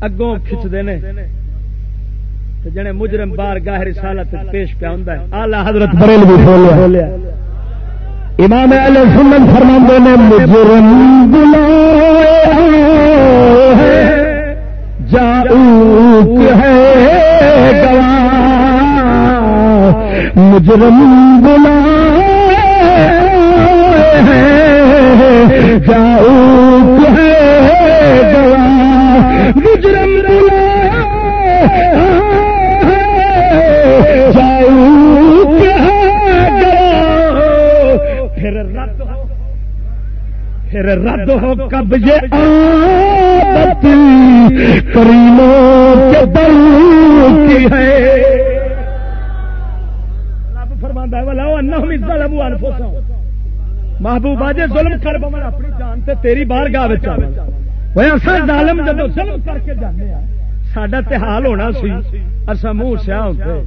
اگوں کھچتے ہیں جنے مجرم بار گاہ رسالت پیش پیا ہوں آلہ حضرت بریل بھی کھولیا امام علیہ سنن فرماندے نے مجرم بلایا ہے گواہ مجرم بلایا جاؤ ہے گواہ مجرم بلایا پھر رد ہو، پھر رد ہو، کب یہ عادت کریموں کے دل کی ہے؟ رب فرماندا ہے ولا انہم ظلموا انفسهم محبوب اجے ظلم کر، بمن اپنی جان تے تیری بارگاہ وچ آوے۔ وہ اسا ظالم جدو ظلم کر کے جانے آ ساڈا تے حال ہونا سی اسا منہ سیاہ ہوندے۔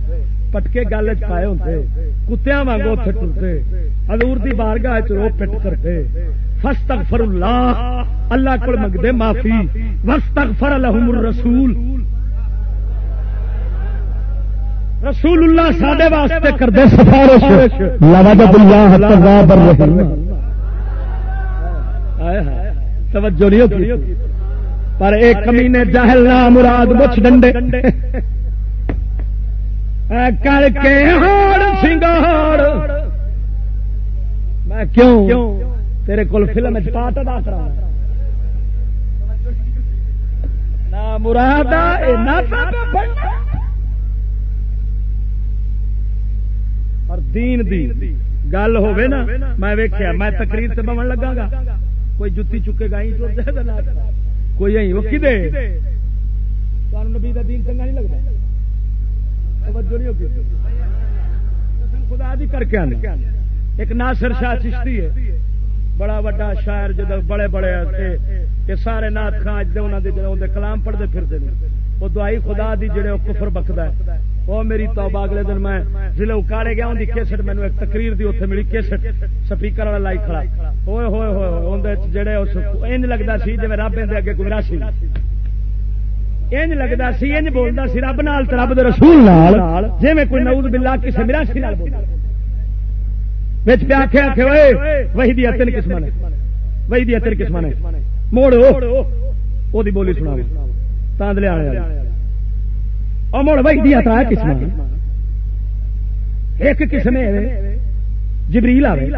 پٹکے گل چ پائے ہوتے کتیا واگ اتنے ٹرتے ہزور کی بارگاہ چ رو پٹ کرتے۔ فس تک فر اللہ اللہ کو منگتے معافی وس تک فر الحم رسول رسول اللہ سڈے واسطے کرتے سفارش توجہ نہیں ہوتی۔ پر ایک کمینے جہل نام مراد مچھ ڈنڈے۔ کر کے ہار سنگار میں کیوں تیرے کول فلم پاٹ ادا کرا مراد اور دین دی گل ہوے نا میں ویکیا میں تقریر سے بمن لگا گا کوئی جتی چکے گا کوئی وہ کدے نبی کا دین چنگا نہیں لگتا خدا دی کر کے آنے ایک ناصر شاہ چشتی ہے۔ بڑا بڑا شاعر جب بڑے بڑے یہ سارے نات خان جی کلام پڑھتے پھرتے ہیں وہ دعائی خدا دی جڑے وہ کفر بکتا ہے۔ وہ میری توبہ اگلے دن میں ضلع اکاڑے گیا ان کی کیسٹ مینو ایک تقریر دی اتنے ملی کیسٹ سپیکر والا لائی کھڑا۔ ہوئے ہوئے ہوئے اندر جڑے انج لگتا سی جی رب اندر اگے گمراہ سی۔ انج لگتا سی، انج بولتا سی، رب نال رب رسول نال جی میں کوئی نعوذ باللہ کسی میرا سی نال بولتا بچ پہ آخے آخے ہوئے وہی دیا تین قسم نے وہی دیا تین قسم نے۔ موڑ وہ بولی سنا تاندلے آنے اور موڑ وہی دیا تھا قسم ایک قسم جبریل آئے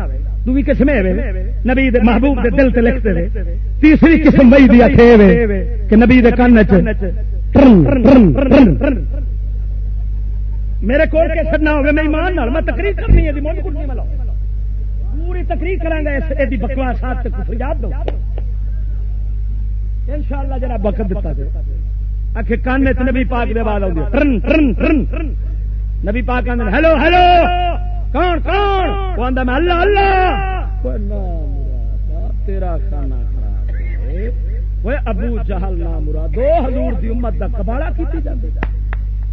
دوی قسم نبی دے محبوب دے دل تے لکھتے رہے تیسری قسم وہی دیا تھے کہ نبی دے کان میرے کو نہ ہوگا میں ایمان نال میں تقریر کرنی ہے پوری تقریر کرا گا اس بکواس یاد دو۔ ان شاء اللہ جرا بکت دتا دے آخر کان نبی پاک دے بعد آؤں نبی پاک آدھے ہلو ہلو۔ کون کون؟ وہ آدھا میں اللہ اللہ! تیرا کھانا خراب ابو جہل نہ مراد دو حضور دی امت دا کباڑا کیتی جاندی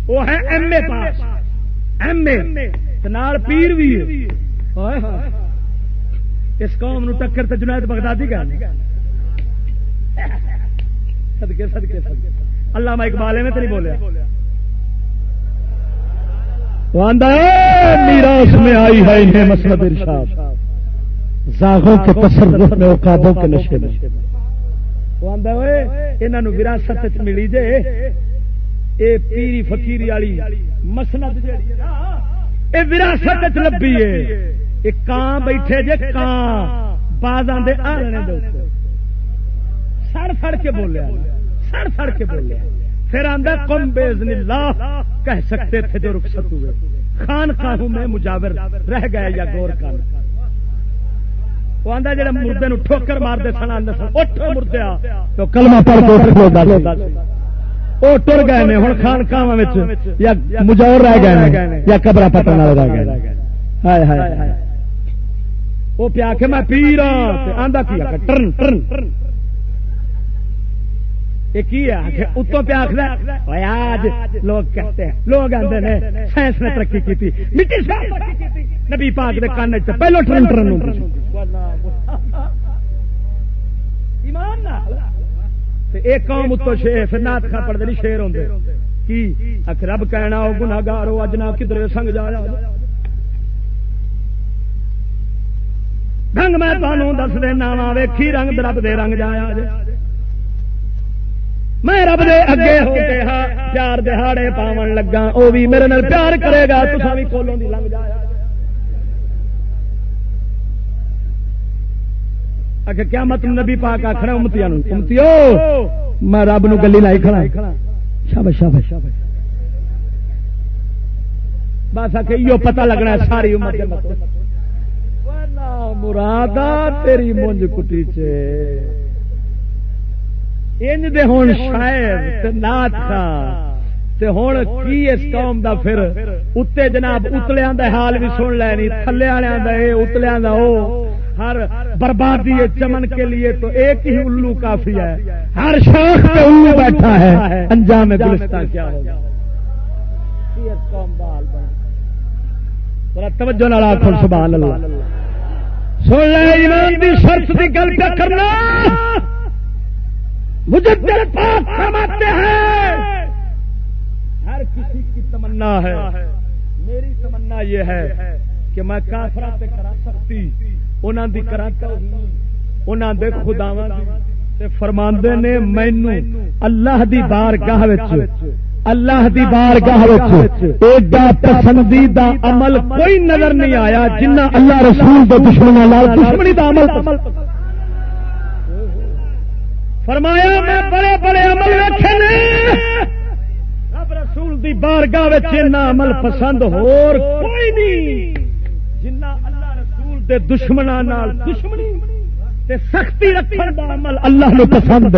وہ ہے ایم اے پاس۔ ایم اے۔ نال پیر بھی اس قوم نو ٹکر تے جنید بغدادی گل صدقے صدقے صدقے۔ اللہ میں اقبال میں تو نہیں بولیا۔ میراث میں آئی ہے انہیں مسلط ارشاد۔ زاغوں کے تصرف میں اوقابوں کے نشے میں۔ انہوں وراثت ملی جے۔ اے پیری فقیری والی مسند اے وراثت لبی ہے۔ کان بیٹھے جے کان بازاں دے آلنے دے سڑ سڑ کے بولیا سڑ سڑ کے بولیا۔ پھر آدھا کم بےزن اللہ. کہہ سکتے تھے جو رخصت ہوئے۔ خان خاہوں میں مجاور، رہ گئے یا گور کان۔ وہ آدھا جڑا مردے نو ٹھوکر مار دے سن آدھا سن اٹھو مردیا تو کلمہ پڑھ کے اٹھ وہ ٹر گئے نے ہوں خان خاوا یا مجاور رہ گئے یا قبر پتن والے رہ گئے ہائے ہائے وہ پیا کے میں پی رہا آدھا کیا ٹرن ٹرن اتوں پہ آخر آج لوگ کہتے ہیں. لوگ آتے ہیں سائنس نے ترقی کی نبی پاک دے کان پہلو ٹرن ٹرن ایک قوم اتو شیر پھر نات کھا نہیں شیر کی؟ رب کہنا وہ گناگار ہو اج نہ کدھر سنگ جا رنگ میں تمہوں دس دینا وا ویکھی رنگ رب دے رنگ جایا میں رب دے اگے ہو کے پیار دہاڑے پاون لگا وہ بھی میرے نال پیار کرے گا تو بھی کولوں دی لنگ جایا۔ اگر کیا مت نبی پاک آخر امتی امتی میں رب نو گلی لائی کھڑا شابش شابش شابش۔ بس آ کے پتا لگنا ساری امت مراد تیری مونج کٹی چ انج دے ہون شاعر تے نات تے ہون کی اس قوم دا پھر؟ اتے جناب اتلیاں دا حال بھی سن لینی تھلے والےاں دا اے، اتلیاں دا او۔ ہر بربادی چمن کے لیے تو ایک ہی الو کافی ہے۔ ہر شاخ پہ الو بیٹھا ہے۔ انجام گلستہ کیا ہوگا توجہ نال آخو سبحان اللہ۔ سن لے، ایمان دی شرط دی گل کیا کرنا۔ مجھے دل پاک فرماتے ہیں۔ ہر کسی کی تمنا ہے۔ میری تمنا یہ ہے کہ میں کافرا کرا سکتی انہوں دی کراتا انہوں دے خداوا فرماندے نے مینو اللہ دی بار گاہ اللہ دی بار گاہ ایڈا پسندیدہ عمل کوئی نظر نہیں آیا جنہ اللہ رسول دے دشمنوں دشمنی دا عمل۔ فرمایا، میں بڑے بڑے عمل رکھے رب رسول دی بارگاہ عمل پسند ہور کوئی نہیں جنہ اللہ رسول دے دشمنا دشمنی تے سختی رکھن دا عمل اللہ نے پسند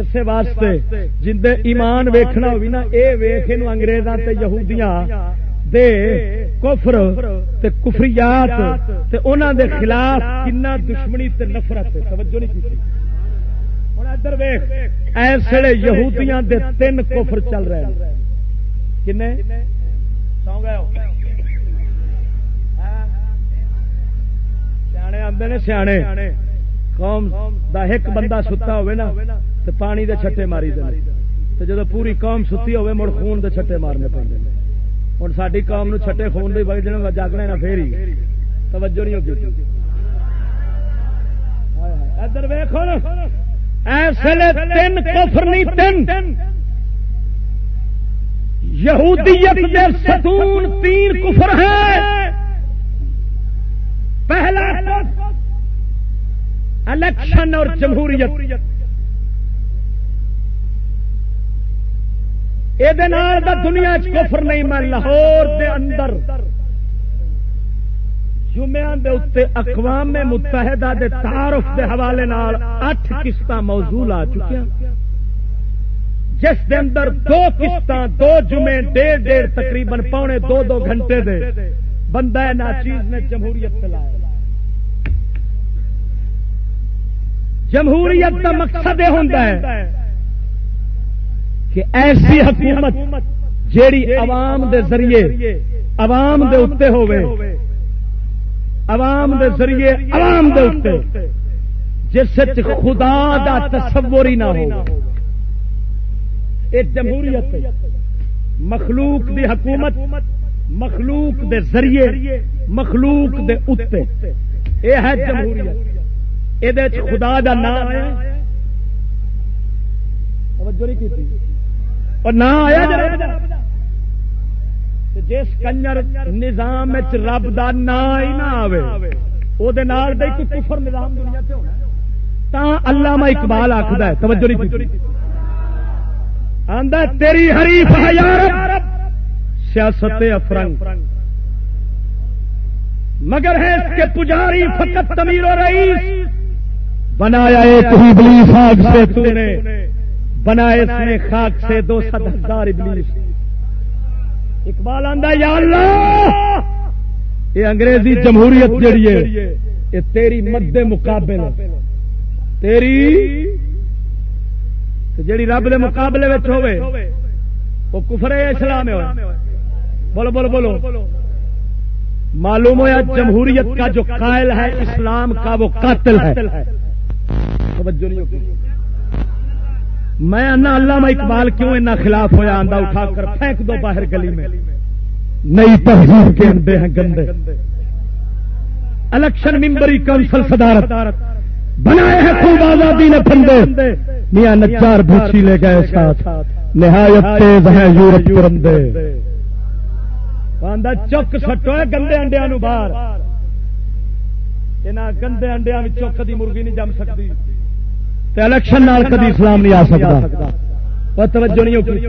اس واسطے جن ایمان ویکھنا ہوگی نا، اے ویخ انگریزاں تے یہودیاں دے کفر تے کفریات تے انہاں دے خلاف کنا دشمنی تے نفرت توجہ نہیں کی ہن ادھر ویکھ، ایس یہودیاں دے تین کفر چل رہے ہیں۔ کنے؟ سو گئے ہو سیانے آندے نے سیانے۔ قوم دا ایک بندہ ستا ہوئے نا، تے پانی دے چھٹے ماری دے تے جدو پوری قوم ستی ہوئے، مڑ خون دے چھٹے مارنے پہ ہوں ساری قوم چھٹے خون بھی بگ جن جاگنا نہ پھر ہی توجہ نہیں ہوگی ادھر ویخ ایسے تین کفر نہیں تین یہودیت کے ستون تین کفر ہے پہلا الیکشن اور جمہوریت یہ دنیا کفر نہیں، میں لاہور دے اندر جمعہ دے اتنے اقوام متحدہ دے تعارف دے حوالے نال اٹھ قسط موضوع آ چکے جس دے اندر دو قسط دو جمعے، ڈیڑھ ڈیڑھ تقریباً پونے دو دو گھنٹے دے۔ بندہ ناچیز نے جمہوریت چلایا جمہوریت کا مقصد یہ ہوتا ہے کہ ایسی حکومت جیڑی عوام دے ذریعے عوام دے اتنے ہوئے عوام دے ذریعے عوام دے اتنے جس خدا دا تصور ہی نہ ہو جمہوریت مخلوق دی حکومت مخلوق دے ذریعے مخلوق دے اتنے یہ ہے جمہوریت۔ یہ خدا دا نام ہے۔ اور نہ آیا جس کنجر نظام رب کا نا ہی نہ آئے وہ کفر نظام دنیا سے ہونا۔ اللہ اقبال آخر ہے، توجہ نہیں آدھا تیری حریف سیاست افرنگ۔ مگر ہے اس کے پجاری فقط تمیر و رئیس۔ بنایا ایک ہی بلی خاک سے تو نے۔ بنائے اس نے خاک سے دو سد ہزار ابلیس۔ اقبال آندا یا اللہ! یہ انگریزی جمہوریت جڑی ہے، یہ تیری مد مقابل تیری؟ جڑی رب دے مقابلے ہوے وہ کفر اسلام ہے۔ بولو بولو بولو۔ معلوم ہوا جمہوریت کا جو قائل ہے، اسلام کا وہ قاتل ہے۔ توجہ نہیں میں انا علامہ اقبال کیوں اتنا خلاف ہوا آندہ اٹھا کر پھینک دو باہر گلی میں؟ نئی تہذیب کے اندے ہیں گندے۔ الیکشن ممبری کونسل صدارت۔ بنائے ہیں خوب آزادی نے پندے میاں نچار بھوچی لے گئے ساتھ۔ نہایت تیز ہیں یورپ پرندے آندہ چک سٹو ہے گندے انڈیا نو باہر۔ گندے انڈیا میں دی مرغی نہیں جم سکتی۔ تے الیکشن نال کدی اسلام نہیں آ سکتا۔ توجہ نہیں ہوگی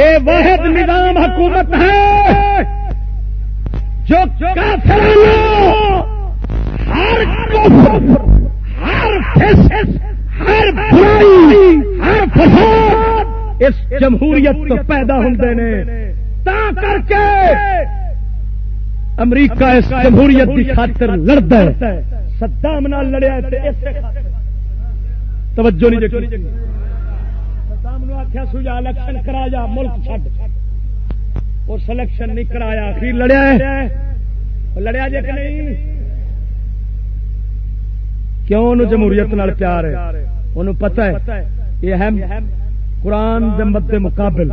اے واحد نظام حکومت ہے جو ہر ہر ہر برائی، ہر فساد اس جمہوریت تو پیدا ہوتے ہیں تا کر کے امریکہ اس جمہوریت کی خاطر لڑتا ہے۔ سدام لڑیا توجہ نہیں سدام آخیا سوجا الیکشن کرا جا ملک چڈ وہ سلیکشن نہیں کرایا آخری لڑیا لڑیا جی کہ نہیں؟ کیوں جمہوریت پیار ہے؟ انہوں پتہ ہے یہ ہے قرآن مقابل۔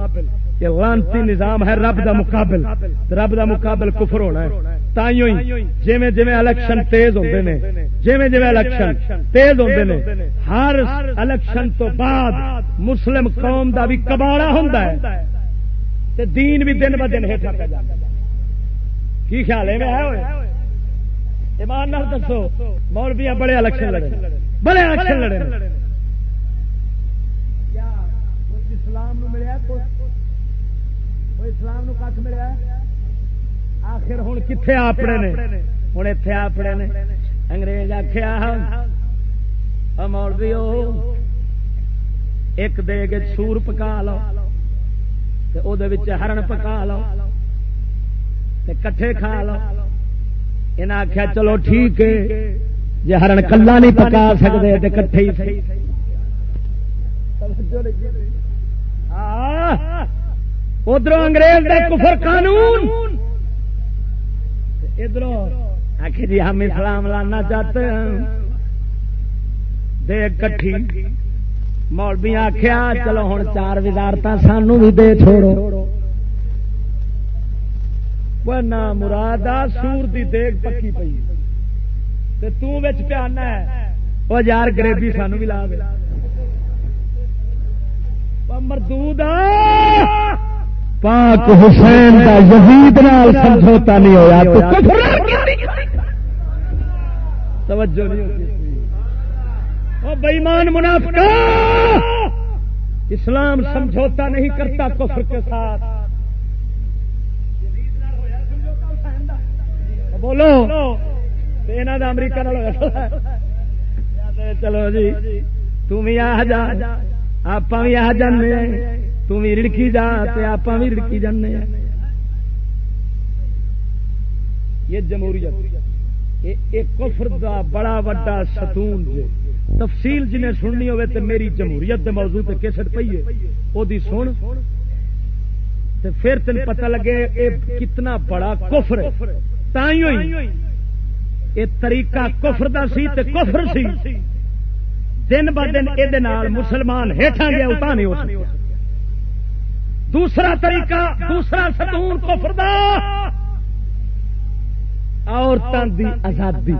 یہ لانتی نظام ہے رب دا مقابل، رب دا مقابل کفر ہونا ہے۔ تائیوں ہی جویں جویں الیکشن تیز ہوندے نے جویں جویں الیکشن تیز ہوندے نے، ہر الیکشن تو بعد مسلم قوم دا بھی کباڑا ہوندا ہے۔ تے دین بھی دن ب دن ہٹا پہ جاتا کی خیال ہے میں؟ ہے ہوئے۔ ایمان نال دسو مولوی بڑے الیکشن لڑے بڑے الیکشن لڑے اسلام نو ملیا اسلام نو کھ ملیا آخر ہوں کتنے اپنے نے ہوں اتے اپنے نے انگریز آخیا مولوی ایک دے کے سور پکا لو ہرن پکا لو کٹھے کھا لو یہ آخیا چلو ٹھیک ہے جی ہرن کلا نہیں پکا سکتے تو کٹھے ہی ادھر انگریز کا کفر قانون۔ ادھر آخر جی ہم اسلام لانا چاہتے ہیں۔ دے کٹھی۔ مولوی آخیا چلو ہوں چار وزارت سانو بھی دے چھوڑو۔ نہ مراد سور دی دیگ پکی پی پیانا ہے۔ وہ یار گریبی سانو بھی لا دے۔ مردود پاک حسین کا یزید نال سمجھوتا نہیں ہویا ہوا توجہ نہیں ہوتی۔ بےمان منافق اسلام سمجھوتا نہیں کرتا کفر کے ساتھ۔ بولو یہاں کا امریکہ چلو جی تم بھی آ جا۔ آپ بھی آ جانے تم رڑکی جا آپ بھی رڑکی جانے یہ جمہوریت ایک کفر دا بڑا وڈا ستون جے۔ تفصیل جنہیں سننی ہوئے تے میری جمہوریت دے موضوع تے کیسٹ پئی ہے، او دی سن۔ تے پھر تین پتہ لگے اے کتنا بڑا کفر ہے۔ تائیں ہوئی، اے طریقہ کفر دا سی تے کفر سی۔ دن ب دن یہ مسلمان ہیٹھا گیا اتنا نہیں ہو سکتا دوسرا طریقہ، دوسرا ستون کفر دا۔ عورتوں دی آزادی۔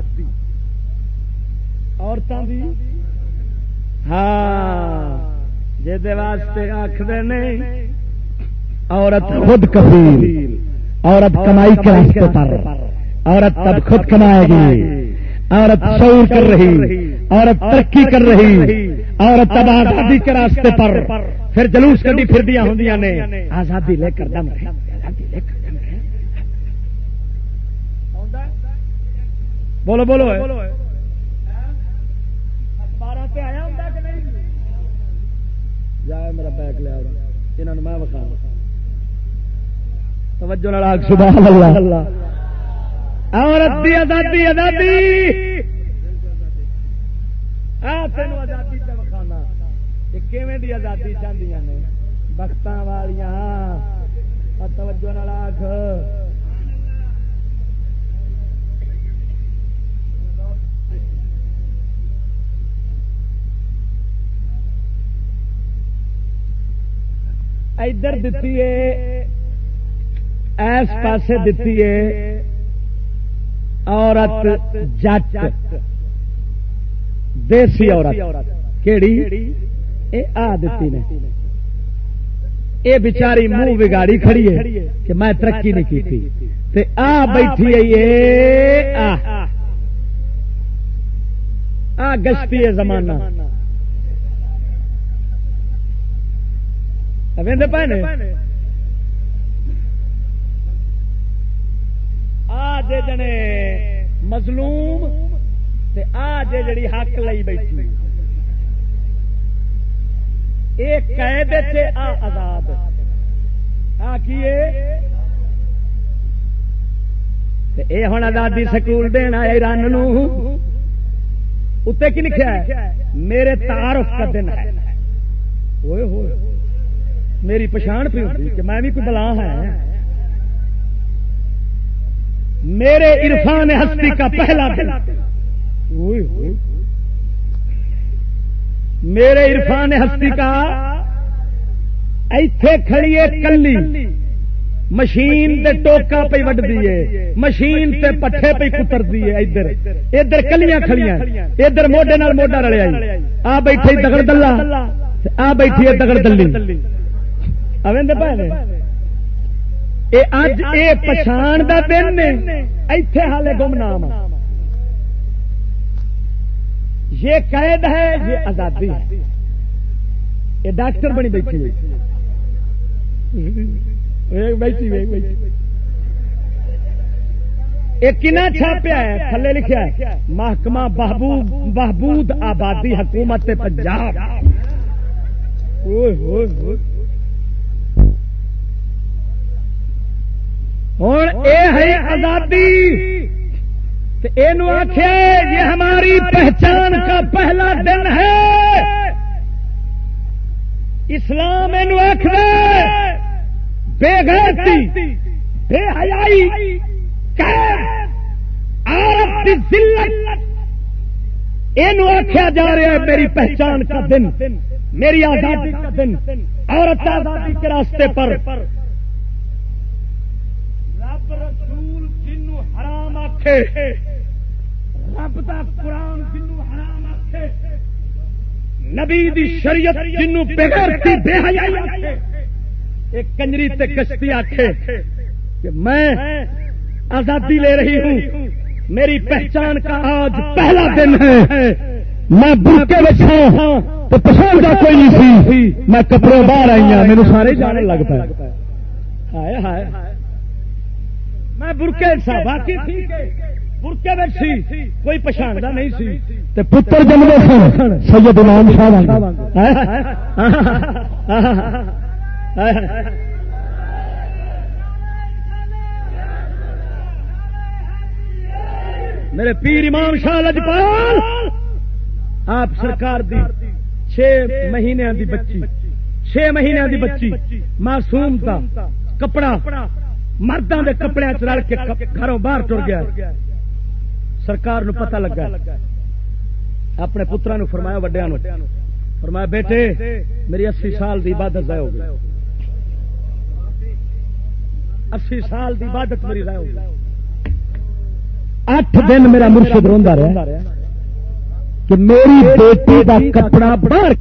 عورتوں دی؟ ہاں جی واسطے آخر نہیں عورت خود کفیل، عورت کمائی کے راستے پر۔ عورت تب خود کمائے گی۔ عورت شعور کر رہی، عورت ترقی کر رہی، عورت تب آزادی کے راستے پر۔ پھر جلوس کبھی پھر دیا ہوں نے؟ آزادی لے کر دم رہے آزادی لے کر دم رہے بولو بولو۔ میرا بیگ لیا میں بخا توجہ سبحان اللہ۔ عورت دی آزادی آزادی تین آزادی پہ وکھانا کیویں دی آزادی چاہدی نے بخت والیاں توجہ نالاک ادھر دتی ہے ایس پاسے دتی ہے عورت جٹ دیسی عورت کیڑی آ دیتی نے۔ اے بچاری منہ بگاڑی کھڑی ہے کہ میں ترقی نہیں کی تھی آ بیٹھی ہے آ گشتی ہے زمانہ۔ پہنے آ جنے مظلوم آ جڑی حق لئی بیٹھی۔ ایک قید آ آزاد۔ آ کیے ہوں آزادی سکول دینا ایران اتنے کی لکھا ہے؟ میرے تعارف کا دن ہے۔ ہوئے ہوئے۔ میری پچھان پہ ہوتی کہ میں بھی کوئی بلا ہے۔ میرے عرفان ہستی کا پہلا دن۔ ہوئے ہوئے۔ میرے عرفان ہستی کا ایتھے کھڑیے کلی۔ مشین دے ٹوکا پہ وڈ دیے مشین تے پٹھے پہ کتر دیے ادھر۔ ادھر کلیاں کھڑیاں ادھر موڈے نال موڈا رلیا آ بیٹھے دگڑ دلہ۔ آ بیٹھی ہے دگڑ دلی۔ اویں پائے اج اے پچھان دا دن نے ایتھے حالے گمنام یہ قید ہے، یہ آزادی ہے۔ یہ ڈاکٹر بنی بیٹھی بیٹھی کنا چھاپیا ہے، تھلے لکھا ہے۔ محکمہ بہبود آبادی حکومت پنجاب۔ ہوں یہ ہے آزادی۔ یہ ہماری پہچان کا پہلا دن ہے۔ اسلام آخر بے گرتی بے حیائی یہ آخیا جا رہا ہے میری پہچان کا دن، میری آزادی کا دن، عورت آزادی کے راستے پر رب آخے رب دا قرآن جنو حرام آخے نبی دی شریعت جنو بغیرتی بے حیائی آخے ایک کنجری تے کشتی آخے کہ میں آزادی لے رہی ہوں۔ میری پہچان کا آج پہلا دن ہے۔ میں برکے بچا ہاں تو پسند کا کوئی نہیں سی میں کپڑے باہر آئی ہوں میرے سارے جانے لگتا ہے ہائے ہائے۔ میں برکے سا باقی برکے میں سی کوئی پچھاڑتا نہیں سی تے پتر سن سید امام شاہ میرے پیر امام شاہ لجپال آپ سرکار دی چھ مہینے دی بچی چھ مہینے دی بچی معصوم تھا کپڑا مردوں کے کپڑے رل کے گھروں باہر ٹر گیا سرکار نو پتہ لگا اپنے پترا نو فرمایا وڈیا نو۔ فرمایا، بیٹے، میری اسی سال دی عبادت ضائع ہو گئی۔ اسی سال دی عبادت میری ضائع ہو گئی۔ اٹھ دن میرا مرشد روا رہا کہ میری بیٹی کا کپڑا باہر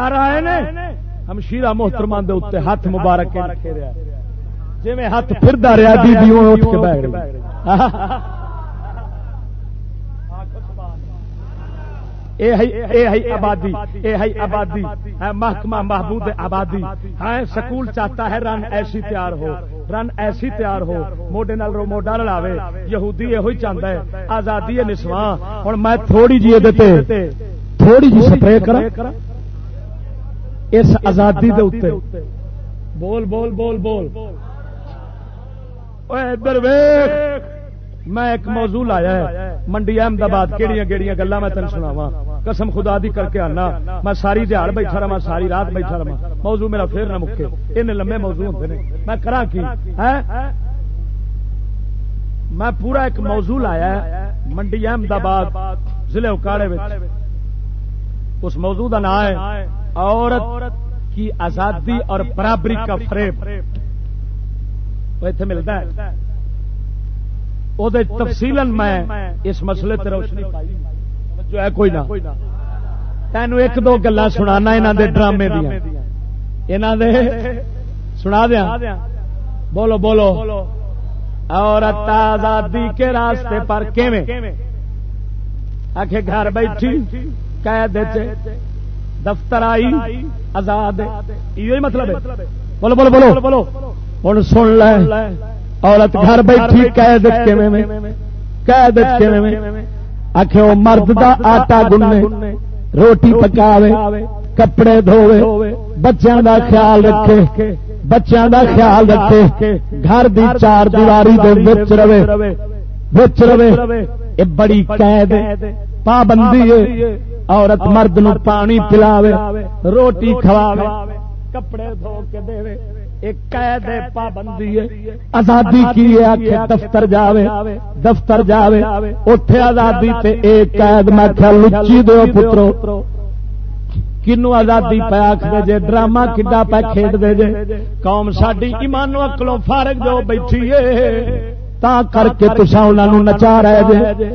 گھر آئے نے ہم شیرا محترمان دے اتنے ہاتھ مبارک رکھے رہا جی میں ہاتھ پھردا رہا بی اٹھ کے بہ گئی۔ آبادی آبادی۔ ہاں، محکمہ محبود آبادی۔ ہاں سکول چاہتا ہے رن ایسی تیار ہو، رن ایسی تیار ہو۔ موڈے نال رو موڈا لڑاوے یہودی یہ چاہتا ہے۔ آزادی ہے نسواں۔ ہوں میں تھوڑی جی تھوڑی جی سپرے کرا اس آزادی دے اتنے۔ بول بول بول بول۔ ادھر میں ایک موضوع لایا ہے۔ منڈی احمدآباد کہڑی کہڑی گلا میں تین سناوا قسم خدا دی کر کے آنا۔ میں ساری دیہڑ بیٹھا رہا ساری رات بیٹھا رہا موضوع میرا پھر نہ مکے۔ ان لمے موضوع ہوتے ہیں میں کرا کی؟ میں پورا ایک موضوع لایا ہے۔ منڈی احمدآباد ضلع اکاڑے اس موضوع کا نام ہے عورت کی آزادی اور برابری کا فریب۔ اتنے ملتا ہے۔ وہ تفصیل میں اس مسئلے تے روشنی جو ہے کوئی نہ۔ تین ایک دو گلا سنا یہاں دے ڈرامے دیا۔ یہاں دے سنا دیا۔ بولو بولو۔ عورت آزادی کے راستے پر کیویں؟ آخ گھر بیٹھی، قید دفتر آئی آزاد یہ مطلب ہے. بولو بولو بولو. بولو ہوں سن لے. عورت گھر بیٹھی قید قید آخ وہ مرد دا آٹا گنے روٹی پکاوے کپڑے دھوے بچوں دا خیال رکھے بچوں دا خیال رکھے گھر دی چار دیواری دے رہے بچ رہے یہ بڑی قید پابندی ہے عورت مرد نو پانی پلاوے روٹی کھواوے کپڑے دھو کے دے ایک قید پابندی ہے آزادی کی ہے دفتر جاوے دفتر جاوے اتے آزادی تے ایک قید میں خیال لچی دو پترو. کنو آزادی پہ آخر جے ڈرامہ کڈا پہ کھیڈ دے جے۔ قوم ساری ایمانو اکلوں فارغ جو بیٹھی ہے تا کر کے تسا انہوں نچا رہے جے۔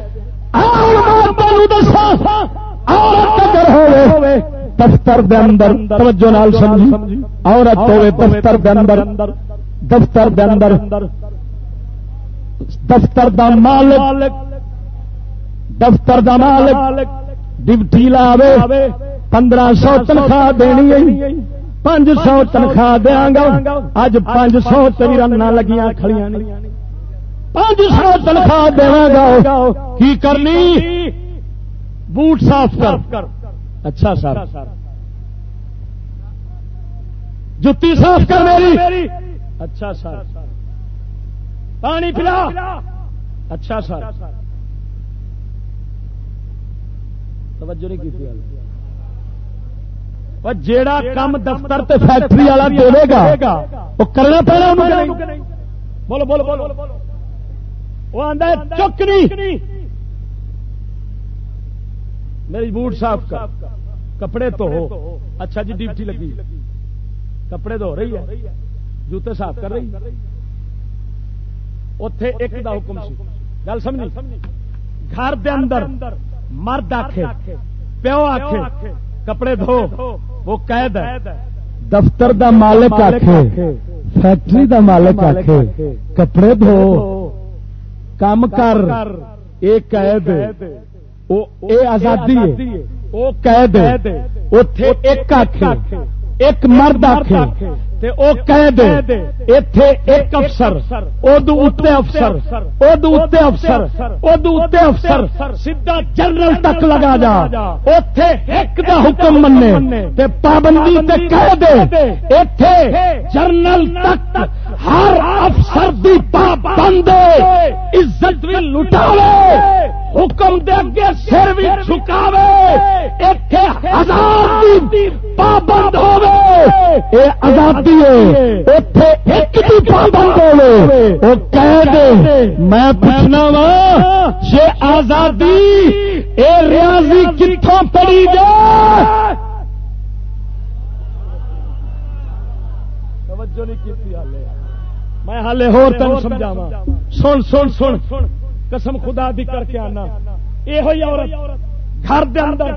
دفتر دے اندر، توجہ نال سمجھی، عورت ہوے دفتر دے اندر، دفتر دے اندر، دفتر دا مالک، دفتر دا مالک ڈپٹی لاوے، پندرہ سو تنخواہ دینی پانچ سو تنخواہ دیا گا اج پانچ سو تری رن لگیاں کھڑیاں پانچ سو تنخواہ دیا گا۔ کی کرنی؟ بوٹ صاف کر۔ اچھا سر۔ جتی صاف کر میری۔ اچھا سر۔ پانی پلا۔ اچھا سر۔ توجہ نہیں کی جیڑا کم دفتر تے فیکٹری والا دے گا، وہ کرنا پڑنا بولو بولو بولو۔ وہ آدھا چک نہیں میری بوٹ صاف کا کپڑے تو ہو اچھا جی ڈیوٹی لگی۔ کپڑے دھو رہی ہے۔ جوتے صاف کر رہی۔ اتے ایک دا حکم سی۔ گل سمجھ گھر دے اندر مرد آخ پیو آخ کپڑے دھو۔ وہ قید ہے۔ دفتر دا مالک آخ فیکٹری دا مالک آخ کپڑے دھو۔ کام کر یہ قید آزادی وہ قید اتے ایک آخ ایک مرد آخ ایک افسر ادو اتنے افسر ادو اتنے افسر ادو اتنے افسر سیدا جنرل تک لگا جا اتے ایک دا حکم منے پابندی کہہ دے جنرل تک ہر افسر دی پابند عزت بھی لٹاوے، حکم دے اگے سر بھی چکاوے اتے ہزار پابند ہوے اے آزادی اتے ایک بھی پابند ہوے وہ کہہ دے میں پوچھنا وا یہ آزادی اے ریاضی کتوں پڑی جائے توجہ نہیں کی میں ہالے ہو تین سمجھاوا سن سن سن۔ قسم خدا دی کر کے آنا۔ یہ عورت۔ گھر دے اندر۔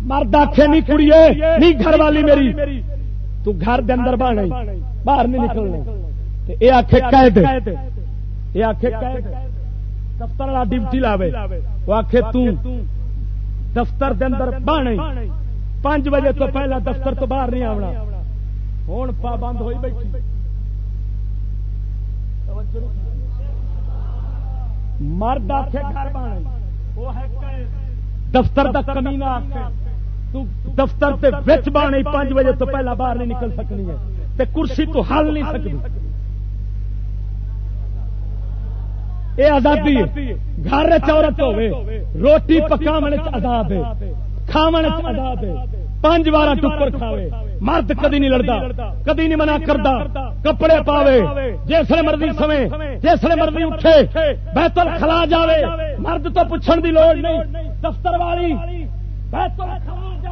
مرد آخے نہیں کڑیے نہیں گھر والی میری۔ تو گھر دے اندر بان باہر نہیں نکلنے یہ آخے قید۔ یہ آخے قید۔ دفتر والا ڈیوٹی لاوے۔ وہ آخے دفتر دے اندر بان پانچ بجے تو پہلا دفتر تو باہر نہیں آنا ہوں پابند ہوئی بیٹھی۔ مرد آخے گھر وہ ہے دفتر کا کمینا آخے دفتر تے وچ بانی پانچ بجے تو پہلا باہر نہیں نکل سکنی ہے۔ تے کرسی تو حل نہیں سکتی۔ یہ آزادی، گھر چورت ہوے روٹی پکاو آزاد ہے کھاو آزاد ہے، پانچ بار ٹکر کھاوے، مرد کدی نہیں لڑتا کدی نہیں منع کرتا کپڑے پاوے جسے مرضی سمے جسے مرضی اٹھے بہتر کھلا جاوے، مرد تو پوچھنے دی لوڑ نہیں، دفتر والی بہتر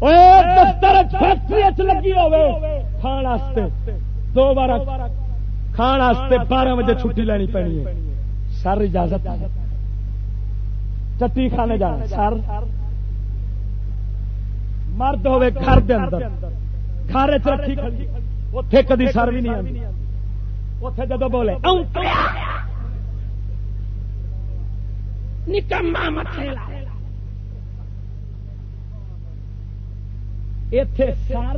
دفتر فیکٹری لگی کھان دو بار کھان بارہ بجے چھٹی لینی پینی ہے سر اجازت چٹی کھانے جا سر مرد ہوے گھر دے اندر گھر رکھی اتے کدی سر بھی نہیں آتی اتے جدو بولے نکما مچھلی اتے سر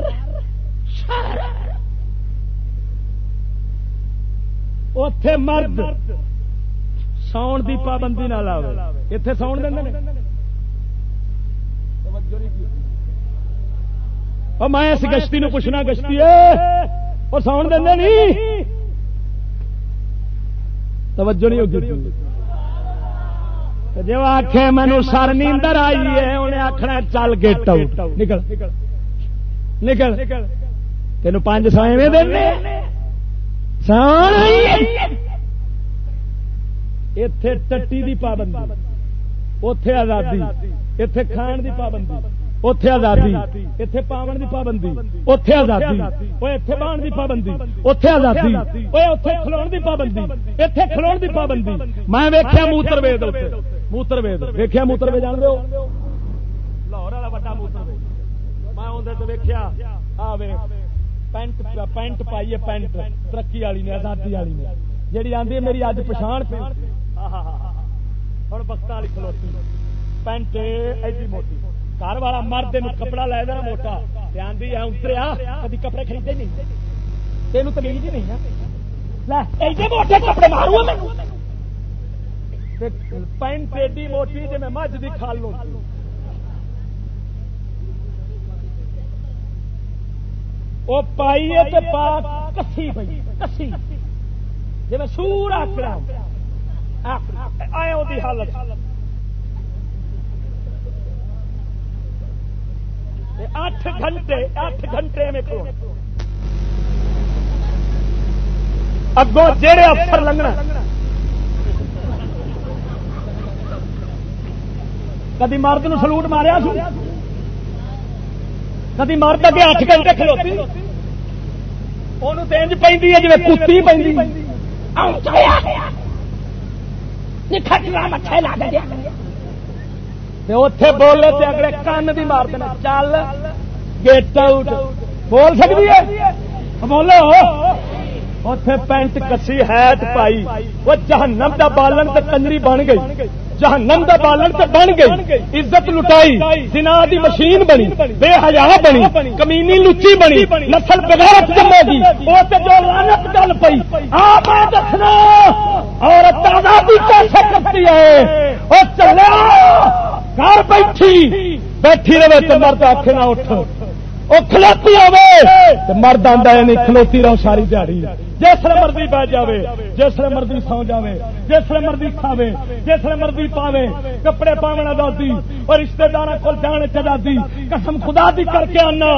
اتے مرد۔ ساؤن دی پابندی نہ لاؤ اتے ساؤن دیں میں اس گشتی نو پوچھنا، گشتی اور ساؤن دیں نہیں توجہ نہیں ہوگی۔ جی آخ مینو سر نیندر آئی ہے، انہیں آخنا چل گیٹ آؤٹ نکل۔ نکل۔ تین پانچ سویں اتے ٹٹی دی پابندی۔ اتے آزادی۔ اتے کھان دی پابندی۔ اتے آزادی۔ اتے پاون دی پابندی۔ اتے آزادی۔ اتے بان دی پابندی۔ اتے آزادی۔ اتے کھلو دی پابندی۔ اتے کھلو دی پابندی۔ میں ویخیا موتر وید موتر وید ویخیا موتر وید جان دو لاہور والا وا موتر میں وید ویخیا پینٹ پینٹ پائیے پینٹ، ترقی والی نے، آزادی والی نے۔ جیڑی آدھی میری اج پچھان پہ ہوں بخت والی کھلوتی۔ پینٹ ایڈی موٹی۔ گھر والا مرد کپڑا لے دینا موٹا۔ آدھی اتریا کبھی کپڑے خریدے نہیں۔ تین تمیز ہی نہیں موٹے کپڑے مارو پینٹ ایڈی موٹی جی میں مجھ کی کھال لوں۔ وہ پائی پا کسی پی کسی۔ جی میں سور آکڑا آئے وہ حالت۔ اٹھ گھنٹے اٹھ گھنٹے میں اگوں جہے افسر لنگنا۔ کدی مرد نو سلوٹ ماریا سو کدی مرد اگے اٹھ گھنٹے کھلوتی پہ جی کتی پہ اتے بولے تے اگلے کن بھی مار دینا چل گیٹ آؤٹ بول سکتی ہے بولو اتے پینٹ کسی ہیٹ پائی وہ جہنم دا بالن تے کنجری بن گئی جہنم دا بالن تے بن گئی، عزت لٹائی سنا دی مشین بنی، بے حیا بنی، کمینی لچی بنی، نسل بغیرت جمے گی وہ تے جو لعنت گل پئی، آپ دسنا، عورت آزادی کیسے کرتی ہے؟ وہ چلے گھر بیٹھی بیٹھی رہے تو مرد آخے نہ اٹھ وہ کھلوتی ہوے مرد آتا ہے نہیں کھلوتی رہو ساری دیہی جسے مرضی بہ جائے جسے مرضی سو جائے جسے مرضی کھاوے، جسے مرضی پاوے، کپڑے پاونا دادی، اور رشتے دار کو جان چاہتی قسم خدا دی کر کے آنا۔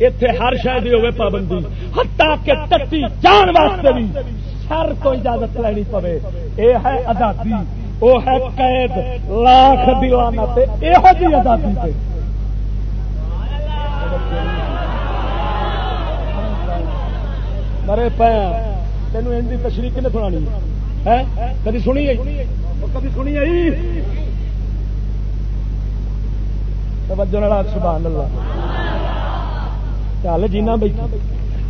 اتے ہر شاید ہوے پابندی ہتا کہ ٹٹی جان واسطے بھی سر کو اجازت لینی پوے۔ یہ ہے آزادی وہ ہے قید، لاکھ دیوانا یہو جی آزادی پہ مرے پایا۔ تین ان تشریح کنے سنانی؟ ہے؟ کدی سنی کدی سنی آئی جی؟ توجہ سبحان اللہ چل جینا بیٹھا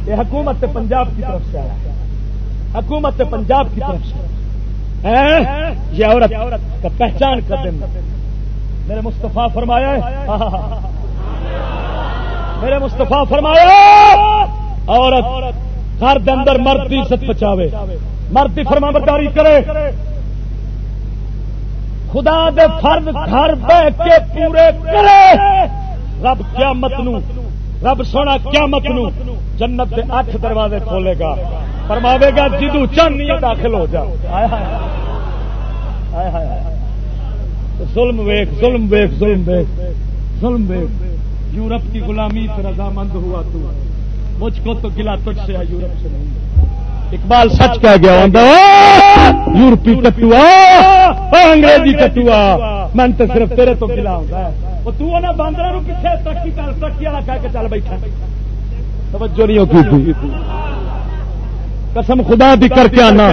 یہ حکومت پنجاب کی طرف سے آیا۔ حکومت پنجاب کی طرف سے۔ یہ عورت کا پہچان کر دیں میرے مستفا فرمایا میرے مستفا فرمایا عورت گھر دے اندر مرد کی عزت بچاوے۔ مرد کی فرما برداری کرے۔ خدا دے فرض گھر بہ کے پورے کرے۔ رب قیامت نو، رب سونا قیامت نو جنت دے اٹھ دروازے کھولے گا۔ فرماوے گا، جدو چند داخل ہو جا۔ ظلم ویخ ظلم ویخ ظلم ویخ ظلم ویخ یورپ کی غلامی سے رضامند ہوا تو۔ مجھ کو تو گلا تجھ سے یورپ سے نہیں۔ اقبال سچ کہہ گیا یورپی کٹوا انگریزی کٹوا من تو صرف تیرے تو گلا ہوتا ہے۔ وہ تو نا باندر پیچھے ترقی کر ترقی والا کہہ کے چل بیٹھا۔ توجہ نہیں ہوتی قسم خدا دی کر کے آنا۔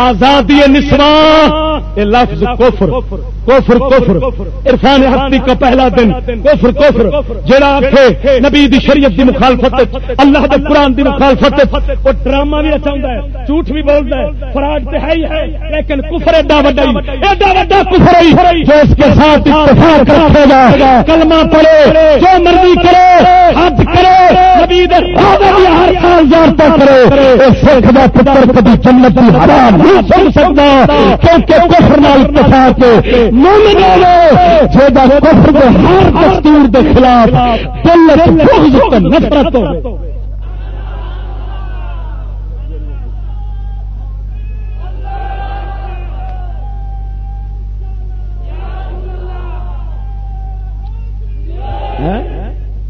آزادی نسواں یہ لفظ کوفر کوفر کوفر عرفان ہستی کا پہلا دن کوفر کوفر جڑا آخے نبی دی شریعت دی مخالفت اللہ دے قرآن دی مخالفت وہ ڈرامہ بھی اچھا ہے، جھوٹ بھی بولتا ہے، فراڈ تو ہے ہی ہے، لیکن کفر ایڈا وڈا ایڈا وڈا کفر ہی، جو اس کے ساتھ اتفاق رکھے گا۔ کلمہ پڑھے، جو مرضی کرے حد کرے، نبی دے ہر سال زیارت کرے سکھ دا پتر کبھی جنت کی ہوا نہیں سن سکتا، کیونکہ کفر نال اتفاق مومن جہاں کفر کے ہر دستور کے خلاف دل نفرت ہو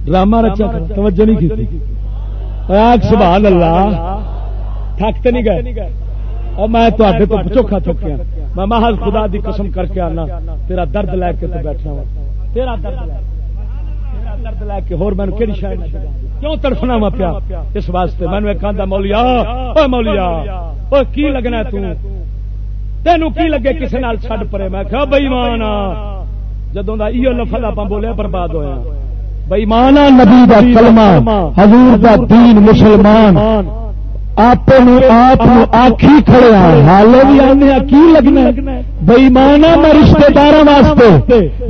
ڈرامہ رچا توجہ نہیں کی سبحان اللہ، تھک تو نہیں گئے۔ اور میں تے تو چوکھا چکیا میں محض خدا دی قسم کر کے آنا، تیرا درد لے کے تو بیٹھا وا۔ تیرا درد لے درد لے کے۔ ہور میں کہڑی شاید کیوں تڑفنا وا پیا؟ اس واسطے میں ایک آدھا مولیا او مولیا او کی لگنا تو تینوں کی لگے کسی نال چھڈ پرے؟ میں کہا بئی جدوں دا ایو لفظ آپ بولیا، برباد ہویا بئی نبی دا کلمہ، حضور دا دین مسلمان۔ آپ آخی کھڑے حالے بھی آنے کی لگنا بےمانا میں رشتے دار واسطے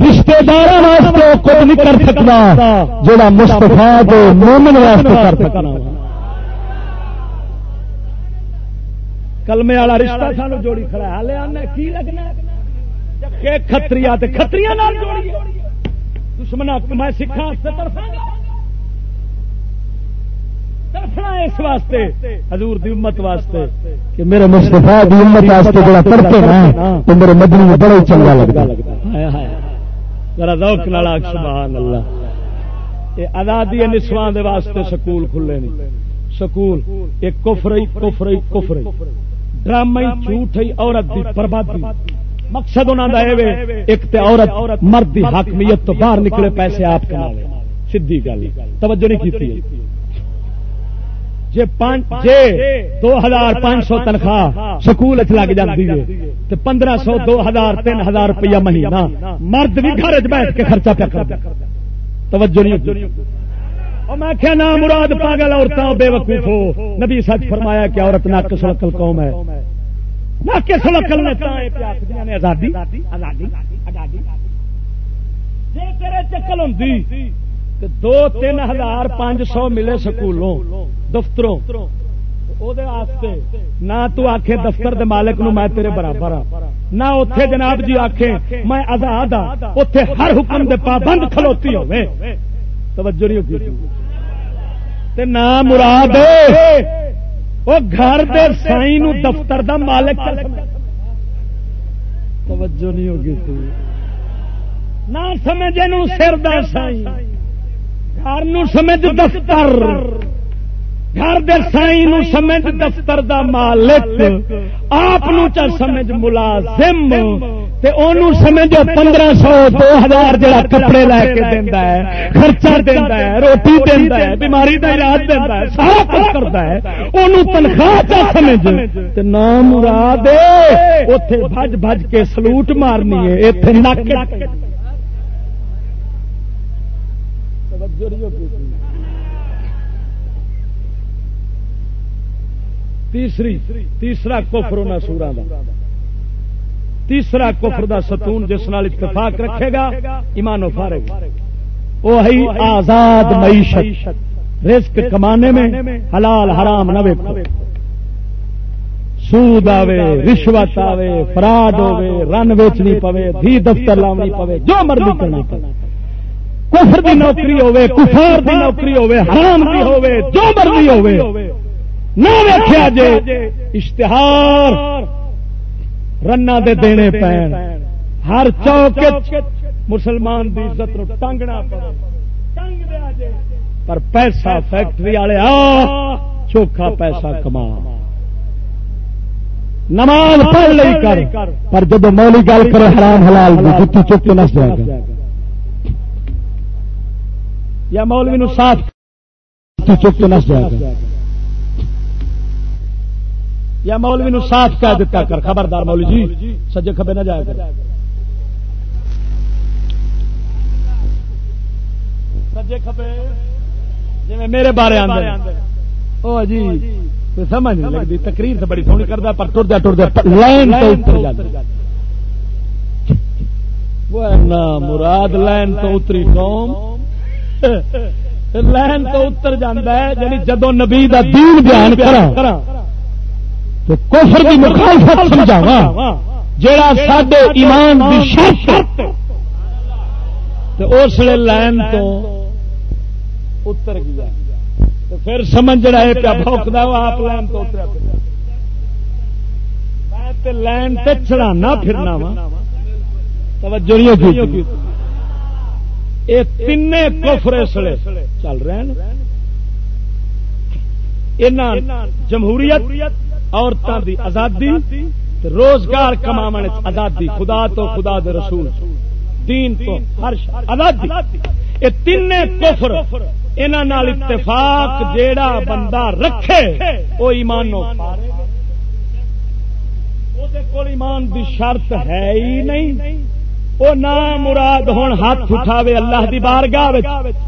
رشتے دار واسطے کچھ نہیں کر سکتا جڑا مستفا تو مومن واسطے کر سکنا۔ کلمے والا رشتہ سانو جوڑی کھڑا حالے آنے کی لگنا کتری کتری دشمن میں سکھا طرف اس واسطے حضور دی امت واسطے کہ میرے مصطفیٰ دی امت واسطے بڑا کرتے نا تو میرے مدنی میں بڑا چنگا لگتا ذرا ذوق نال سبحان اللہ یہ آزادی نسواں دے واسطے سکول کھلے نہیں سکول ایک کفر کفر کفر ڈرامہ جھوٹ عورت دی بربادی۔ مقصد انہوں کا ایک تے عورت مرد دی حاکمیت تو باہر نکلے پیسے آپ کما سیدھی گل۔ توجہ نہیں کی جی دو ہزار پانچ سو تنخواہ سکول لگ جاتی ہے پندرہ سو دو ہزار تین ہزار روپیہ مہینہ۔ مرد بھی گھر بیٹھ کے خرچہ پہ کر توجہ نہیں میں کیا نام مراد پاگل عورتوں بے وقوف ہو۔ نبی سچ فرمایا کہ عورت نہ کسل قوم ہے۔ نہ کسل نے آزادی۔ چکل ہوں دو تین ہزار پانچ سو ملے سکولوں، دفتروں۔ نہ تو آخ دفتر دے مالک نو میں تیرے برابر ہاں نہ اتے جناب جی آخ میں آزاد ہاں اتے ہر حکم دے پابند کھلوتی ہوے توجہ نہیں ہوگی نہ مراد وہ گھر دے سائی نو دفتر دا مالک توجہ نہیں ہوگی۔ نہ سمجھے سر دا سائی گھر سمجھ دفتر۔ گھر دے سائی نو سمجھ دفتر دا مالک۔ آپ سمجھ ملازم۔ تے اونوں سمجھ پندرہ سو، دو ہزار جڑا کپڑے لے کے دینا ہے، خرچہ دینا ہے، روٹی دینا ہے، بیماری کا علاج دینا ہے، سارا کچھ کرتا ہے۔ انہوں تنخواہ چا سمجھ۔ تے نام مراد اتے بج بج کے سلوٹ مارنی ہے اتنے نک۔ تیسری، تیسرا کفر ان سورا تیسرا کفر دا ستون جس نال اتفاق رکھے گا، ایمان و فارغ۔ وہی آزاد معیشت۔ رزق کمانے میں حلال حرام نہ ویکو سود آوے، رشوت آوے، فراڈ ہوے رن ویچنی پوے، دھی دفتر لاونی پوے، جو مرضی کرنا پوے۔ کفر دی نوکری ہوے کفار دی نوکری ہوے حرام دی ہوے جو مرضی ہوے نہ ویکھیا جے اشتہار رنا دے دینے پین۔ ہر چوک مسلمان دی عزت نو ٹنگنا پڑے۔ پر پیسہ فیکٹری والے آ، چوکھا پیسہ کما۔ نماز پڑھ لئی کر، پر جب مولی گل کرے حرام حلال دی، جتی چوک کے نس جائے گا۔ یا مولوی نو صاف چوک کے نس جائے گا۔ یا مولوی نو صاف کہہ دیتا کر۔ خبردار مولوی جی سجے کھبے نہ جائے گا۔ سجے کھبے جی میرے بارے آدھے او جی سمجھ نہیں لگتی۔ تقریر سے بڑی سونی کرتا پر ٹر ٹر لائن مراد لائن تو اتری قوم۔ لین تو اتر جانا ہے یعنی جدو نبی دا دین بیان کرا، تو کفر دی مخالفت سمجھاوا جیڑا ساڈے ایمان دی شرط تو اس لیے لین تو اتر گیا۔ تو پھر سمجھ جڑا ہے پیا بھوکتا وہ آپ لین تو اترا پھر لین تے چڑھانا پھرنا وا۔ توجہ نہیں یہ تین کفر اسلے چل رہے ہیں جمہوریت عورتوں کی آزادی روزگار کما آزادی، خدا تو خدا دے رسول، دین تو ہر آزادی۔ یہ تین کفر انہوں اتفاق جیڑا بندہ رکھے وہ ایمان ایمان دی شرط ہے ہی نہیں۔ وہ نہ مراد ہوں ہاتھ اٹھاوے اللہ دی بارگاہ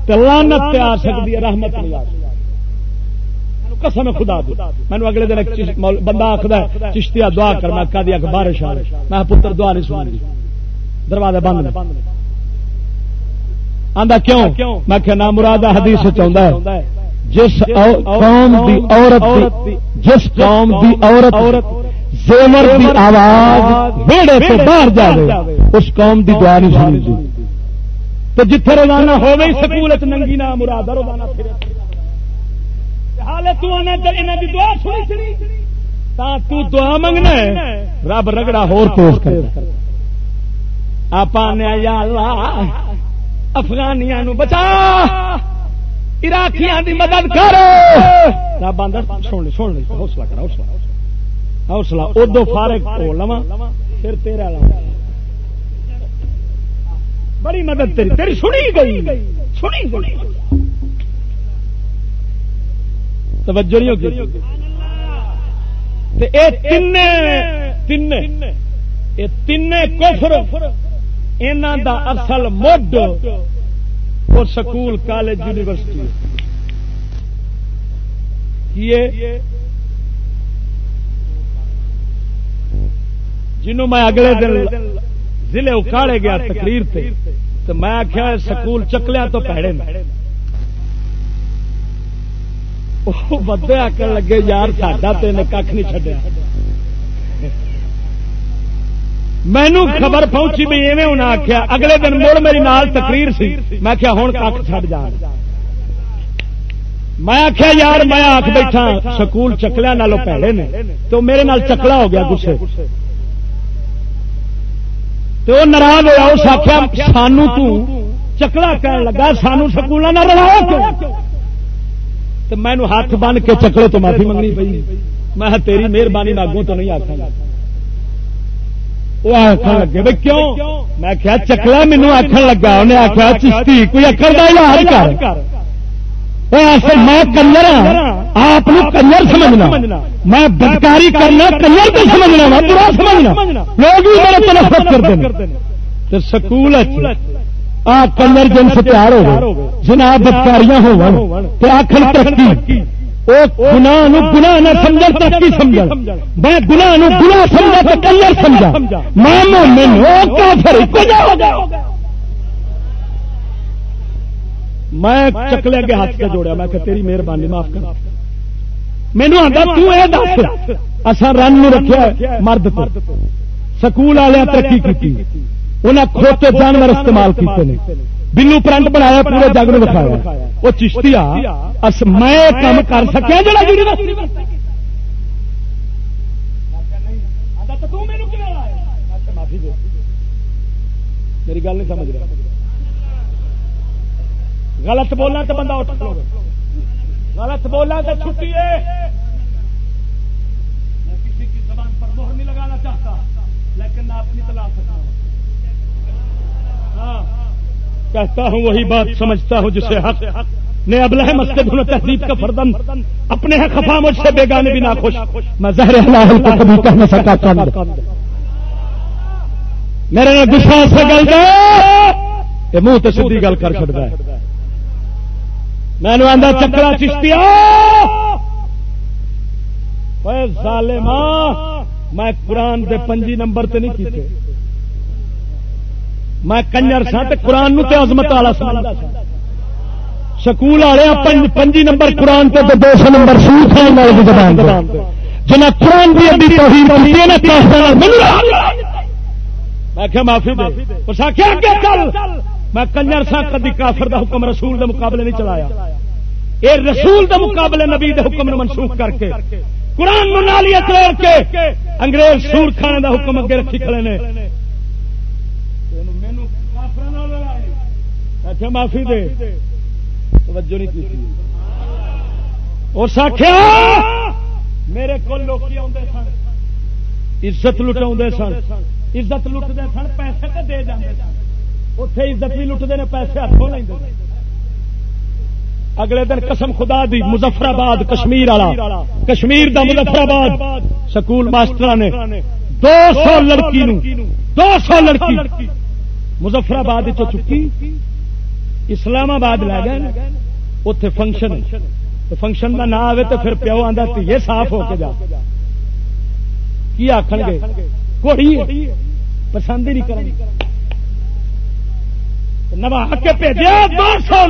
لانت آ سکتی ہے، رحمت نہیں آ قسم خدا دی۔ مینو اگلے دن بندہ آخر چشتیا دعا کرنا کدی آخ بارش آ میں پتر، دعا نہیں سنی دروازہ بند آندا کیوں؟ میں کہ نام مراد حدیث چاہتا ہے۔ جس قوم دی عورت جس قوم دی عورت زیور دی آواز بیڑے سے باہر جائے اس قوم دی دعا نہیں سنی تو جتھے روزانہ ہو گئی سکول ننگی نام مراد روزانہ دعا منگنا رب رگڑا ہور کر آپ یا اللہ افغانیا بچا۔ عراقیاں دی مدد کر۔ رب آدھا سن سن حوصلہ کر حوصلہ حوصلہ ادو فارغ ہو لوا پھر تیرا لوا بڑی مدد تیری تیری سنی گئی سنی گئی۔ توجہ نہیں ہوگی؟ تین تین تین کفر انہوں دا اصل مڈ اور سکول، کالج، یونیورسٹی۔ جنوں میں اگلے دن ضلع اکاڑے گیا تقریر تے، تو میں آخیا سکول چکلیا تو پیڑے بدے آکر لگے، یار ساڈا تین کھ نہیں چڈیا مینو خبر پہنچی بھی ایویں انہیں آخیا اگلے دن مڑ میری نال تقریر سی۔ میں آخیا ہوں کھ چڈ جا میں آخیا یار میں آخ بیٹھا، سکول چکلیا نالوں پیڑے نے۔ تو میرے نال چکلا ہو گیا، گسے۔ تو وہ ناراض ہوا اس آخیا، سانو چکلا کہن لگا، سانو سکول نہ رلا تو. میں ہاتھ بن کے چکلے تو معافی منگنی پی میں تیری مہربانی ناگوں تو نہیں آخا وہ آخر لگے بھائی کیوں؟ میں کیا چکلا مینو آخر لگا۔ انہیں آخیا چشتی، کوئی اکڑ کا علاج کر۔ میں کنجر ہاں آپ کنجر سمجھنا۔ میں بدکاری کرنا کنجر کو سمجھنا وا، برا سمجھنا۔ لوگ بھی میرے نفرت کرتے ہیں۔ سکول آ کنجر جن سے تیار ہو جناب بدکاریاں ہو آخر ترقی۔ گنا گنا نہ سمجھ ترقی سمجھ میں گنا گنا سمجھا تو کنجر سمجھا۔ میں مومن ہو کافر کو میں چکلے کے ہاتھ سے جوڑیا؟ میں کہ تیری مہربانی معاف کر۔ مینو آتا اصا رن رکھا مرد سکول والے ترقی کی انہیں کھوتے جانور استعمال کیتے بلو پرنٹ بنایا پورے جگ نے دکھایا وہ چشتی میں کام کر سکیا میری گل نہیں سمجھ رہا۔ غلط بولنا تو بندہ اٹھ غلط بولنا تو چھٹی ہے۔ میں کسی کی زبان پر مہر نہیں لگانا چاہتا، لیکن میں اپنی تلاش سکتا ہوں۔ ہاں۔ کہتا ہوں وہی بات سمجھتا ہوں جسے حق نے ابل مسجد ہوں تہذیب کا فردن اپنے ہیں خفا مجھ سے بیگانے بھی نہ خوش میں زہر حلال کو کبھی کہہ نہ سکا میرے گسا سے گل کر منہ تو سیدھی گل کر چڑتا ہے۔ میں آدھا چکرا چشتی میں قرآن دے پنجی نمبر تے نہیں کیتے۔ میں کنجر سا قرآن نو تے عظمت والا سمجھتا سکول والے پنجی نمبر قرآن تے دو سو نمبر سوٹ جنا قرآن کی ادی توہین میں معافی دے۔ میں کنجر سا کدی کافر دا حکم رسول دے مقابلے نہیں چلایا۔ اے رسول دے مقابلے نبی دے حکم نے منسوخ کر کے۔ قرآن نالیاں توڑ کے انگریز سور کھانے دا حکم اگے رکھی کھڑے نے۔ اچھا معافی دے۔ توجہ نہیں کی اس آخیا میرے کو لوگ سن۔ عزت لٹا سن۔ عزت لٹتے سن، پیسے دے جاتے سن۔ اتے عزت بھی لٹتے ہیں پیسے ہاتھوں لیں اگلے دن قسم خدا دی مظفر آباد کشمیر والا۔ کشمیر دا مظفر آباد سکول ماسٹر نے دو سو لڑکی نو، دو سو لڑکی مظفر آباد چکی۔ اسلام آباد لے گئے اتے فنکشن۔ فنکشن کا نام آئے تو پھر پیو آتا تیے صاف ہو کے جا۔ کی آخ گے؟ کوئی پسند ہی نہیں کریں نوا کے بھیجا دو سو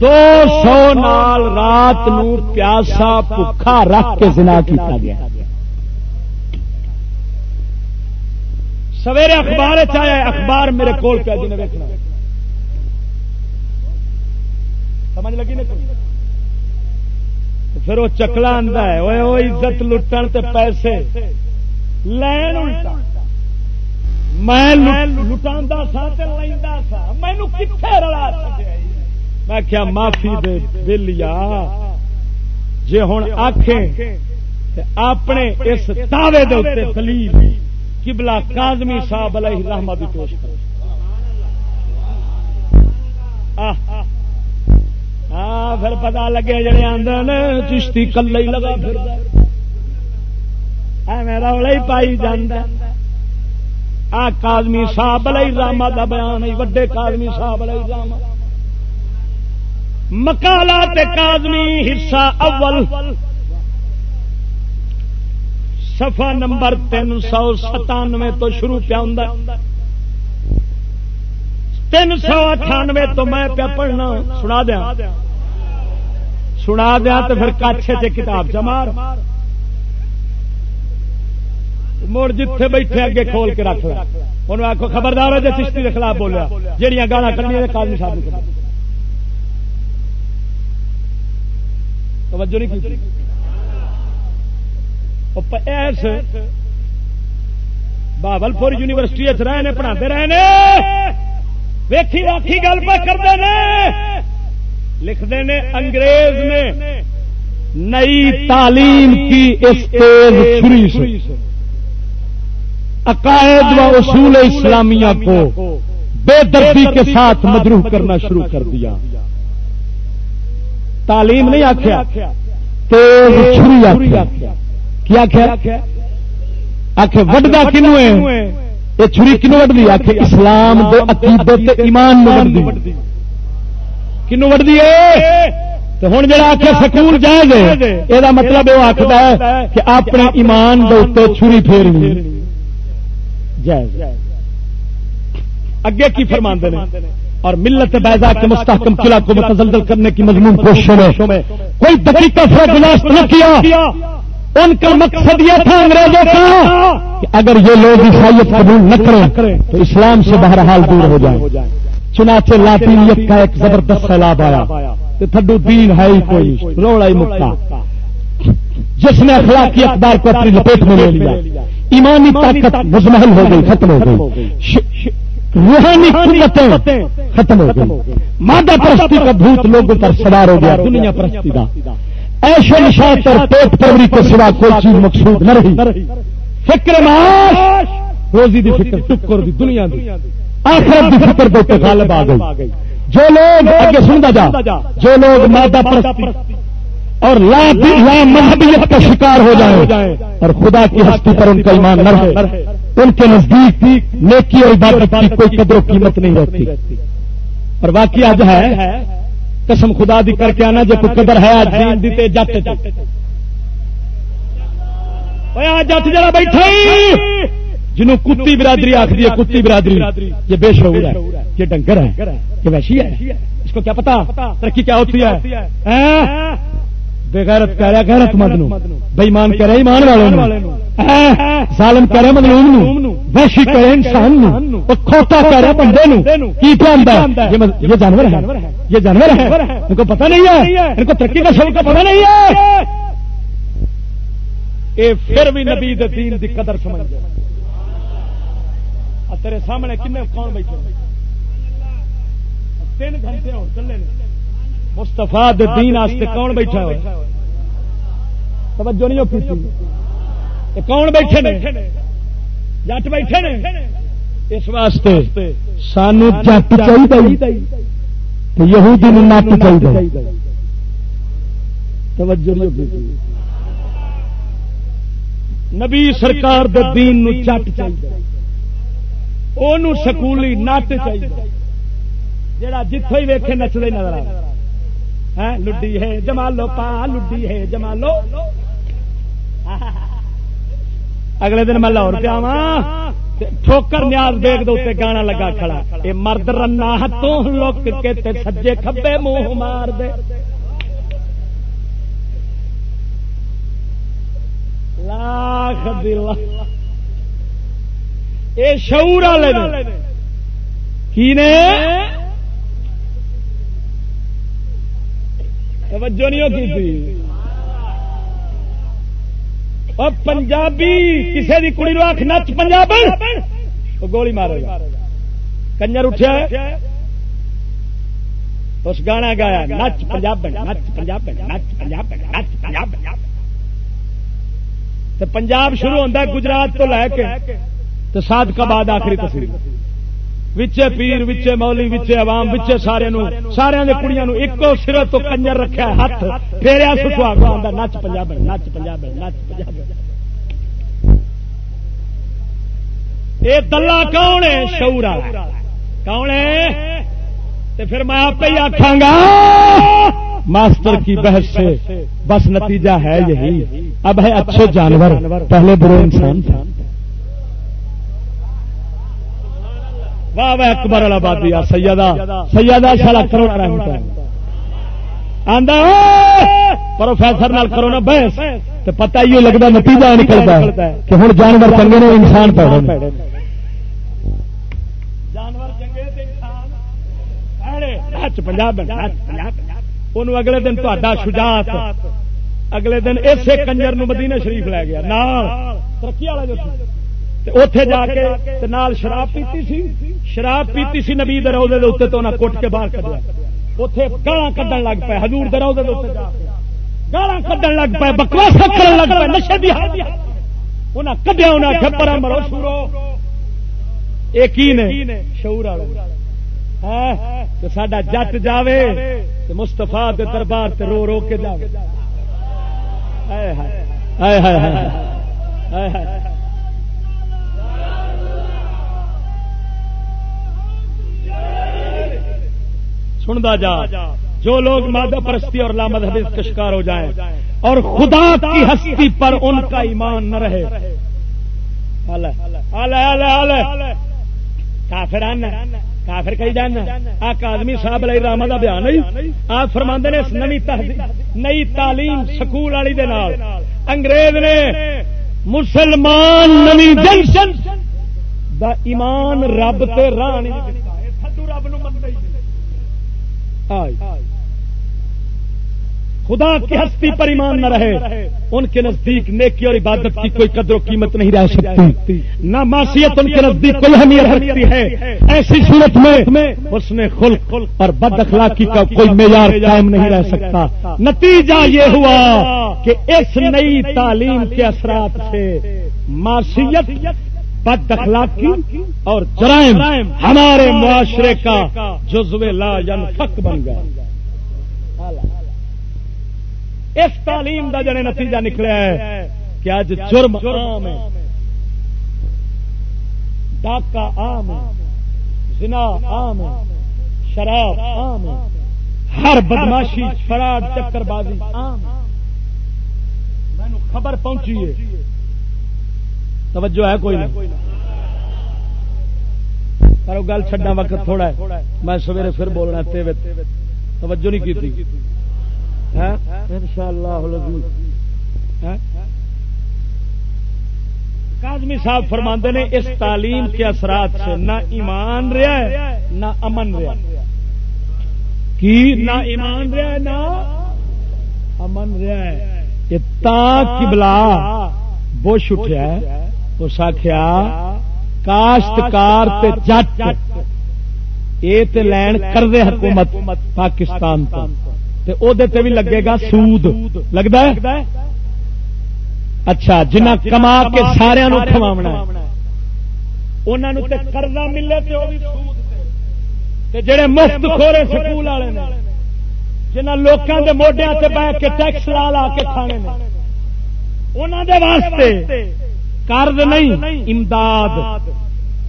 دو سو نال رات نو پیاسا بکھا رکھ کے سنا کیا گیا۔ سویرے اخبار چاہے اخبار میرے کول پہ جی نے دیکھنا سمجھ لگی نا پھر وہ چکلا آتا ہے وہ عزت لٹن تے پیسے۔ لین الٹا۔ میں لٹا سا لینا سا۔ مینو کتنے رلا میں کیا معافی دے بلیا جی ہوں آخیں اپنے اس دعوے دے دلیل کبلا کازمی صاحب علیہ رحمت پیش کرو۔ ہاں پھر پتا لگے جڑے آدھے چشتی کلے ہی لگا پھر میرا ہی پائی جانا آ کادمی صاحب علیہ راما کا بیان ہے، وڈے کادمی صاحب علیہ راما مکالا کادمی حصہ اول سفا نمبر تین سو ستانوے تو شروع پیا ہوں تین سو اٹھانوے تو میں پیا پڑھنا، سنا دیا سنا دیا تو پھر کچھ کتاب چمار مڑ جتھے بیٹھے اگے کھول کے رکھ لیا انہوں آخو خبردار ہے جی چشتی کے خلاف بولیا۔ جہیا گالا کرنی کالمی صاحب توجہ نہیں کی ایس یونیورسٹی رہے پڑھاتے رہے ویکھی واقعی گل پہ کرتے ہیں لکھتے ہیں انگریز نے نئی تعلیم کی اس تیز چھری سے۔ عقائد و اصول اسلامیہ کو بے دردی کے ساتھ مدروح کرنا شروع کر دیا۔ تعلیم نہیں آخیا تیز چھری آخیا کیا کیا آخ وڈا کنو ہے یہ چھری کنو وڈ دی آخ اسلام دے عقیدت ایمان وڈ کنو وڈ دی ہوں جا آخ سکول جائے گے یہ مطلب وہ آخر ہے کہ اپنے ایمان دے چھری پھیرنی اگے کی فرماندے اور ملت بیضا کے مستحکم قلعہ کو متزلزل کرنے کی مضمون کوششوں میں کوئی دقیقہ فرق نہ کیا۔ ان کا مقصد یہ تھا انگریزوں کا کہ اگر یہ لوگ عیسائیت قبول نہ کریں تو اسلام سے بہرحال دور ہو جائے چنانچہ لاطینیت کا ایک زبردست سیلاب آیا۔ کہ تھڈو دین ہے ہی کوئی، روڑا ہی مکتا جس نے اخلاقی اخبار کو اپنی لپیٹ میں لے لیا۔ ایمانی طاقت مزمحل ہو گئی ختم ہو گئی۔ روحانی قوتیں ختم ہو گئی۔ مادہ پرستی کا بھوت لوگوں پر سوار ہو گیا دنیا پرستی کا۔ ایشو نشاط اور پیٹ پروری کے سوا کوئی چیز مقصود نہ رہی۔ فکر معاش روزی دی فکر ٹکر دی دنیا دی۔ آخرت دی فکر دے غالب آ گئی۔ جو لوگ آگے سنتا جا جو لوگ مادہ پرستی اور لا لا مذہبیت کا شکار ہو جائیں اور خدا کی ہستی پر ان کا ایمان نہ رہے۔ ان کے نزدیک نیکی اور عبادت کی کوئی قدر و قیمت نہیں رہتی۔ اور باقی آج ہے، قسم خدا دی کر کے آنا جو کوئی قدر ہے دیتے جاتے جڑا بیٹھا جنہوں کتی برادری آخری ہے، کتی برادری، یہ بے شعور ہے یہ ڈنگر ہے یہ ویسی ہے۔ اس کو کیا پتا؟ ترقی کیا ہوتی ہے؟ ہاں؟ بےغیرت کہہ رہا غیرت مند نو بےمان کہہ رہا ایمان والے ظالم کہہ رہا مظلوم نو۔ وحشی کہہ رہا انسان نو۔ کھوتا کہہ رہا بندے نو۔ کی پہنتا یہ جانور ہے۔ یہ جانور ہے۔ ان کو پتہ نہیں ہے۔ ان کو ترقی کا شوق کا پتہ نہیں ہے۔ اے، پھر بھی نبی دین دی قدر سمجھ گئے تیرے سامنے کنے کون بیٹھے؟ تین گھنٹے ہو، چلے۔ مستفا دین آستے کون بیٹھا ہو توجہ نہیں کی کون بیٹھے نے؟ جٹ بیٹھے نے؟ اس واسطے سانو جٹ چاہیے یہودی نت چاہیے توجہ نہیں نبی سرکار دے دین نو چٹ چاہیے وہ سکولی نٹ چاہیے۔ جڑا جتوں ہی ویکھے نچتے نظر آ لڈی ہے، جمالو پا لڈی ہے، جمالو. اگلے دن میں لاہور پیا ٹھوکر نیاز بیگ دے گانا لگا کھڑا۔ اے مرد رنا ہاتھوں لک کے تے سجے کھبے منہ مار دے۔ لاکھ اے شعور والے کی نے؟ توجہ نہیں ہوتی تھی؟ اور پنجابی کسی کی کڑی آخ نچ پنجاب۔ گولی مارے کنجر اٹھا اس گانا گایا نچ پنجاب نچ پنجاب نچ پنجاب نچ پنجاب تو پنجاب شروع ہوتا ہے گجرات تو لے کے۔ تو سات کا بعد آخری تصویر۔ وچے پیر، وچے مولی وچے عوام، وچے سارے سارے کڑیاں ایک سر تو کنجر رکھا ہاتھ پھیریا سکھوا گا نچ پنجاب نچ پنجاب نچ پنجاب۔ یہ دلہ کون ہے؟ شعور کون ہے؟ پھر میں آپ ہی آخا گا، ماسٹر کی بحث سے بس نتیجہ ہے یہی۔ اب ہے اچھے جانور۔ پہلے برے انسان تھا واہ واہ اکبر والا بادی سیادہ سیادہ شالا کرو آدھا پروفیسر نال کرو بحث تو پتا ہی لگتا نتیجہ نکلتا ہے کہ ہوں جانور چنگے نے، انسان پیڑے اگلے دن تا شجاعت، اگلے دن اسے کنجر مدینہ شریف لے گیا۔ ترقی والا جو اتے جا کے نال شراب پیتی سی۔ شراب پیتی سی نبی دروزے اتنے تو انہیں کٹ کے باہر کھڑا اتے گالا کھڈن لگ پے ہزور دروزے گالا کھڈن لگ پے بکواس کرن لگ پے نشے دی انہیں کدیا انہیں کھپرا مرو شورو۔ ایک ہی نے؟ شعور والے۔ ہاں، سڈا جٹ جاوے مستفا دربار تے رو رو کے جاوے۔ سندا جا۔ جو لوگ مادہ پرستی اور لامد کا شکار ہو جائیں اور خدا کی ہستی پر ان کا ایمان نہ رہے۔ کافر کافر کہی جانا آ آدمی صاحب لائی رام کا بیان نہیں آپ فرما نے نئی نئی تعلیم سکول والی انگریز نے مسلمان نوی جنشن دا ایمان رب تے رانی رب نو خدا کی ہستی پر ایمان نہ رہے، ان کے نزدیک نیکی اور عبادت کی کوئی قدر و قیمت نہیں رہ سکتی۔ نہ معصیت ان کے نزدیک کوئی اہمیت رکھتی ہے۔ ایسی صورت میں اس نے خلق اور بد اخلاقی کا کوئی معیار قائم نہیں رہ سکتا۔ نتیجہ یہ ہوا کہ اس نئی تعلیم کے اثرات سے معصیت بد اخلاقی اور جرائم ہمارے معاشرے کا جزو لا ینفق بن گیا اس تعلیم کا جڑے نتیجہ نکلیا ہے کہ اج جرم عام ہے۔ ڈاکہ عام ہے۔ زنا عام ہے۔ شراب عام ہے۔ ہر بدماشی فراڈ چکر بازی عام خبر پہنچی ہے۔ توجہ ہے کوئی نہیں۔ کرو گل چڈا وقت تھوڑا ہے۔ میں سویرے پھر بولنا توجہ نہیں کی ہاں؟ شاء اللہ کازمی ہاں؟ صاحب فرماندے نے، اس تعلیم کے اثرات سے نہ ایمان رہا ہے، نہ امن رہا کی؟ نہ ایمان رہا ہے، نہ امن رہا ہے۔ یہ بلا بش اٹھا اس آخیا کاشتکار جٹ۔ یہ لین کر دے حکومت پاکستان تے بھی لگے گا سود۔ لگتا ہے؟ اچھا جنہ کما کے سارا کماونا انہوں قرضہ ملے جڑے مفت کھورے سکول والے جنہ لوگوں کے موڈیا سے بہ کے ٹیکس لا لا کے کھانے انہوں دے واسطے کرد نہیں امداد.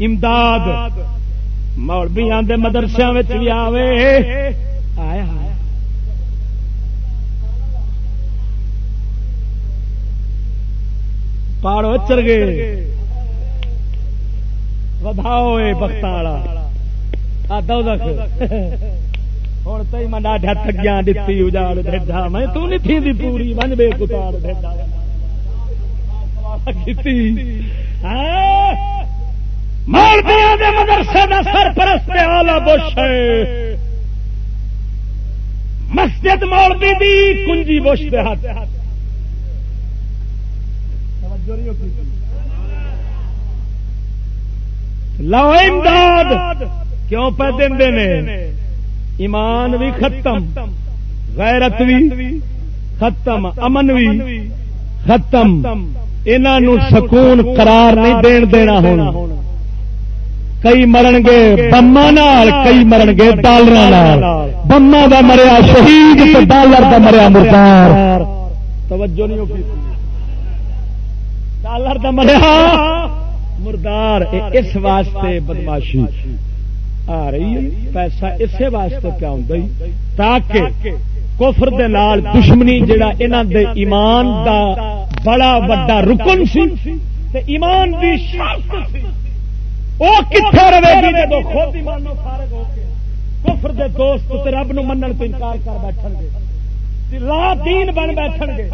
امداد. مولبی آدھے مدرسے بھی آئے پاڑو چر گئے. وداؤ بخت والا ہوں تو میں ڈاڈا تھگیا دیتی اجاڑا میں تھی پوری بن بے کتاڑ کتار ہاں؟ مدرسے کا سرپرست آلہ بش مسجد مولوی دی کنجی بش دے ہاتھ۔ لو امداد کیوں پہ دے ایمان بھی ختم، غیرت بھی ختم، امن بھی ختم۔ انہوں سکون قرار نہیں دین دینا ہونا۔ کئی مرن گے بما کئی مرن گے ڈالر بما کا مریا شہید ڈالر کا مریا مردار۔ توجہ نہیں ڈالر کا مریا مردار۔ اس واسطے بدماشی۔ آ رہی ہے، پیسہ اسی واسطے پیا ہوں تاکہ کفر دے نال دشمنی جڑا انہاں دے ایمان دا بڑا وڈا رکن سی تے ایمان دی شرط سی۔ او کتھے رہے گی جدوں خود ایمانوں فارغ ہو کے۔ کفر دے دوست تے رب نو منن تو انکار کر بیٹھن گے تے لا دین بن بیٹھن گے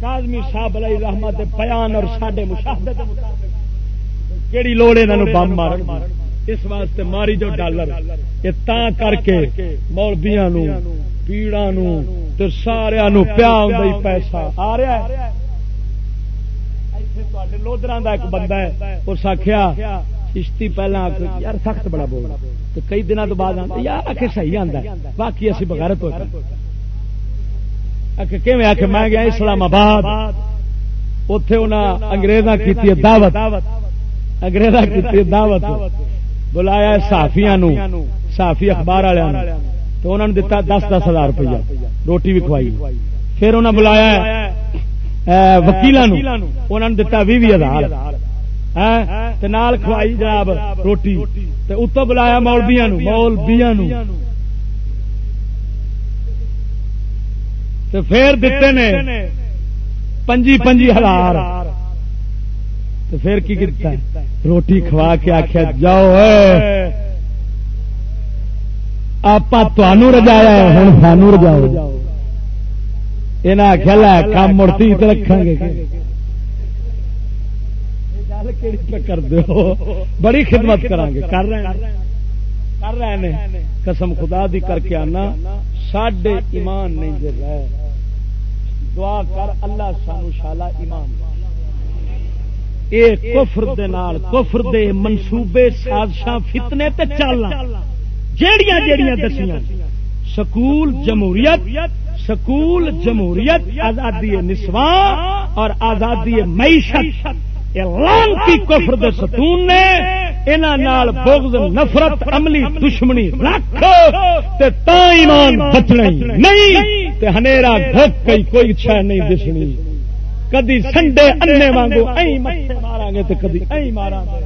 کاظمی صاحب علیہ رحمت بیان اور ساڈے مشاہدے دے مطابق۔ کیڑی لوڑ انہاں نو بم مارن اس واسطے ماری جو ڈالر۔ یہ تا کر کے مولبیا پیڑا سارا پیا پیسہ آ رہا ہے۔ لودرا ایک بندہ ہے، اس آخیا کشتی پہلے یار سخت بڑا بول۔ تو کئی دنوں تو بعد یار آخ صحیح آتا باقی اسی بغیر تو آخ میں گیا اسلام آباد اتے انہیں اگریزاں کی دعوت۔ اگریزاں کی دعوت۔ بلایا صحافیا صحافی اخبار والے تو انہوں نے دتا دس دس ہزار روپیہ روٹی بھی کھوائی پھر انہیں بلایا وکیل انہوں نے دتا بھی ہزار نال کھوائی جناب روٹی اتو بلایا مولبیا مولبیا پھر دیتے نے پنجی پنجی ہزار تو پھر کی کرتا روٹی کھوا کے آخیا جاؤ آپ رجایا ہوں سانو رجاؤ۔ یہ آخیا لا کام مڑتی رکھا گے۔ کر دو بڑی خدمت کریں گے۔ کر رہے کر رہے ہیں۔ قسم خدا دی کر کے آنا۔ ساڈے ایمان نہیں دے رہے۔ دعا کر اللہ سانو شالا ایمان۔ اے کفر دے نال، کفر دے منصوبے، سازشاں، فتنے تے چالنا جیڑیاں جیڑیاں دسیاں۔ سکول جمہوریت سکول جمہوریت، آزادی نسواں اور آزادی معیشت۔ اعلان کی کفر دے ستون نے انہاں نال بغض، نفرت، عملی دشمنی رکھ تے تا ایمان بچنا نہیں تے ہنیرا گھک کئی کوئی چھے نہیں دسنی کدی سنڈے انے وانگو ائی مٹھے مارا گے تو کدی ائی مارا گے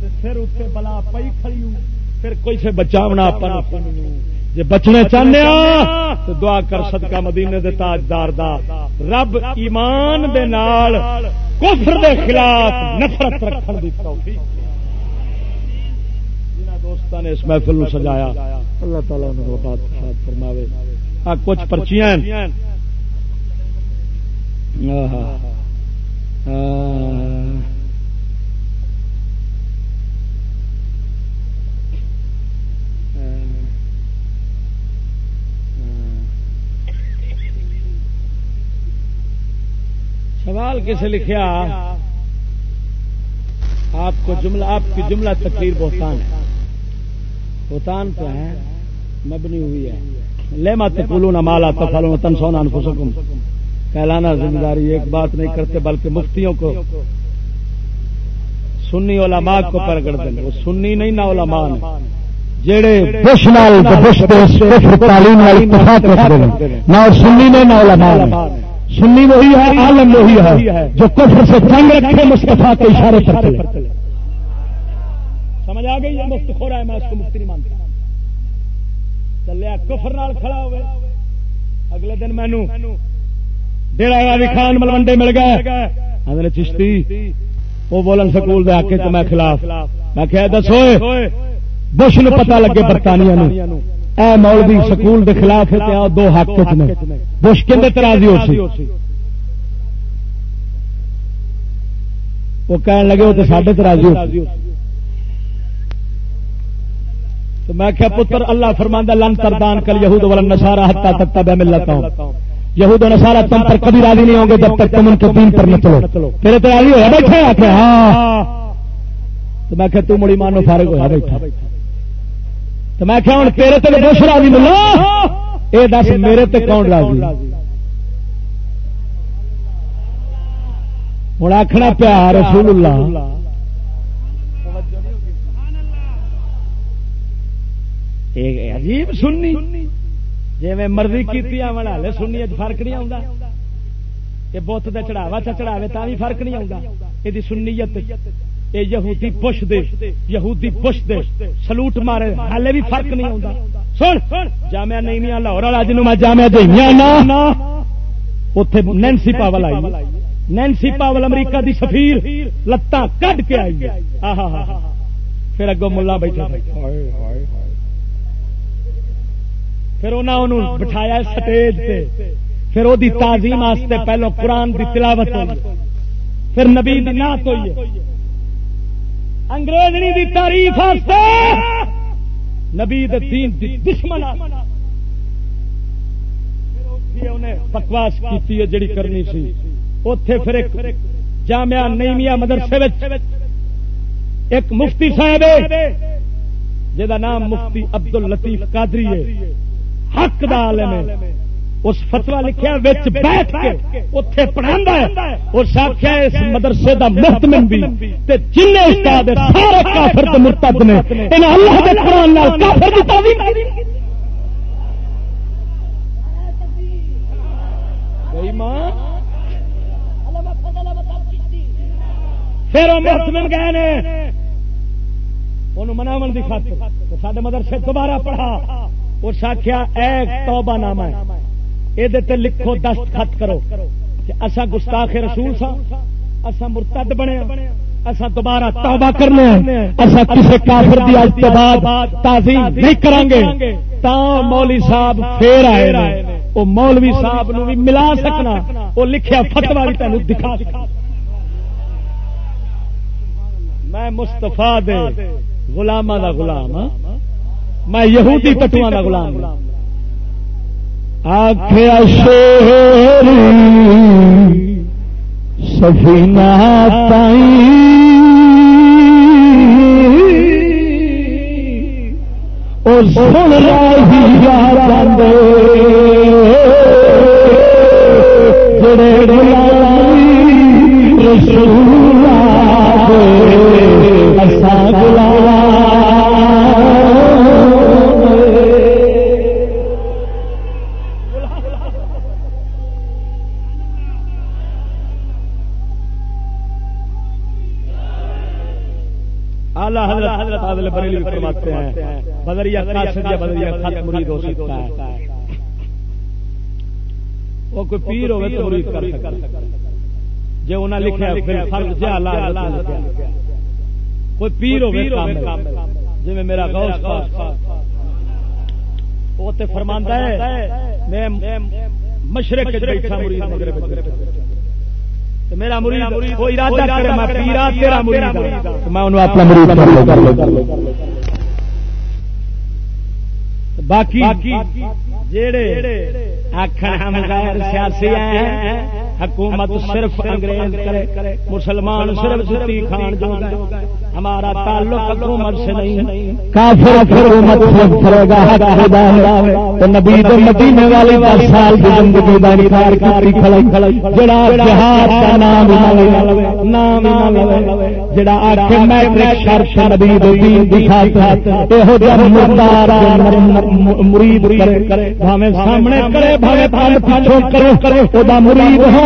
تے پھر اتنے بلا پئی کھڑی پھر کوئی سے بچاونا اپنا جی بچنے چاہنے تو دعا کر صدقہ مدینے دے تاجدار دا۔ رب ایمان دے نال کفر دے خلاف نفرت رکھن دی توفیق۔ دوستان نے اس محفل نو سجایا، اللہ تعالیٰ نے وفات فرماوے۔ آ، کچھ پرچیاں آہا۔ آہا سوال کسے لکھیا؟ آپ کو جملہ آپ کی جملہ تقریر بہتان ہے۔ بہتان تو ہے، مبنی ہوئی ہے۔ لے مت نہ مالا تفلو تن سونا انفسکم۔ کہلانا ذمہ داری ایک بات نہیں کرتے، بلکہ مفتیوں کو۔ سنی علماء کو پرگڑ دیں وہ سنی نہیں، نہ علماء نے۔ جڑے بش نال، بش تعلیم والی اتفاق رکھتے ہیں۔ نہ سنی نے نہ علماء نے۔ سنی وہی ہے، عالم وہی ہے، جو کفر سے جنگ رکھے مصطفیٰ کے اشارے کرتے سمجھ آ گئی مفت کھو ہے، میں اس کو مفتی نہیں مانتا۔ چلے، کفر نال کھڑا ہوئے۔ اگلے دن مینو ڈیرا خان ملوڈے مل گئے۔ آدھے چشتی، وہ بولن سکول دے آکے تو میں خلاف۔ میں کہ دسو بش نو پتا لگے برطانیہ اے مولوی سکول دے خلاف ہے تے دو حق نے بش کندے ترازی ہو سی۔ وہ کہن لگے وہ تو ساڈے ترازی ہو تو میں کیا پتر اللہ فرماندہ لن تردان کل یہود ولن نصارا حتا تک بے ملتا ہوں یہود و نصارا تم پر کبھی راضی نہیں ہوں گے جب تک تم ان کے دین پر نہ چلو۔ تیرے تو راضی ہوا بیٹھا ہے کہ ہاں تو میں کہ تو مڑی مانو فارغ ہوا بیٹھا۔ تو میں کہ ہوں تیرے تے دوش راضی ملا۔ اے دس میرے تے کون راضی؟ ہوں آخنا پیار رسول اللہ۔ عجیب سننی جی میں مرضی کی سننی فرق نہیں آتا یہ بت کا چڑھاوا چڑھاوے تا بھی فرق نہیں آتا یہ سنیت۔ یہ یہودی پش دے یہودی پش دے سلوٹ مارے ہالے بھی فرق نہیں آتا سن جامع نہیں لاہور والا جنوب میں جامع دیا اتے نینسی پاول آئی۔ نینسی پاول امریکہ دی سفیر لتاں کڈ کے آئی۔ پھر اگوں ملا بیٹھا۔ پھر انہوں بٹھایا سٹیج پہ پھر وہ تعظیم واسطے پہلو قرآن کی تلاوت ہوئی۔ پھر نبی نات ہوئی۔ انگریزنی دی تعریف نبی دین دی دشمن بکواس کی جڑی کرنی سی۔ اتے پھر ایک جامعہ نئیمیا مدرسے ایک مفتی صاحب جہاں نام مفتی عبد الطیف قادری ہے۔ حق دا عالم ہے۔ اس فتوا لکھیا بیٹھ کے اتے پڑھا اس آخیا اس مدرسے دا محتمن بھی جن استاد سارے کافر مرتد نے اللہ کافر کی پھر وہ گئے نے۔ مناو کی خاطر۔ سارے مدرسے دوبارہ پڑھا۔ اس آخیا ایک توبہ نام ہے۔ یہ لکھو دست خط کرو اصا گستاخ رسول سا اصا مرتد بنے ہاں، اصا دوبارہ توبہ کرنے ہاں، اصا کسی کافر دی اج تو بعد تعظیم نہیں کریں گے تا مولوی صاحب پھر آئے وہ مولوی صاحب نو بھی ملا سکنا وہ لکھیا فتوا بھی تینوں دکھا میں مستفا دے غلامہ دا غلام ہاں میں یہودی پٹوا کا گلام ہاں۔ آخیا شیر سفینہ تائی اور سن راہی یار جڑے رسول ایسا حضرت بریلی فرماتے ہیں۔ بدریا قاصد یا بدریا خط مرید ہو سکتا ہے۔ وہ کوئی پیر ہوئے تو مرید کر سکتا جو انہیں لکھا ہے پھر فرض جا اللہ کوئی پیر ہوئے جی میں میرا غوث پاک ہاں۔ وہ تے فرماندا ہے، میں مشرق بیٹھا مرید مغرب میرا مرید وہ ارادہ کرے میں پیرا تیرا مرید میں انہوں اپنا مرید کر لوں باقی جیڑے آخر ہم غیر سیاسی ہیں حکومت صرف انگریز کرے مسلمان صرف جتی خان جو ہمارا تعلق حکومت سے نہیں کافر حکومت صرف کرے گا تو نبی مدینے والی دس سال کی زندگی انکار کاری کھڑائی جڑا جہاد کا نام نام جڑا آ کے میں شرط نبی دین دکھا یہ مردار مرید کرے بھاوے سامنے کرے بھاوے پیچھوں کرے کرے وہ مرید ہو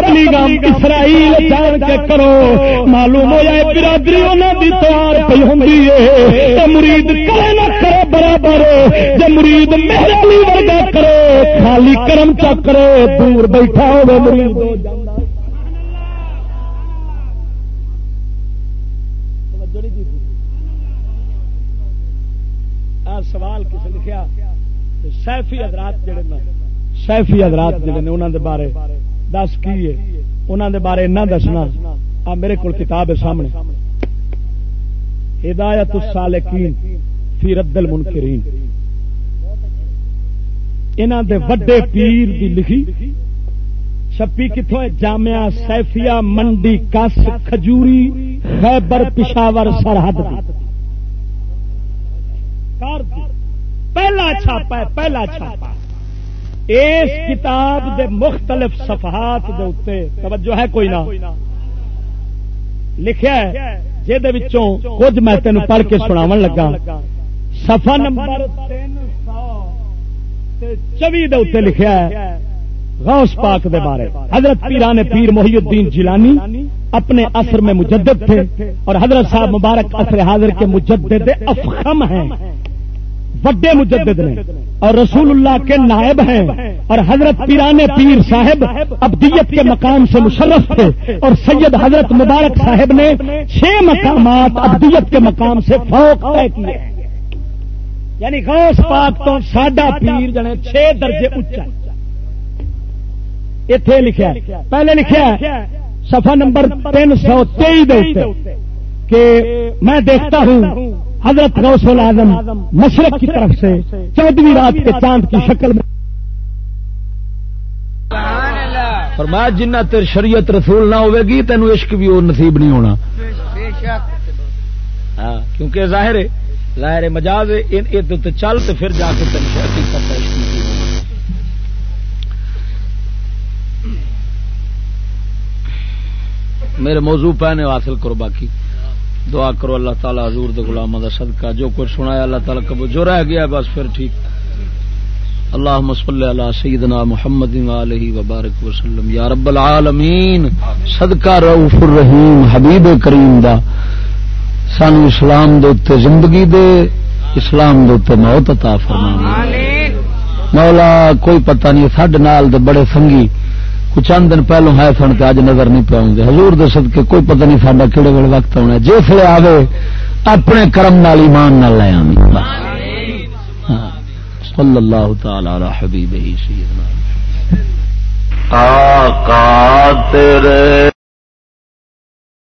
تبلیغ اسرائیل جان کے کرو۔ معلوم ہو جائے برادری انہوں کی توار پی ہوں مرید کرے نہ کرے برابر۔ جی مرید میرے لیے ورگا کرے، خالی کرم چکرے دور بیٹھا ہو مرید۔ سوال کسی لکھا سیفی حضرات جڑے سیفی حضرات جڑے نے انہوں دے بارے۔ دس کی ہے؟ انہوں دے بارے نہ دسنا۔ آ، میرے کو کتاب ہے سامنے۔ ہدایت السالکین فی رد المنکرین۔ انہوں دے وڈے پیر دی لکھی۔ چھپی کتوں ہے؟ جامعہ سیفیا منڈی کس کھجوری خیبر پشاور سرحد پہلا چھاپا ہے، پہلا چھاپا۔ اس کتاب دے مختلف صفحات دے اتنے توجہ ہے کوئی نہ لکھا ہے جہد کچھ میں تین پڑھ کے سناو لگا۔ سفا نمبر چوی دے لکھا ہے، غوث پاک دے بارے۔ حضرت پیران پیر محی الدین جیلانی اپنے اثر میں مجدد تھے اور حضرت صاحب مبارک اثر حاضر کے مجدد افخم ہیں۔ وڈے مجدد نے۔ اور رسول اللہ کے نائب ہیں۔ اور حضرت پیرانے پیر صاحب ابدیت کے مقام سے مشرف تھے۔ اور سید حضرت مبارک صاحب نے چھ مقامات ابدیت کے مقام سے فوق طے کیے۔ یعنی غوث پاک تو ساڈا پیر جنے چھ درجے اچا اتے لکھا پہلے لکھا سفا نمبر تین سو تئی کہ میں دیکھتا ہوں حضرت غوث العظم مشرق کی طرف سے چودہویں رات کے چاند کی شکل میں فرمایا جنہ تیر شریعت رسول نہ ہوے گی تینو عشق بھی وہ نصیب نہیں ہونا۔ ہاں کیونکہ ظاہر ہے ظاہر ہے مجاز چل تو پھر جا کے تین عشق میرے موضوع پہنے حاصل کرو باقی۔ دعا کرو اللہ تعالیٰ حضور دے غلام دا صدقہ جو کچھ سنایا اللہ تعالیٰ کبو جو رہ گیا بس پھر ٹھیک۔ اللہ مسل اللہ سیدنا محمد علیہ وبارک وسلم۔ یا رب العالمین صدقہ رؤوف الرحیم حبیب کریم دا۔ سانو اسلام دے زندگی دے اسلام دے موت عطا فرما مولا کوئی پتہ نہیں سڈ نال دے بڑے سنگی چند دن پہلو ہے سن کے اج نظر نہیں پاؤں گے۔ ہزور دس کے کوئی پتہ نہیں ساڈا کہڑے ویل وقت آنا جس لے آوے، اپنے کرم نال ایمان نہ لے ہاں۔ صلی اللہ تعالی علی ہی سیدنا۔ آقا تیرے